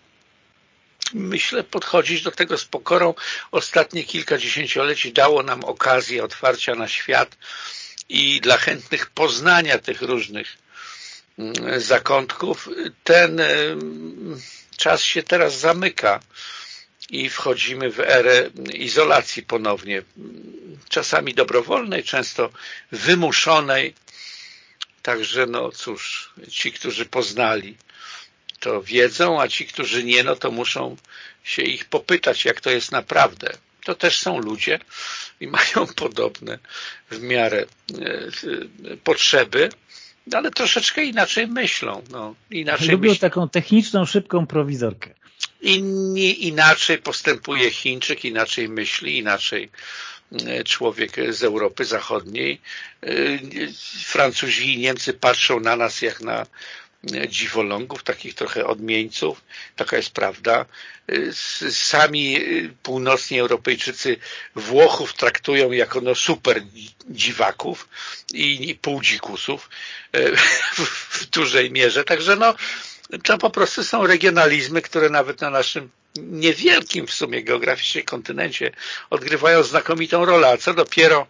myślę, podchodzić do tego z pokorą. Ostatnie kilka dziesięcioleci dało nam okazję otwarcia na świat i dla chętnych poznania tych różnych zakątków. Ten czas się teraz zamyka i wchodzimy w erę izolacji ponownie. Czasami dobrowolnej, często wymuszonej. Także no cóż, ci, którzy poznali to wiedzą, a ci, którzy nie, no to muszą się ich popytać, jak to jest naprawdę. To też są ludzie i mają podobne w miarę e, potrzeby, ale troszeczkę inaczej myślą. No, inaczej Lubią myśl... taką techniczną, szybką prowizorkę. Inni inaczej postępuje Chińczyk, inaczej myśli, inaczej e, człowiek z Europy Zachodniej. E, Francuzi i Niemcy patrzą na nas jak na dziwolągów, takich trochę odmieńców, taka jest prawda. Sami północni Europejczycy Włochów traktują jako no super dziwaków i półdzikusów e, w dużej mierze, także no to po prostu są regionalizmy, które nawet na naszym niewielkim w sumie geograficznie kontynencie odgrywają znakomitą rolę, a co dopiero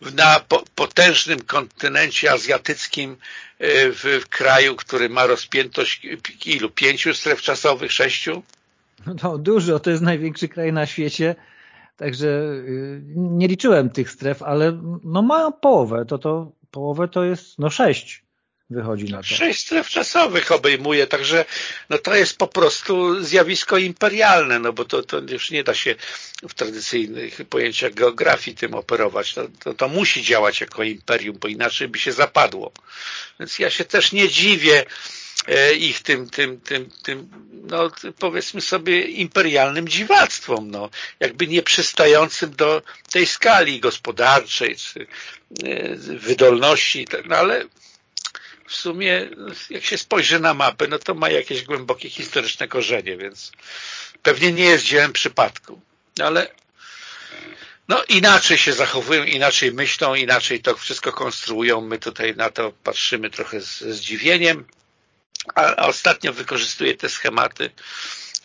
na potężnym kontynencie azjatyckim e, w kraju, który ma rozpiętość ilu? Pięciu stref czasowych? Sześciu? No dużo, to jest największy kraj na świecie, także y, nie liczyłem tych stref, ale no ma połowę, to, to połowę to jest no sześć wychodzi na to. Sześć stref czasowych obejmuje, także no to jest po prostu zjawisko imperialne, no bo to, to już nie da się w tradycyjnych pojęciach geografii tym operować. To, to, to musi działać jako imperium, bo inaczej by się zapadło. Więc ja się też nie dziwię e, ich tym, tym, tym, tym no powiedzmy sobie imperialnym dziwactwom, no, jakby nie przystającym do tej skali gospodarczej czy e, wydolności, no ale w sumie jak się spojrzy na mapę, no to ma jakieś głębokie historyczne korzenie, więc pewnie nie jest dziełem przypadku. Ale no inaczej się zachowują, inaczej myślą, inaczej to wszystko konstruują. My tutaj na to patrzymy trochę z, zdziwieniem, a, ostatnio wykorzystuje te schematy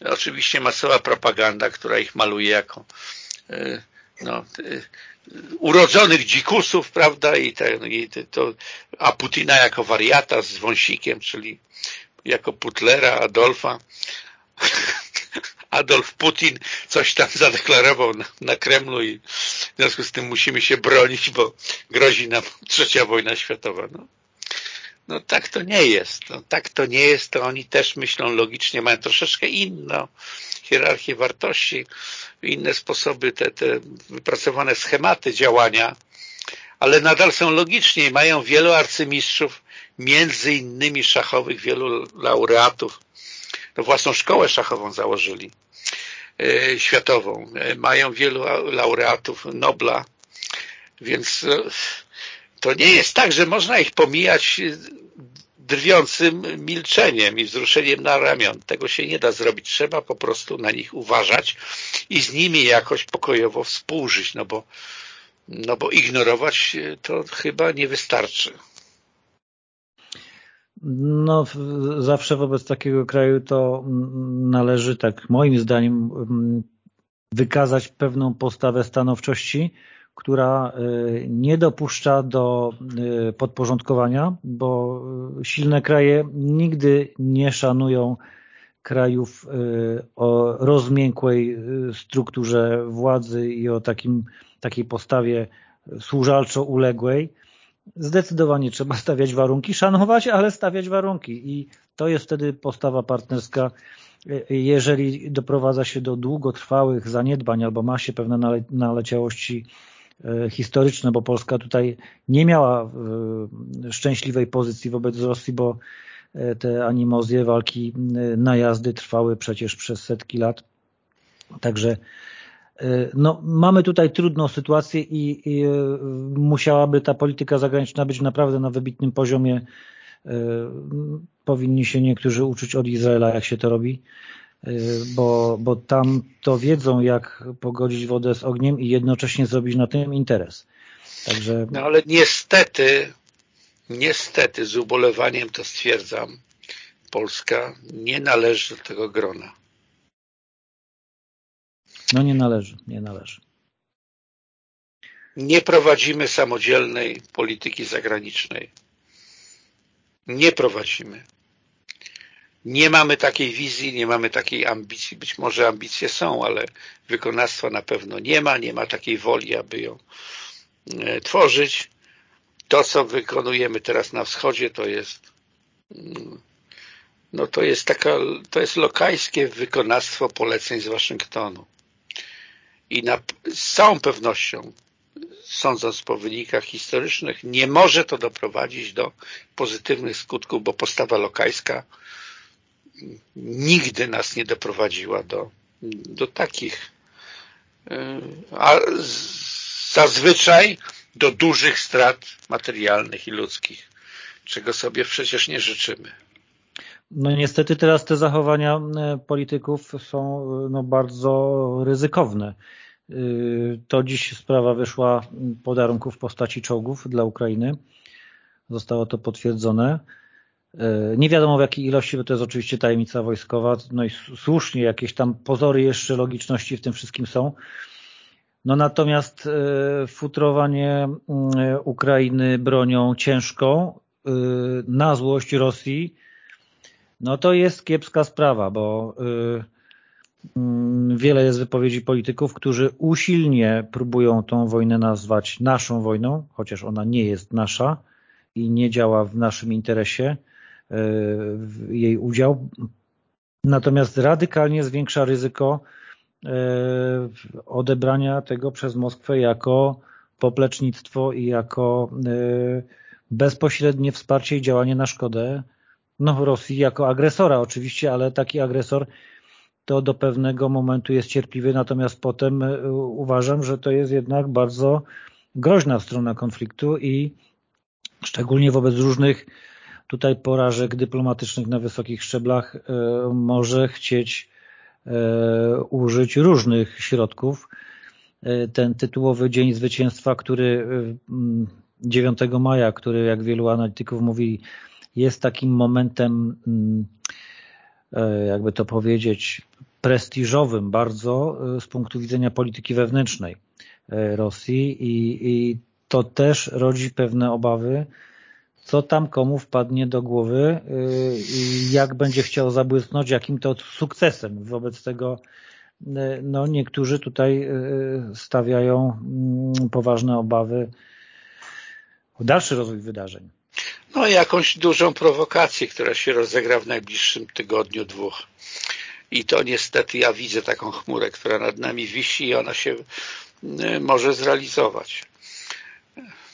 oczywiście masowa propaganda, która ich maluje jako y, no, y, urodzonych dzikusów, prawda, i, i to, a Putina jako wariata z wąsikiem, czyli jako Putlera, Adolfa. Adolf Putin coś tam zadeklarował na, na, Kremlu i w związku z tym musimy się bronić, bo grozi nam trzecia wojna światowa. No, no tak to nie jest. No, tak to nie jest, to oni też myślą logicznie, mają troszeczkę inną hierarchię wartości, inne sposoby, te, te wypracowane schematy działania, ale nadal są logiczni i mają wielu arcymistrzów, między innymi szachowych, wielu laureatów. No własną szkołę szachową założyli, e, światową. E, mają wielu laureatów Nobla, więc e, to nie jest tak, że można ich pomijać drwiącym milczeniem i wzruszeniem na ramion. Tego się nie da zrobić. Trzeba po prostu na nich uważać i z nimi jakoś pokojowo współżyć, no bo, no bo ignorować to chyba nie wystarczy. No, zawsze wobec takiego kraju to należy, tak moim zdaniem, wykazać pewną postawę stanowczości, która y, nie dopuszcza do y, podporządkowania, bo silne kraje nigdy nie szanują krajów y, o rozmiękłej strukturze władzy i o takim, takiej postawie służalczo uległej. Zdecydowanie trzeba stawiać warunki, szanować, ale stawiać warunki i to jest wtedy postawa partnerska jeżeli doprowadza się do długotrwałych zaniedbań albo ma się pewne naleciałości E, historyczne, bo Polska tutaj nie miała e, szczęśliwej pozycji wobec Rosji, bo e, te animozje, walki, najazdy trwały przecież przez setki lat. Także no, mamy tutaj trudną sytuację i, i musiałaby ta polityka zagraniczna być naprawdę na wybitnym poziomie. Powinni się niektórzy uczyć od Izraela, jak się to robi. Y, bo, bo tam to wiedzą, jak pogodzić wodę z ogniem i jednocześnie zrobić na tym interes. Także... No ale niestety, niestety z ubolewaniem to stwierdzam, Polska nie należy do tego grona. No nie należy, nie należy. Nie prowadzimy samodzielnej polityki zagranicznej. Nie prowadzimy. Nie mamy takiej wizji, nie mamy takiej ambicji. Być może ambicje są, ale wykonawstwa na pewno nie ma, nie ma takiej woli, aby ją e, tworzyć. To, co wykonujemy teraz na wschodzie, to jest mm, no to jest taka, to jest lokajskie wykonawstwo poleceń z Waszyngtonu. I na, z całą pewnością, sądząc po wynikach historycznych, nie może to doprowadzić do pozytywnych skutków, bo postawa lokajska nigdy nas nie doprowadziła do, do takich, e, a zazwyczaj do dużych strat materialnych i ludzkich, czego sobie przecież nie życzymy. No niestety teraz te zachowania e, polityków są e, no, bardzo ryzykowne. To dziś sprawa wyszła podarunków w postaci czołgów dla Ukrainy. Zostało to potwierdzone. E, nie wiadomo w jakiej ilości, bo to jest oczywiście tajemnica wojskowa, no i słusznie jakieś tam pozory jeszcze logiczności w tym wszystkim są. No natomiast e, futrowanie mm, Ukrainy bronią ciężką e, na złość Rosji, no to jest kiepska sprawa, bo mm, wiele jest wypowiedzi polityków, którzy usilnie próbują tą wojnę nazwać naszą wojną, chociaż ona nie jest nasza i nie działa w naszym interesie jej udział. Natomiast radykalnie zwiększa ryzyko e, odebrania tego przez Moskwę jako poplecznictwo i jako e, bezpośrednie wsparcie i działanie na szkodę no, Rosji jako agresora oczywiście, ale taki agresor to do pewnego momentu jest cierpliwy, natomiast potem e, uważam, że to jest jednak bardzo groźna strona konfliktu i szczególnie wobec różnych tutaj porażek dyplomatycznych na wysokich szczeblach e, może chcieć e, użyć różnych środków. E, ten tytułowy Dzień Zwycięstwa, który 9 maja, który jak wielu analityków mówi jest takim momentem jakby to powiedzieć prestiżowym bardzo z punktu widzenia polityki wewnętrznej Rosji i, i to też rodzi pewne obawy co tam komu wpadnie do głowy y, i jak będzie chciał zabłysnąć, jakim to sukcesem. Wobec tego y, no, niektórzy tutaj y, stawiają mm, poważne obawy o dalszy rozwój wydarzeń. No jakąś dużą prowokację, która się rozegra w najbliższym tygodniu, dwóch. I to niestety ja widzę taką chmurę, która nad nami wisi i ona się może zrealizować.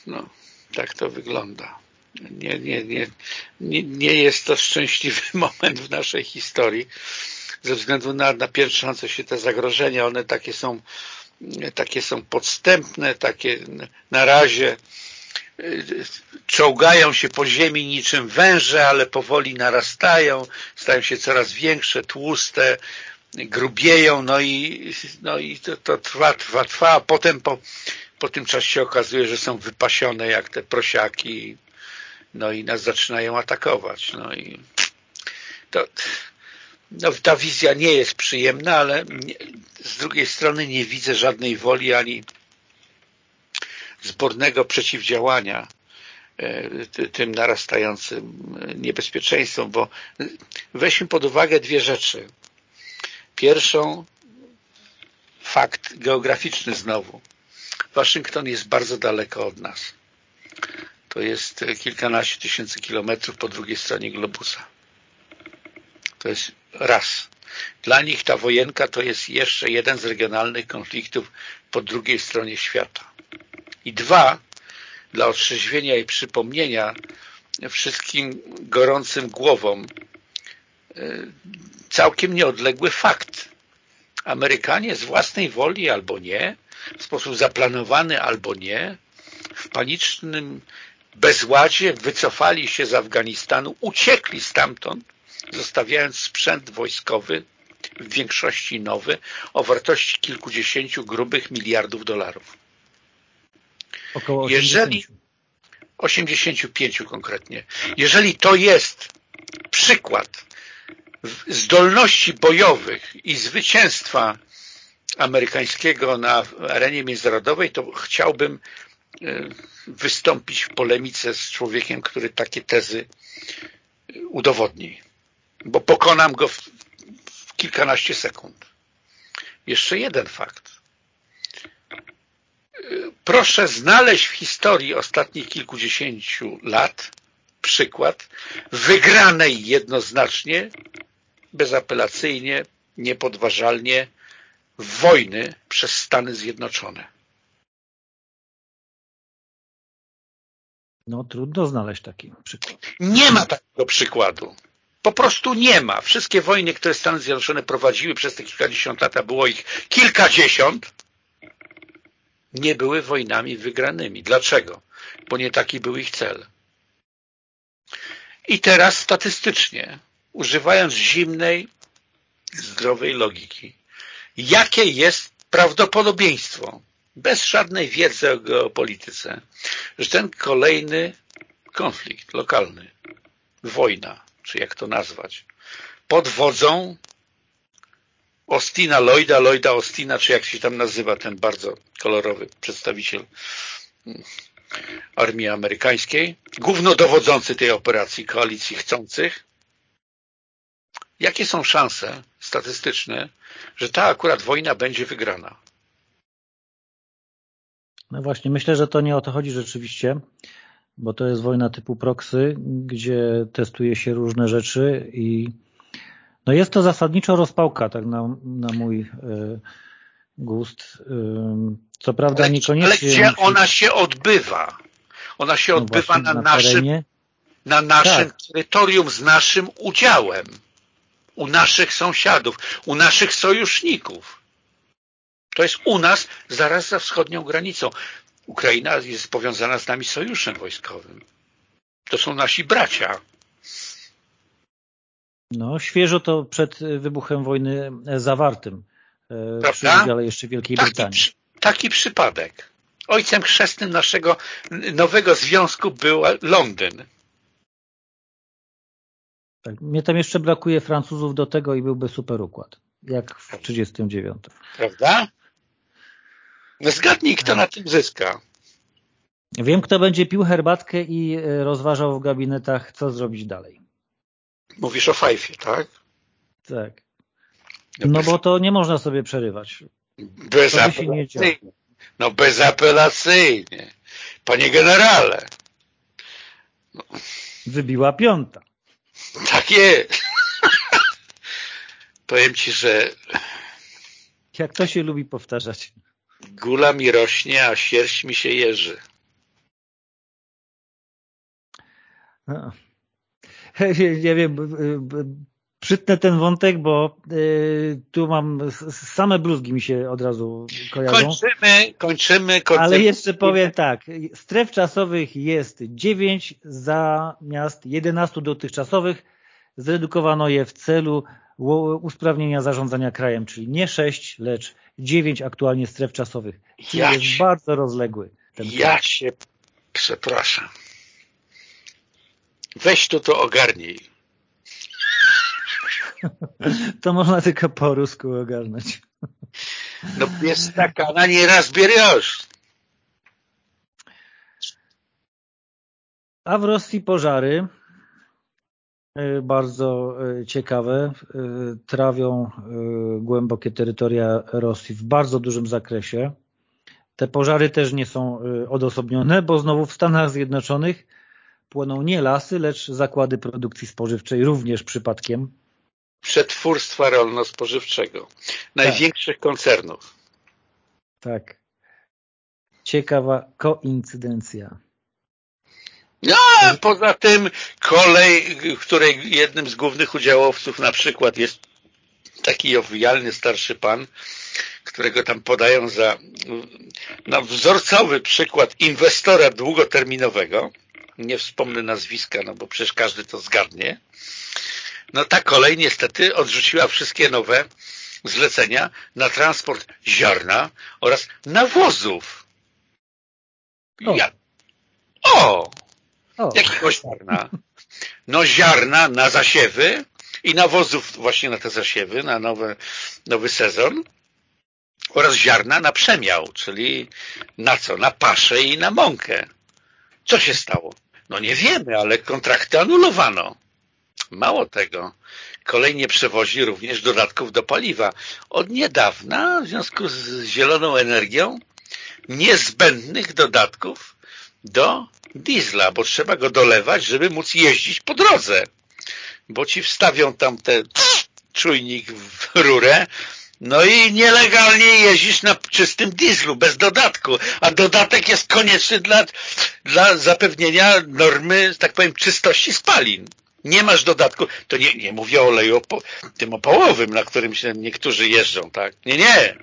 No, tak to wygląda nie, nie, nie, nie, jest to szczęśliwy moment w naszej historii ze względu na, na piętrzące się te zagrożenia. One takie są, takie są podstępne, takie na razie y, czołgają się po ziemi niczym węże, ale powoli narastają, stają się coraz większe, tłuste, grubieją, no i, no i to, to trwa, trwa, trwa, a potem po, po tym czasie się okazuje, że są wypasione jak te prosiaki no i nas zaczynają atakować. No i to, no, ta wizja nie jest przyjemna, ale nie, z drugiej strony nie widzę żadnej woli ani zbornego przeciwdziałania e, tym narastającym niebezpieczeństwom, bo weźmy pod uwagę dwie rzeczy. Pierwszą fakt geograficzny znowu. Waszyngton jest bardzo daleko od nas to jest kilkanaście tysięcy kilometrów po drugiej stronie globusa. To jest raz. Dla nich ta wojenka to jest jeszcze jeden z regionalnych konfliktów po drugiej stronie świata. I dwa, dla otrzeźwienia i przypomnienia wszystkim gorącym głowom y, całkiem nieodległy fakt. Amerykanie z własnej woli albo nie, w sposób zaplanowany albo nie, w panicznym bezładzie wycofali się z Afganistanu, uciekli stamtąd, zostawiając sprzęt wojskowy, w większości nowy, o wartości kilkudziesięciu grubych miliardów dolarów. Około 80. Jeżeli 85 konkretnie. Jeżeli to jest przykład zdolności bojowych i zwycięstwa amerykańskiego na arenie międzynarodowej, to chciałbym wystąpić w polemice z człowiekiem, który takie tezy udowodni. Bo pokonam go w, w kilkanaście sekund. Jeszcze jeden fakt. Proszę znaleźć w historii ostatnich kilkudziesięciu lat przykład wygranej jednoznacznie, bezapelacyjnie, niepodważalnie wojny przez Stany Zjednoczone. No trudno znaleźć taki przykład. Nie ma takiego przykładu. Po prostu nie ma. Wszystkie wojny, które Stany Zjednoczone prowadziły przez te kilkadziesiąt lat, a było ich kilkadziesiąt, nie były wojnami wygranymi. Dlaczego? Bo nie taki był ich cel. I teraz statystycznie, używając zimnej, zdrowej logiki, jakie jest prawdopodobieństwo, bez żadnej wiedzy o geopolityce, że ten kolejny konflikt lokalny, wojna, czy jak to nazwać, pod wodzą Ostina Lloyda, Lloyda Ostina, czy jak się tam nazywa ten bardzo kolorowy przedstawiciel armii amerykańskiej, głównodowodzący tej operacji koalicji chcących, jakie są szanse statystyczne, że ta akurat wojna będzie wygrana? No właśnie, myślę, że to nie o to chodzi rzeczywiście, bo to jest wojna typu proxy, gdzie testuje się różne rzeczy i no jest to zasadniczo rozpałka, tak na, na mój y, gust. Y, co prawda ale, niekoniecznie... Ale gdzie musi... ona się odbywa? Ona się no odbywa na, na, naszym, na naszym tak. terytorium z naszym udziałem. U naszych sąsiadów, u naszych sojuszników. To jest u nas, zaraz za wschodnią granicą. Ukraina jest powiązana z nami sojuszem wojskowym. To są nasi bracia. No, świeżo to przed wybuchem wojny zawartym e, Prawda? przy udziale jeszcze Wielkiej taki, Brytanii. Taki przypadek. Ojcem chrzestnym naszego nowego związku był Londyn. Tak, mnie tam jeszcze brakuje Francuzów do tego i byłby super układ, jak w 1939. Prawda? No zgadnij, kto na tym zyska. Wiem, kto będzie pił herbatkę i e, rozważał w gabinetach, co zrobić dalej. Mówisz o fajfie, tak? Tak. No bo to nie można sobie przerywać. Bezapelacyjnie. No bezapelacyjnie. Panie generale. No. Wybiła piąta. Tak jest. Powiem ci, że... Jak to się lubi powtarzać. Gula mi rośnie, a sierść mi się jeży. No. Nie wiem, przytnę ten wątek, bo y, tu mam same bluzgi mi się od razu kojarzą. Kończymy, kończymy. kończymy. Ale jeszcze powiem tak, stref czasowych jest 9 zamiast 11 dotychczasowych. Zredukowano je w celu usprawnienia zarządzania krajem, czyli nie 6, lecz 9 aktualnie stref czasowych. Czyli ja jest bardzo rozległy. Ten ja kraj. się przepraszam. Weź tu to ogarnij. To można tylko po rusku ogarnąć. No jest taka, na nie raz bierzesz. A w Rosji pożary bardzo y, ciekawe. Y, trawią głębokie terytoria Rosji w bardzo dużym zakresie. Te pożary też nie są odosobnione, bo znowu w Stanach Zjednoczonych płoną nie lasy, lecz zakłady produkcji spożywczej również przypadkiem. Przetwórstwa rolno-spożywczego. Największych tak. koncernów. Tak. Ciekawa koincydencja. No, poza tym kolej, w której jednym z głównych udziałowców na przykład jest taki owijalny starszy pan, którego tam podają za no, wzorcowy przykład inwestora długoterminowego, nie wspomnę nazwiska, no bo przecież każdy to zgadnie, no ta kolej niestety odrzuciła wszystkie nowe zlecenia na transport ziarna oraz nawozów. O! Ja... o! O. Jakiego ziarna? No ziarna na zasiewy i nawozów właśnie na te zasiewy, na nowy, nowy sezon oraz ziarna na przemiał, czyli na co? Na paszę i na mąkę. Co się stało? No nie wiemy, ale kontrakty anulowano. Mało tego, kolej nie przewozi również dodatków do paliwa. Od niedawna, w związku z zieloną energią, niezbędnych dodatków do diesla, bo trzeba go dolewać, żeby móc jeździć po drodze. Bo ci wstawią tam ten czujnik w rurę, no i nielegalnie jeździsz na czystym dieslu, bez dodatku, a dodatek jest konieczny dla, dla zapewnienia normy, tak powiem, czystości spalin. Nie masz dodatku, to nie, nie mówię o oleju opo tym opołowym, na którym się niektórzy jeżdżą, tak? Nie, nie.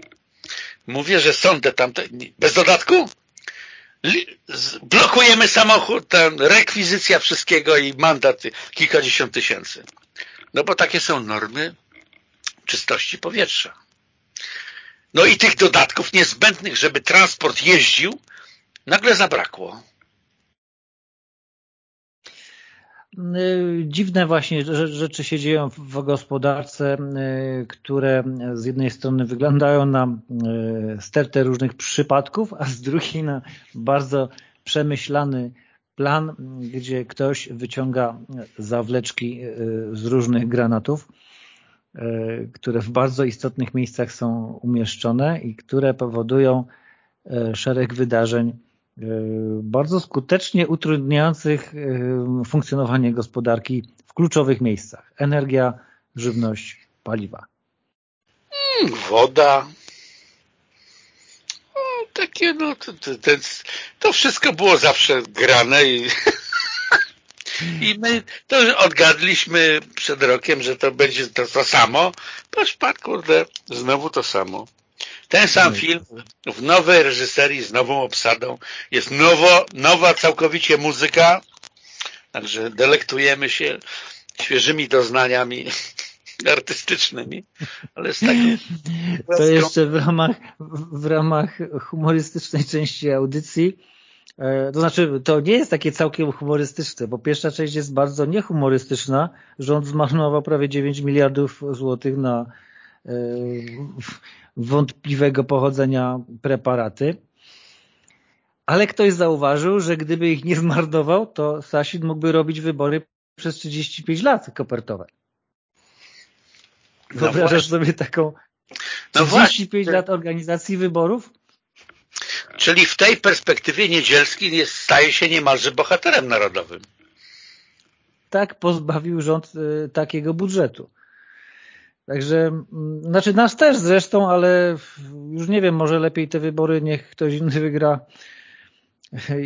Mówię, że sądzę tam, bez dodatku? Blokujemy samochód, tam rekwizycja wszystkiego i mandat kilkadziesiąt tysięcy. No bo takie są normy czystości powietrza. No i tych dodatków niezbędnych, żeby transport jeździł, nagle zabrakło. Dziwne właśnie rzeczy się dzieją w gospodarce, y, które z jednej strony wyglądają na y, stertę różnych przypadków, a z drugiej na bardzo przemyślany plan, gdzie ktoś wyciąga zawleczki z różnych granatów, które w bardzo istotnych miejscach są umieszczone i które powodują szereg wydarzeń bardzo skutecznie utrudniających e, funkcjonowanie gospodarki w kluczowych miejscach. Energia, żywność, paliwa. Hmm, woda. No, takie, no, to, to, to, wszystko było zawsze grane i, i my to odgadliśmy przed rokiem, że to będzie to, to samo. Patrz, patrz, kurde, znowu to samo. Ten sam film w nowej reżyserii z nową obsadą. Jest nowo, nowa całkowicie muzyka. Także delektujemy się świeżymi doznaniami artystycznymi, ale z taką... To jeszcze w ramach, w ramach humorystycznej części audycji e, to znaczy, to nie jest takie całkiem humorystyczne, bo pierwsza część jest bardzo niehumorystyczna. Rząd zmarnował prawie 9 miliardów złotych na wątpliwego pochodzenia preparaty. Ale ktoś zauważył, że gdyby ich nie zmarnował, to Sasin mógłby robić wybory przez 35 lat kopertowe. No Wyobrażasz sobie taką 35 no lat organizacji wyborów? Czyli w tej perspektywie Niedzielski jest, staje się niemalże bohaterem narodowym. Tak pozbawił rząd y, takiego budżetu. Także, mm, znaczy nas też zresztą, ale już nie wiem, może lepiej te wybory niech ktoś inny wygra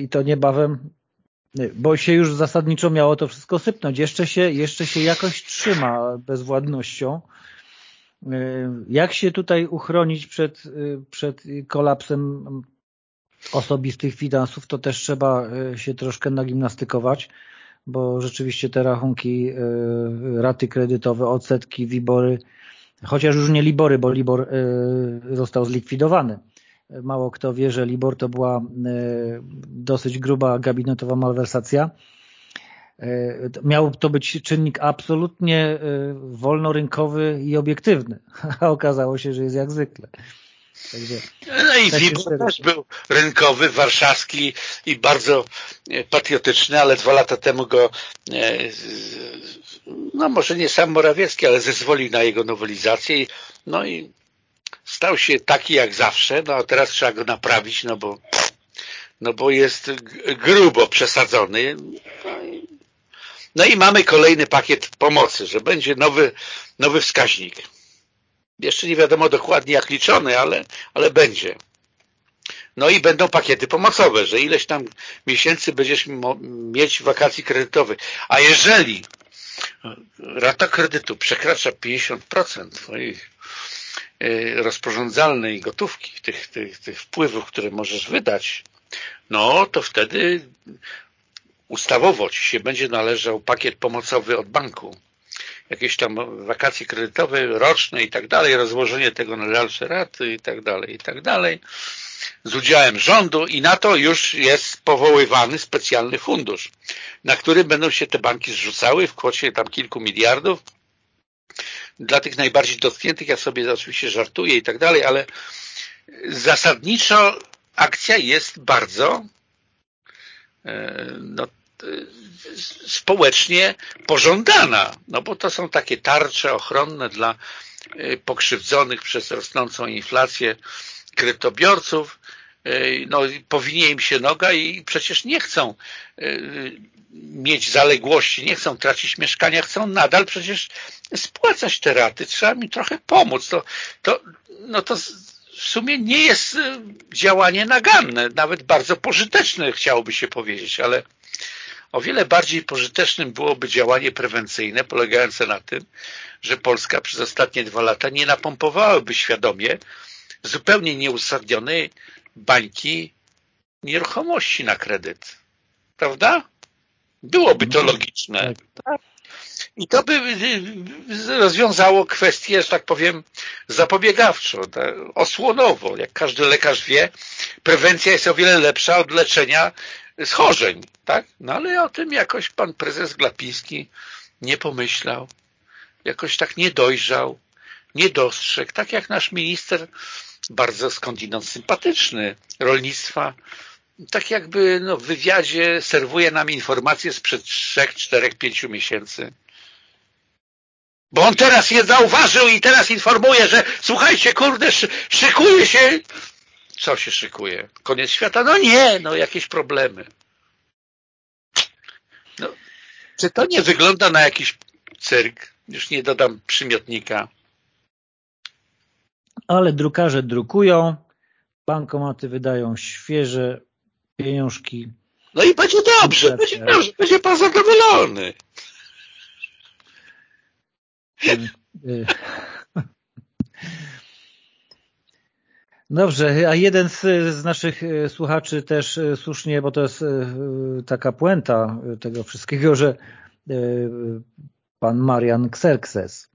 i to niebawem, bo się już zasadniczo miało to wszystko sypnąć. Jeszcze się, jeszcze się jakoś trzyma bezwładnością. Jak się tutaj uchronić przed, przed kolapsem osobistych finansów, to też trzeba się troszkę nagimnastykować bo rzeczywiście te rachunki, e, raty kredytowe, odsetki, Libory, chociaż już nie Libory, bo Libor e, został zlikwidowany. Mało kto wie, że Libor to była e, dosyć gruba gabinetowa malwersacja. Miał to być czynnik absolutnie wolnorynkowy i obiektywny, a okazało się, że jest jak zwykle. Także, no i WIBOR też był rynkowy, warszawski i bardzo e, patriotyczny, ale dwa lata temu go e, no może nie sam Morawiecki, ale zezwolił na jego nowelizację no i stał się taki jak zawsze, no a teraz trzeba go naprawić, no bo no bo jest grubo przesadzony. No no i mamy kolejny pakiet pomocy, że będzie nowy, nowy wskaźnik jeszcze nie wiadomo dokładnie jak liczony, ale, ale będzie. No i będą pakiety pomocowe, że ileś tam miesięcy będziesz mieć wakacji kredytowych. A jeżeli rata kredytu przekracza 50% twojej e, rozporządzalnej gotówki, tych, tych, tych wpływów, które możesz wydać, no to wtedy ustawowo ci się będzie należał pakiet pomocowy od banku jakieś tam wakacje kredytowe, roczne i tak dalej, rozłożenie tego na dalsze raty i tak dalej, i tak dalej. z udziałem rządu i na to już jest powoływany specjalny fundusz, na który będą się te banki zrzucały w kwocie tam kilku miliardów. Dla tych najbardziej dotkniętych ja sobie oczywiście żartuję i tak dalej, ale zasadniczo akcja jest bardzo e, no, społecznie pożądana, no bo to są takie tarcze ochronne dla e, pokrzywdzonych przez rosnącą inflację kredytobiorców, e, no powinie im się noga i przecież nie chcą mieć zaległości, nie chcą tracić mieszkania, chcą nadal przecież spłacać te raty, trzeba mi trochę pomóc. To, to, no to w sumie nie jest y, działanie naganne, nawet bardzo pożyteczne chciałoby się powiedzieć, ale o wiele bardziej pożytecznym byłoby działanie prewencyjne polegające na tym, że Polska przez ostatnie dwa lata nie napompowałaby świadomie zupełnie nieuzasadnionej bańki nieruchomości na kredyt. Prawda? Byłoby to no, logiczne. Tak. I to by rozwiązało kwestię, że tak powiem, zapobiegawczo, osłonowo. Jak każdy lekarz wie, prewencja jest o wiele lepsza od leczenia schorzeń. Tak? No ale o tym jakoś pan prezes Glapiński nie pomyślał. Jakoś tak nie dojrzał, nie dostrzegł. Tak jak nasz minister, bardzo skądinąd sympatyczny, rolnictwa, tak jakby no, w wywiadzie serwuje nam informacje sprzed 3, 4, 5 miesięcy. Bo on teraz je zauważył i teraz informuje, że słuchajcie, kurde, szykuje się. Co się szykuje? Koniec świata? No nie, no jakieś problemy. No, czy to nie wygląda na jakiś cyrk? Już nie dodam przymiotnika. Ale drukarze drukują, bankomaty wydają świeże pieniążki. No i będzie dobrze, będzie dobrze, będzie pan zadowolony. Dobrze, a jeden z, z, naszych e, słuchaczy też e, słusznie, bo to jest e, taka puenta tego wszystkiego, że pan Marian Xerxes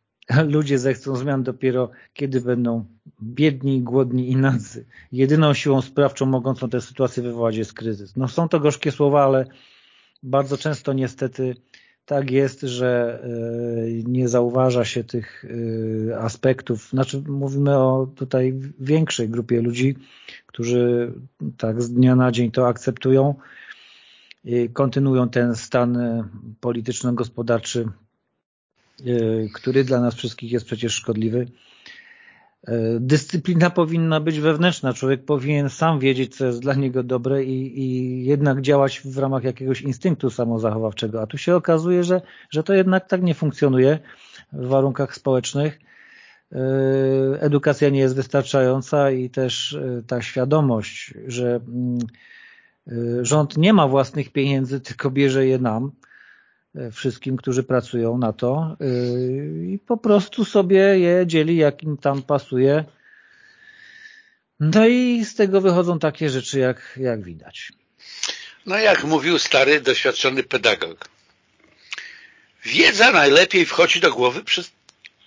ludzie zechcą zmian dopiero kiedy będą biedni, głodni i nadzy. Jedyną siłą sprawczą mogącą tę sytuację wywołać jest kryzys. No są to gorzkie słowa, ale bardzo często niestety tak jest, że e, nie zauważa się tych e, aspektów. Znaczy mówimy o tutaj większej grupie ludzi, którzy tak z dnia na dzień to akceptują, kontynuują ten stan e, polityczno-gospodarczy który dla nas wszystkich jest przecież szkodliwy. E, dyscyplina powinna być wewnętrzna. Człowiek powinien sam wiedzieć, co jest dla niego dobre i, i jednak działać w ramach jakiegoś instynktu samozachowawczego. A tu się okazuje, że, że to jednak tak nie funkcjonuje w warunkach społecznych. E, edukacja nie jest wystarczająca i też ta świadomość, że mm, rząd nie ma własnych pieniędzy, tylko bierze je nam, E, wszystkim, którzy pracują na to e, i po prostu sobie je dzieli, jak im tam pasuje. No i z tego wychodzą takie rzeczy, jak, jak widać. No jak mówił stary, doświadczony pedagog. Wiedza najlepiej wchodzi do głowy przez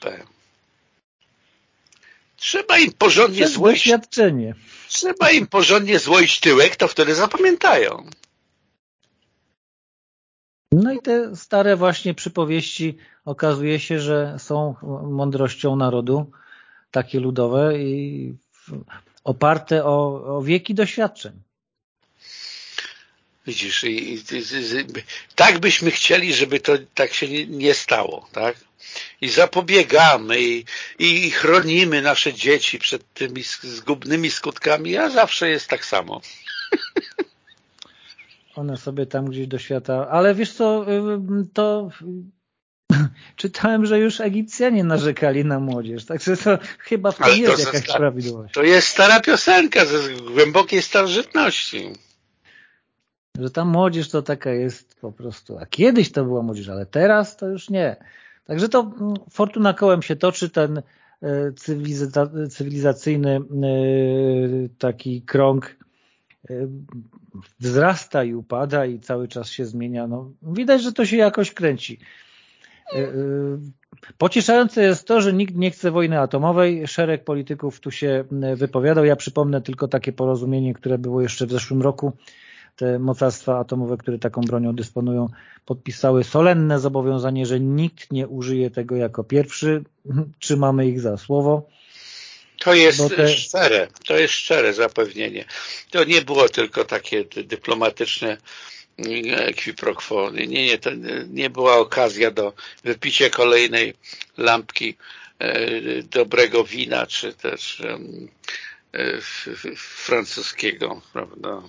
P. Trzeba im porządnie doświadczenie. Trzeba im porządnie złoić tyłek, to wtedy zapamiętają. No i te stare właśnie przypowieści okazuje się, że są mądrością narodu, takie ludowe i oparte o, o wieki doświadczeń. Widzisz, i, i, i, tak byśmy chcieli, żeby to tak się nie, nie stało, tak? I zapobiegamy i, i chronimy nasze dzieci przed tymi zgubnymi skutkami, a zawsze jest tak samo. one sobie tam gdzieś do świata... Ale wiesz co, to czytałem, że już Egipcjanie narzekali na młodzież, także to chyba w tym jest jakaś prawidłowość. To jest stara piosenka ze głębokiej starożytności. Że ta młodzież to taka jest po prostu, a kiedyś to była młodzież, ale teraz to już nie. Także to fortuna kołem się toczy, ten e, cywilizacyjny e, taki krąg wzrasta i upada i cały czas się zmienia. No, widać, że to się jakoś kręci. Pocieszające jest to, że nikt nie chce wojny atomowej. Szereg polityków tu się wypowiadał. Ja przypomnę tylko takie porozumienie, które było jeszcze w zeszłym roku. Te mocarstwa atomowe, które taką bronią dysponują, podpisały solenne zobowiązanie, że nikt nie użyje tego jako pierwszy. Trzymamy ich za słowo. To jest te... szczere, to jest szczere zapewnienie. To nie było tylko takie dyplomatyczne qui pro quo. Nie, nie, to nie była okazja do wypicia kolejnej lampki e, dobrego wina, czy też e, francuskiego prawda,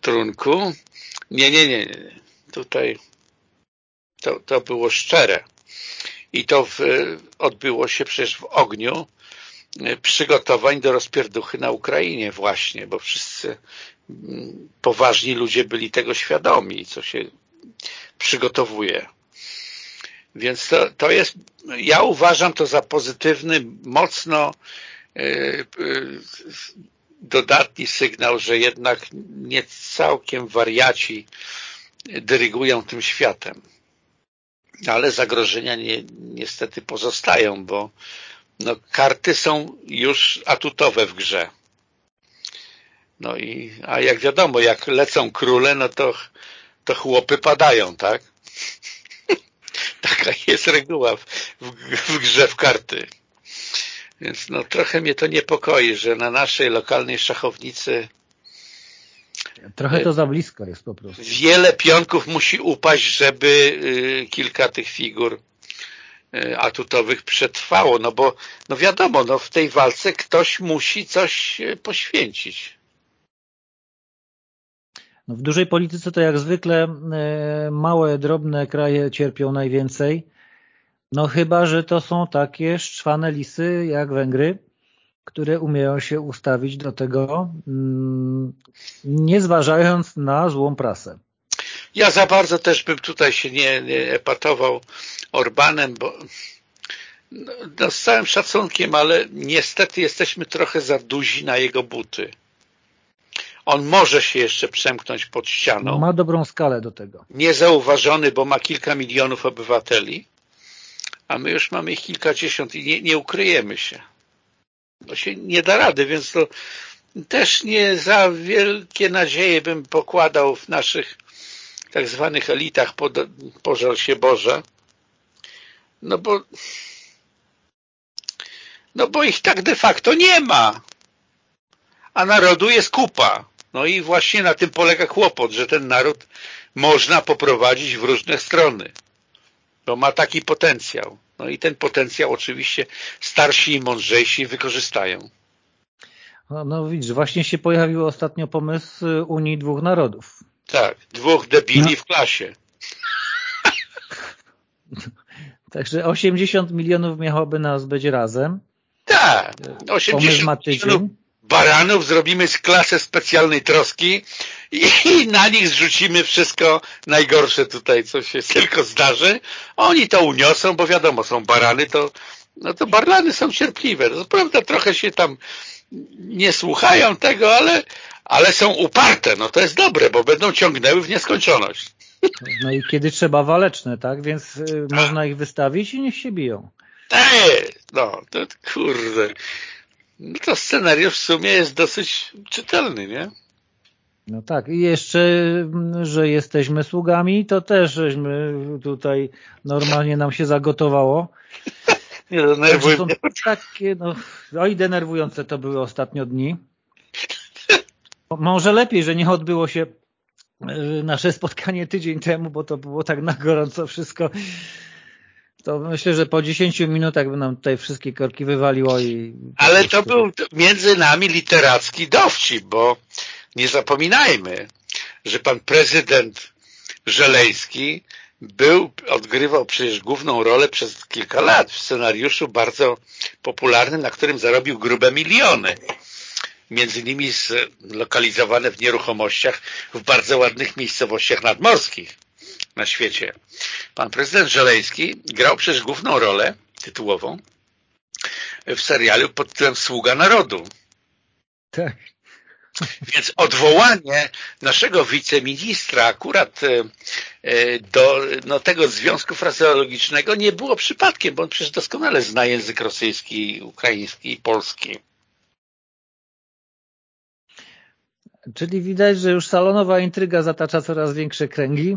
trunku. Nie, nie, nie, nie. Tutaj to, to było szczere. I to w, odbyło się przecież w ogniu e, przygotowań do rozpierduchy na Ukrainie właśnie, bo wszyscy poważni ludzie byli tego świadomi, co się przygotowuje. Więc to, to jest, ja uważam to za pozytywny, mocno yy, yy, dodatni sygnał, że jednak nie całkiem wariaci dyrygują tym światem. Ale zagrożenia nie, niestety pozostają, bo no, karty są już atutowe w grze. No i, a jak wiadomo, jak lecą króle, no to, to chłopy padają, tak? Taka jest reguła w, w, grze w karty. Więc no trochę mnie to niepokoi, że na naszej lokalnej szachownicy Trochę to za blisko jest po prostu. Wiele pionków musi upaść, żeby y, kilka tych figur atutowych przetrwało, no bo no wiadomo, no w tej walce ktoś musi coś y, poświęcić. No w dużej polityce to jak zwykle e, małe, drobne kraje cierpią najwięcej. No chyba, że to są takie szczwane lisy jak Węgry, które umieją się ustawić do tego, mm, nie zważając na złą prasę. Ja za bardzo też bym tutaj się nie, nie epatował Orbanem, bo no, no, z całym szacunkiem, ale niestety jesteśmy trochę za duzi na jego buty. On może się jeszcze przemknąć pod ścianą. Ma dobrą skalę do tego. Niezauważony, bo ma kilka milionów obywateli, a my już mamy ich kilkadziesiąt i nie, nie ukryjemy się. To się nie da rady, więc to też nie za wielkie nadzieje bym pokładał w naszych tak zwanych elitach pod, pożal się Boże. No bo no bo ich tak de facto nie ma. A narodu jest kupa. No i właśnie na tym polega kłopot, że ten naród można poprowadzić w różne strony, bo ma taki potencjał. No i ten potencjał oczywiście starsi i mądrzejsi wykorzystają. No, no widzisz, właśnie się pojawił ostatnio pomysł Unii Dwóch Narodów. Tak, dwóch debili no. w klasie. Także 80 milionów miałoby nas być razem. Tak, 80 milionów baranów, zrobimy klasę specjalnej troski i na nich zrzucimy wszystko najgorsze tutaj, co się tylko zdarzy. Oni to uniosą, bo wiadomo, są barany, to, no to barany są cierpliwe. No, prawda, trochę się tam nie słuchają tego, ale, ale są uparte. No to jest dobre, bo będą ciągnęły w nieskończoność. No i kiedy trzeba waleczne, tak? Więc y, można ich wystawić i niech się biją. Ej, no, to kurde. No to scenariusz w sumie jest dosyć czytelny, nie? No tak, i jeszcze, że jesteśmy sługami, to też żeśmy tutaj normalnie nam się zagotowało. Nie denerwuj są takie, no, oj denerwujące to były ostatnio dni. Może lepiej, że nie odbyło się e, nasze spotkanie tydzień temu, bo to było tak na gorąco wszystko to myślę, że po 10 minutach by nam tutaj wszystkie korki wywaliło i... Ale to był między nami literacki dowcip, bo nie zapominajmy, że pan prezydent Żeleński był, odgrywał przecież główną rolę przez kilka lat w scenariuszu bardzo popularnym, na którym zarobił grube miliony. Między innymi zlokalizowane w nieruchomościach w bardzo ładnych miejscowościach nadmorskich na świecie. Pan prezydent Żeleński grał przecież główną rolę tytułową w serialu pod tytułem Sługa Narodu. Tak. Więc odwołanie naszego wiceministra akurat e, e, do no, tego związku frazeologicznego nie było przypadkiem, bo on przecież doskonale zna język rosyjski, ukraiński i polski. Czyli widać, że już salonowa intryga zatacza coraz większe kręgi.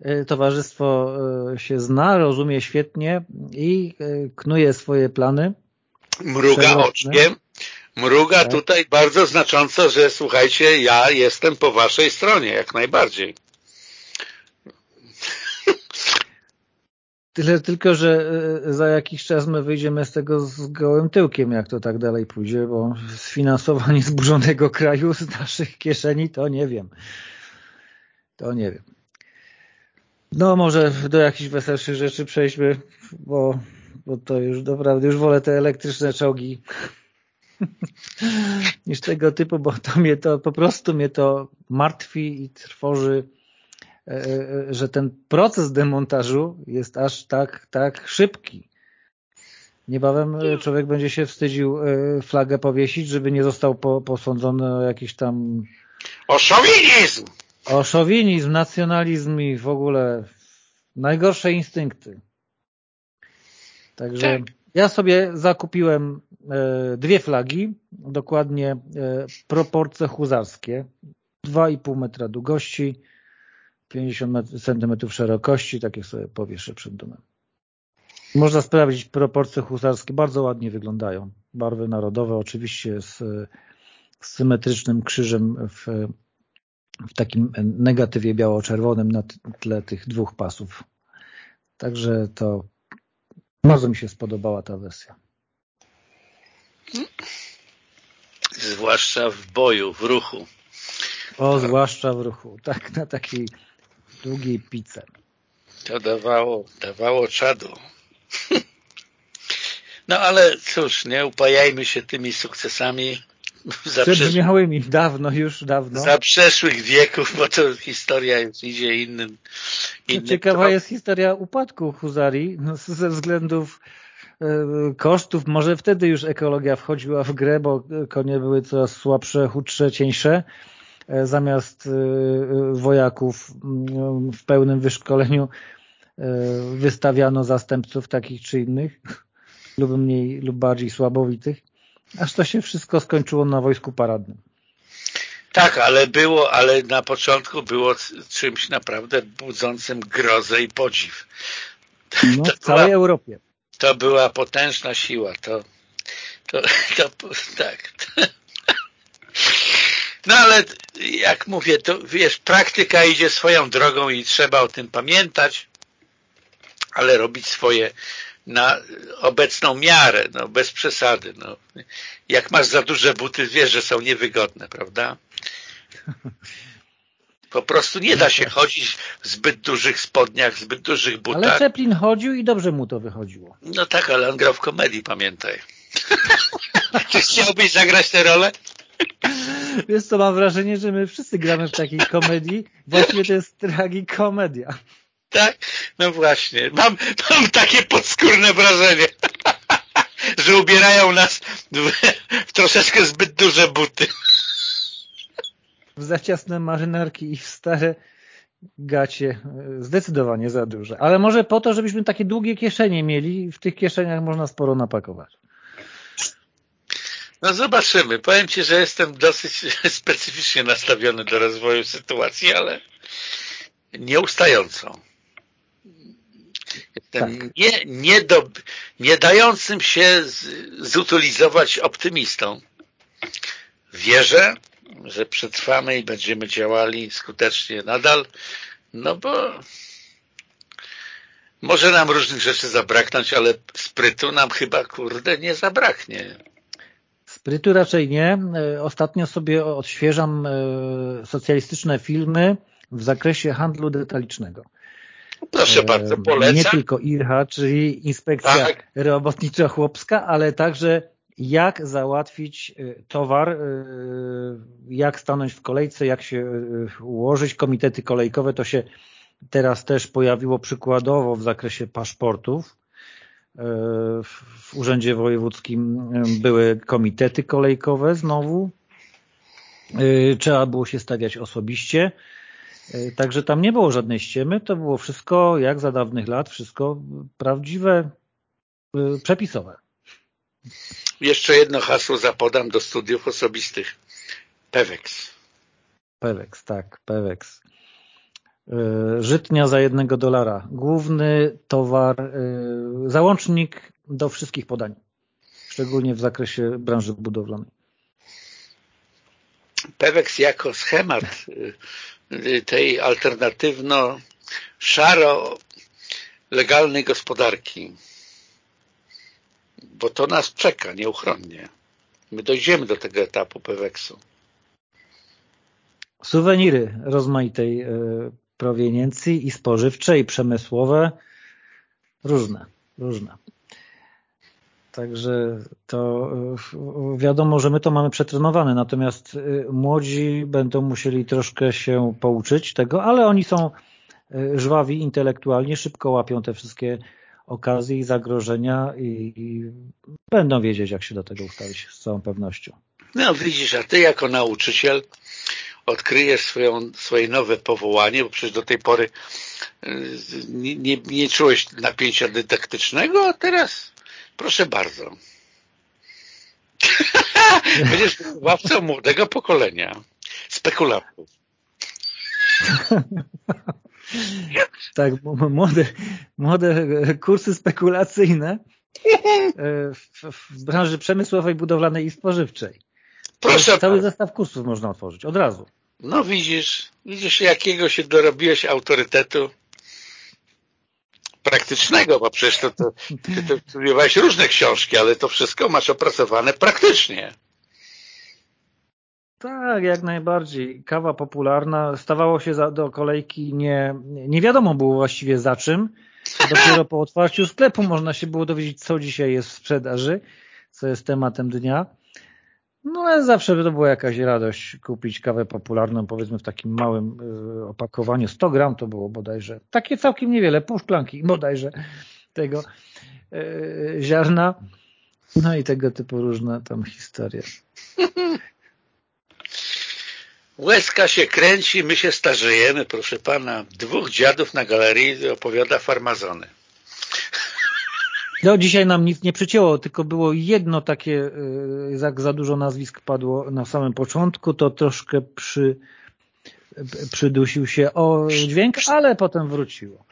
E, towarzystwo się zna, rozumie świetnie i knuje swoje plany. Mruga oczkiem mruga tak. tutaj bardzo znacząco, że słuchajcie, ja jestem po waszej stronie, jak najbardziej. Tyle tylko, że e, za jakiś czas my wyjdziemy z tego z gołym tyłkiem, jak to tak dalej pójdzie, bo sfinansowanie zburzonego kraju z naszych kieszeni, to nie wiem. To nie wiem. No może do jakichś weselszych rzeczy przejdźmy, bo, bo to już naprawdę, już wolę te elektryczne czołgi niż tego typu, bo to mnie to po prostu mnie to martwi i trwoży, e, e, że ten proces demontażu jest aż tak, tak szybki. Niebawem e, człowiek będzie się wstydził flagę powiesić, żeby nie został posądzony o jakiś tam... O szowinizm! O szowinizm, nacjonalizm i w ogóle najgorsze instynkty. Także... Tak. Ja sobie zakupiłem e, dwie flagi, dokładnie e, proporcje huzarskie, 2,5 metra długości, 50 centymetrów szerokości, takie sobie powieszę przed domem. Można sprawdzić proporcje husarskie, bardzo ładnie wyglądają. Barwy narodowe oczywiście z, z symetrycznym krzyżem w, w takim negatywie biało-czerwonym na tle tych dwóch pasów. Także to bardzo mi się spodobała ta wersja. Zwłaszcza w boju, w ruchu. O, zwłaszcza w ruchu. Tak, na takiej długiej pice. To dawało, dawało czadu. No ale cóż, nie upajajmy się tymi sukcesami Przebrzmiałymi dawno, już dawno. Za przeszłych wieków, bo to historia już idzie innym. innym Ciekawa jest historia upadku Huzarii no, ze względów kosztów. Może wtedy już ekologia wchodziła w grę, bo konie były coraz słabsze, chudsze, cieńsze. E, zamiast e, wojaków mm, w pełnym wyszkoleniu wystawiano zastępców takich czy innych lub mniej lub bardziej słabowitych. Aż to się wszystko skończyło na wojsku paradnym. Tak, ale było, ale na początku było czymś naprawdę budzącym grozę i podziw. No, w całej była, Europie. To była potężna siła. To, to, to tak. No ale jak mówię, to wiesz, praktyka idzie swoją drogą i trzeba o tym pamiętać, ale robić swoje na obecną miarę, no, bez przesady. No. Jak masz za duże buty, wiesz, że są niewygodne, prawda? Po prostu nie da się chodzić w zbyt dużych spodniach, w zbyt dużych butach. Ale Chaplin chodził i dobrze mu to wychodziło. No tak, ale on grał w komedii, pamiętaj. Czy chciałbyś zagrać tę rolę? Wiesz co, mam wrażenie, że my wszyscy gramy w takiej komedii. Właściwie to jest tragikomedia. Tak? No właśnie. Mam, mam takie podskórne wrażenie, że ubierają nas w, w troszeczkę zbyt duże buty. W za ciasne marynarki i w stare gacie zdecydowanie za duże. Ale może po to, żebyśmy takie długie kieszenie mieli w tych kieszeniach można sporo napakować. No zobaczymy. Powiem Ci, że jestem dosyć specyficznie nastawiony do rozwoju sytuacji, ale nieustającą. Jestem tak. nie, nie, do, nie dającym się z, zutylizować optymistą. Wierzę, że przetrwamy i będziemy działali skutecznie nadal, no bo może nam różnych rzeczy zabraknąć, ale sprytu nam chyba, kurde, nie zabraknie. Sprytu raczej nie. E, ostatnio sobie odświeżam e, socjalistyczne filmy w zakresie handlu detalicznego. Proszę bardzo, polecam. Nie tylko IRHA, czyli Inspekcja tak. Robotniczo-Chłopska, ale także jak załatwić y, towar, y, jak stanąć w kolejce, jak się y, ułożyć. Komitety kolejkowe to się teraz też pojawiło przykładowo w zakresie paszportów. W Urzędzie Wojewódzkim były komitety kolejkowe znowu. Trzeba było się stawiać osobiście. Także tam nie było żadnej ściemy, to było wszystko jak za dawnych lat, wszystko prawdziwe, przepisowe. Jeszcze jedno hasło zapodam do studiów osobistych. Pewex. Pewex, tak, Pewex. E, żytnia za jednego dolara. Główny towar, e, załącznik do wszystkich podań. Szczególnie w zakresie branży budowlanej. Pewex jako schemat e, tej alternatywno-szaro legalnej gospodarki bo to nas czeka nieuchronnie. My dojdziemy do tego etapu Peweksu. Suweniry rozmaitej e, proweniencji i spożywcze, i przemysłowe, różne, różne. Także to e, wiadomo, że my to mamy przetrenowane, natomiast e, młodzi będą musieli troszkę się pouczyć tego, ale oni są żwawi intelektualnie, szybko łapią te wszystkie okazji i zagrożenia i, i, będą wiedzieć, jak się do tego ustawić z całą pewnością. No widzisz, a ty jako nauczyciel odkryjesz swoją, swoje nowe powołanie, bo przecież do tej pory y, nie, nie, nie czułeś napięcia dydaktycznego, a teraz proszę bardzo. Będziesz ławcą młodego pokolenia, spekulantów. Tak, młode, młode kursy spekulacyjne e, w, w branży przemysłowej, budowlanej i spożywczej. Proszę Cały zestaw kursów można otworzyć, od razu. No widzisz, widzisz jakiego się dorobiłeś autorytetu praktycznego, bo przecież to, to, ty to studiowałeś różne książki, ale to wszystko masz opracowane praktycznie. Tak, jak najbardziej. Kawa popularna stawało się za, do kolejki nie, nie wiadomo było właściwie za czym. Dopiero po otwarciu sklepu można się było dowiedzieć, co dzisiaj jest w sprzedaży, co jest tematem dnia. No ale zawsze to była jakaś radość kupić kawę popularną, powiedzmy w takim małym y, opakowaniu. 100 gram to było bodajże. Takie całkiem niewiele, pół szklanki bodajże tego y, ziarna. No i tego typu różne tam historie. Łezka się kręci, my się starzejemy, proszę pana. Dwóch dziadów na galerii opowiada farmazony. No dzisiaj nam nic nie przycięło, tylko było jedno takie, y, jak za dużo nazwisk padło na samym początku, to troszkę przy, przydusił się o dźwięk, ale potem wróciło.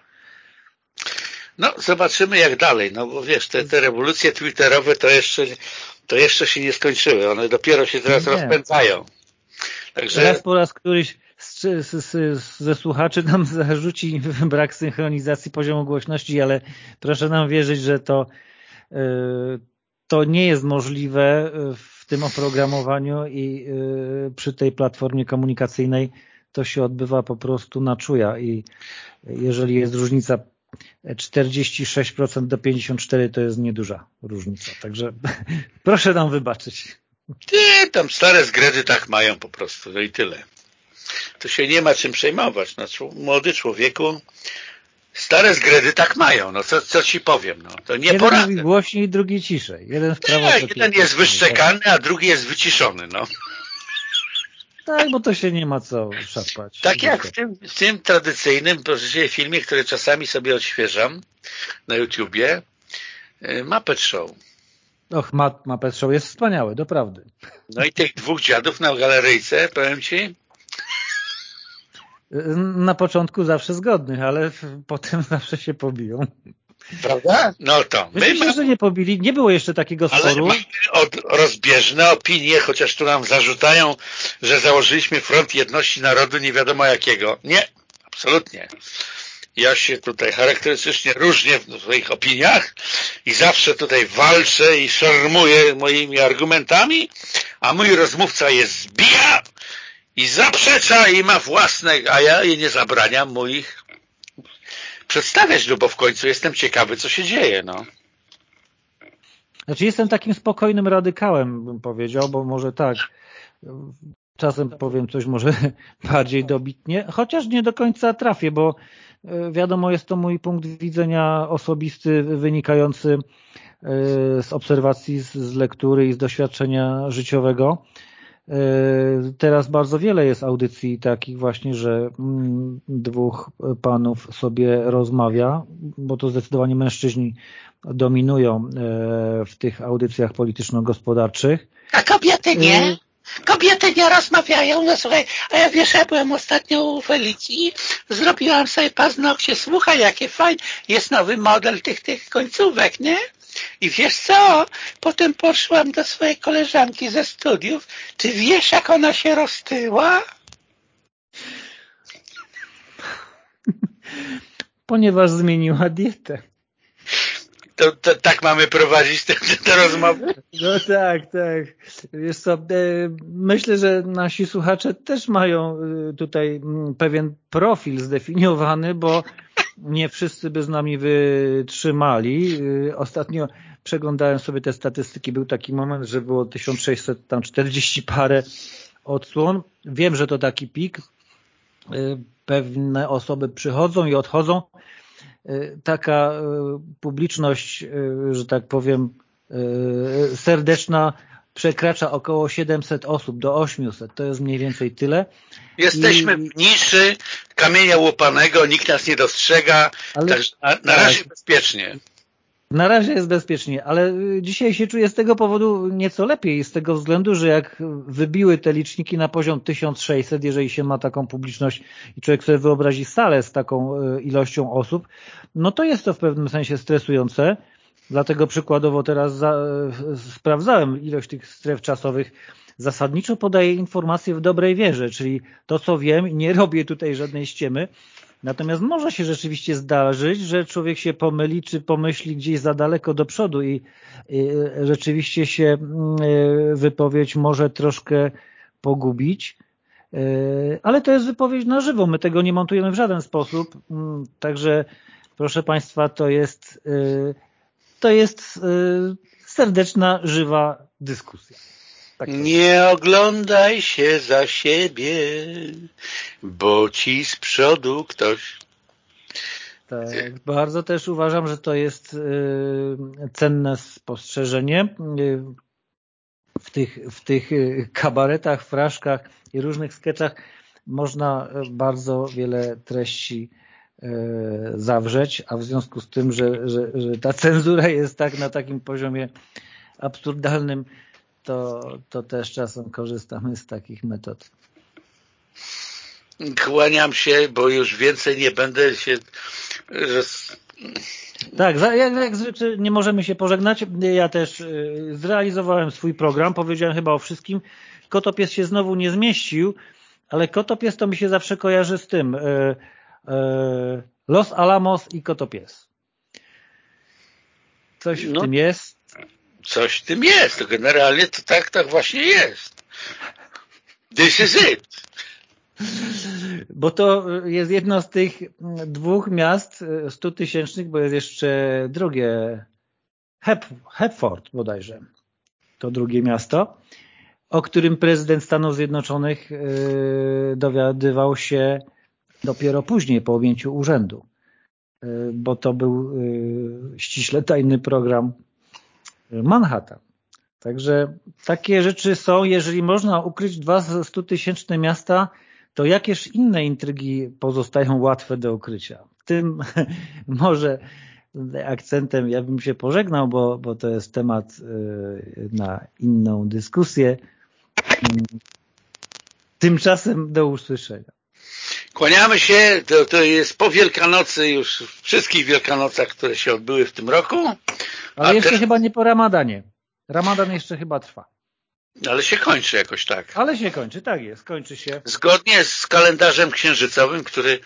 No, zobaczymy jak dalej, no bo wiesz, te, te rewolucje twitterowe to jeszcze, to jeszcze się nie skończyły, one dopiero się teraz nie. rozpędzają. Także... Raz po raz któryś z, z, z, ze słuchaczy nam zarzuci brak synchronizacji poziomu głośności, ale proszę nam wierzyć, że to, y, to nie jest możliwe w tym oprogramowaniu i y, przy tej platformie komunikacyjnej to się odbywa po prostu na czuja i jeżeli jest różnica 46% do 54% to jest nieduża różnica. Także proszę nam wybaczyć. Nie, tam stare zgredy tak mają po prostu, no i tyle. To się nie ma czym przejmować. No, młody człowieku, stare zgredy tak mają, no co, co ci powiem, no to nie Jeden poradzę. mówi głośniej, drugi ciszej. Jeden w prawo, nie, jeden jest wyszczekany, a drugi jest wyciszony, no. Tak, bo to się nie ma co szapać. Tak jak w tym, w tym tradycyjnym, proszę filmie, który czasami sobie odświeżam na YouTubie, y, Muppet Show. Och, Muppet Show jest wspaniały, doprawdy. No i tych dwóch dziadów na galeryjce, powiem Ci? Na początku zawsze zgodnych, ale potem zawsze się pobiją. Prawda? No to. My Myślę, że nie pobili. Nie było jeszcze takiego sporu. Ale mamy od rozbieżne opinie, chociaż tu nam zarzucają, że założyliśmy front jedności narodu nie wiadomo jakiego. Nie, absolutnie ja się tutaj charakterystycznie różnię w swoich opiniach i zawsze tutaj walczę i szarmuję moimi argumentami, a mój rozmówca je zbija i zaprzecza i ma własne, a ja je nie zabraniam moich przedstawiać, no bo w końcu jestem ciekawy, co się dzieje, no. Znaczy jestem takim spokojnym radykałem, bym powiedział, bo może tak, czasem powiem coś może bardziej dobitnie, chociaż nie do końca trafię, bo wiadomo, jest to mój punkt widzenia osobisty, wynikający e, z obserwacji, z lektury i z doświadczenia życiowego. Teraz bardzo wiele jest audycji takich właśnie, że mm, dwóch panów sobie rozmawia, bo to zdecydowanie mężczyźni dominują w tych audycjach polityczno-gospodarczych. A kobiety nie? Kobiety nie rozmawiają, no słuchaj, a ja wiesz, ja byłem ostatnio u Felicji, zrobiłam sobie paznokcie, słuchaj, jakie fajne, jest nowy model tych, tych końcówek, nie? I wiesz co? Potem poszłam do swojej koleżanki ze studiów. Ty wiesz, jak ona się roztyła? Ponieważ zmieniła dietę. To, to, tak mamy prowadzić tę rozmowę? No tak, tak. Wiesz co, e, myślę, że nasi słuchacze też mają e, tutaj pewien profil zdefiniowany, bo nie wszyscy by z nami wytrzymali. E, ostatnio przeglądałem sobie te statystyki, był taki moment, że było 1640 parę odsłon. Wiem, że to taki pik. Pewne osoby przychodzą i odchodzą. Taka publiczność, że tak powiem, serdeczna przekracza około 700 osób do 800. To jest mniej więcej tyle. Jesteśmy I... niższy kamienia łopanego, nikt nas nie dostrzega, ale... także na, na razie tak. bezpiecznie. Na razie jest bezpiecznie, ale y, dzisiaj się czuję z tego powodu nieco lepiej, z tego względu, że jak wybiły te liczniki na poziom 1600, jeżeli się ma taką publiczność i człowiek sobie wyobrazi salę z taką y, ilością osób, no to jest to w pewnym sensie stresujące, Dlatego przykładowo teraz za, sprawdzałem ilość tych stref czasowych. Zasadniczo podaję informacje w dobrej wierze, czyli to co wiem i nie robię tutaj żadnej ściemy. Natomiast może się rzeczywiście zdarzyć, że człowiek się pomyli, czy pomyśli gdzieś za daleko do przodu i, rzeczywiście się mm, wypowiedź może troszkę pogubić. Ale to jest wypowiedź na żywo, my tego nie montujemy w żaden sposób, mm, także proszę Państwa, to jest to jest serdeczna, żywa dyskusja. Tak nie oglądaj się za siebie, bo ci z przodu ktoś... Tak, bardzo też uważam, że to jest y, cenne spostrzeżenie. Y, w tych, w tych kabaretach, fraszkach i różnych sketchach można bardzo wiele treści zawrzeć, a w związku z tym, że, że, że ta cenzura jest tak na takim poziomie absurdalnym, to, to też czasem korzystamy z takich metod. Kłaniam się, bo już więcej nie będę się... Tak, jak, jak zwykle nie możemy się pożegnać. Ja też e, zrealizowałem swój program, powiedziałem chyba o wszystkim. Kotopies się znowu nie zmieścił, ale kotopies to mi się zawsze kojarzy z tym e, E, Los Alamos i Kotopies. Coś w no, tym jest? Coś w tym jest. Generalnie to tak, tak właśnie jest. This is it. Bo to jest jedno z tych dwóch miast stutysięcznych, bo jest jeszcze drugie Hep, Hepford bodajże. To drugie miasto, o którym prezydent Stanów Zjednoczonych e, dowiadywał się dopiero później po objęciu urzędu, y, bo to był ściśle tajny program Manhattan. Także takie rzeczy są, jeżeli można ukryć dwa stutysięczne miasta, to jakież inne intrygi pozostają łatwe do ukrycia. Tym może akcentem ja bym się pożegnał, bo, bo to jest temat y, na inną dyskusję. Tymczasem do usłyszenia. Kłaniamy się, to, to jest po Wielkanocy już, wszystkich Wielkanocach, które się odbyły w tym roku. Ale jeszcze chyba nie po Ramadanie. Ramadan jeszcze chyba trwa. Ale się kończy jakoś tak. Ale się kończy, tak jest, kończy się. Zgodnie z kalendarzem księżycowym, który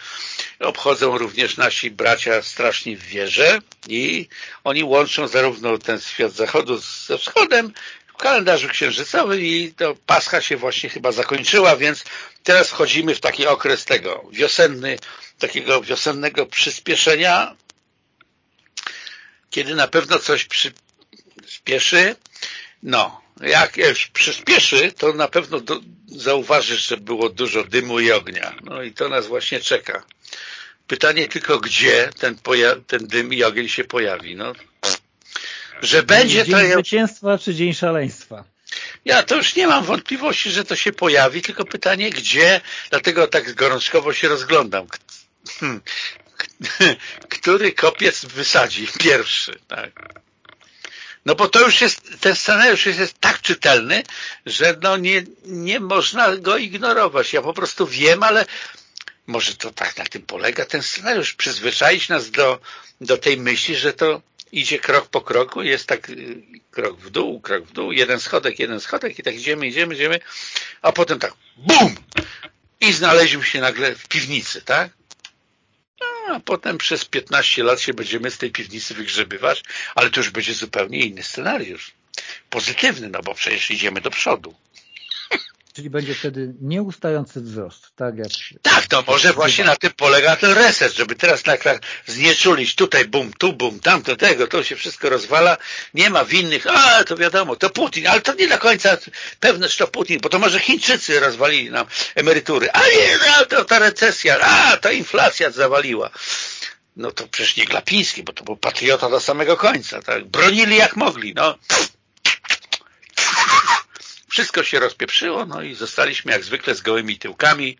obchodzą również nasi bracia straszni w wierze i oni łączą zarówno ten świat zachodu ze wschodem kalendarzu księżycowym i to Pascha się właśnie chyba zakończyła, więc teraz wchodzimy w taki okres tego wiosenny, takiego wiosennego przyspieszenia, kiedy na pewno coś przyspieszy. No, jak przyspieszy, to na pewno do, zauważysz, że było dużo dymu i ognia. No i to nas właśnie czeka. Pytanie tylko, gdzie ten, ten dym i ogień się pojawi. No, że będzie dzień to... zwycięstwa czy dzień szaleństwa? Ja to już nie mam wątpliwości, że to się pojawi, tylko pytanie gdzie, dlatego tak gorączkowo się rozglądam. Hmm. Który kopiec wysadzi pierwszy, tak? No bo to już jest, ten scenariusz jest, jest tak czytelny, że no nie, nie można go ignorować. Ja po prostu wiem, ale może to tak na tym polega ten scenariusz, przyzwyczaić nas do, do tej myśli, że to idzie krok po kroku, jest tak y, krok w dół, krok w dół, jeden schodek, jeden schodek i tak idziemy, idziemy, idziemy, a potem tak BUM! I znaleźliśmy się nagle w piwnicy, tak? A potem przez 15 lat się będziemy z tej piwnicy wygrzebywać, ale to już będzie zupełnie inny scenariusz. Pozytywny, no bo przecież idziemy do przodu. Czyli będzie wtedy nieustający wzrost, tak jak... Tak, to może właśnie na tym polega ten reset, żeby teraz tak, tak znieczulić, tutaj bum, tu bum, tam to tego, to się wszystko rozwala, nie ma winnych, a to wiadomo, to Putin, ale to nie do końca pewne, że to Putin, bo to może Chińczycy rozwalili nam emerytury, a nie, no, to ta recesja, a ta inflacja zawaliła. No to przecież nie Glapiński, bo to był patriota do samego końca, tak? Bronili jak mogli, no. Wszystko się rozpieprzyło, no i zostaliśmy jak zwykle z gołymi tyłkami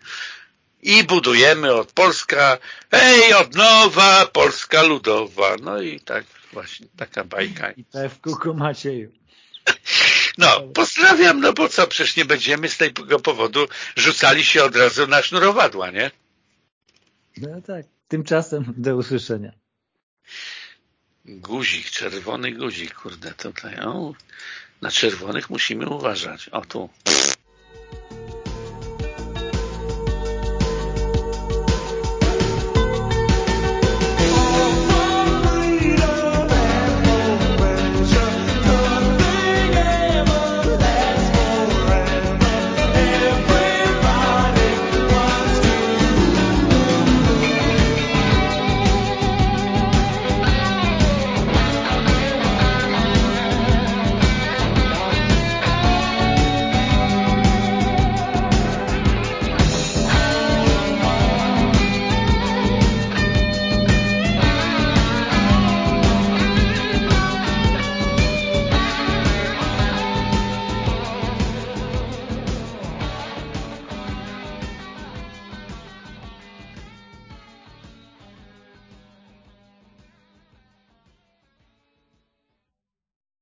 i budujemy od Polska, hej, od nowa, Polska ludowa. No i tak właśnie, taka bajka. I tak w kółko Macieju. No, pozdrawiam, no bo co, przecież nie będziemy z tego powodu rzucali się od razu na sznurowadła, nie? No tak, tymczasem do usłyszenia. Guzik, czerwony guzik, kurde, tutaj, o, na czerwonych musimy uważać. O tu.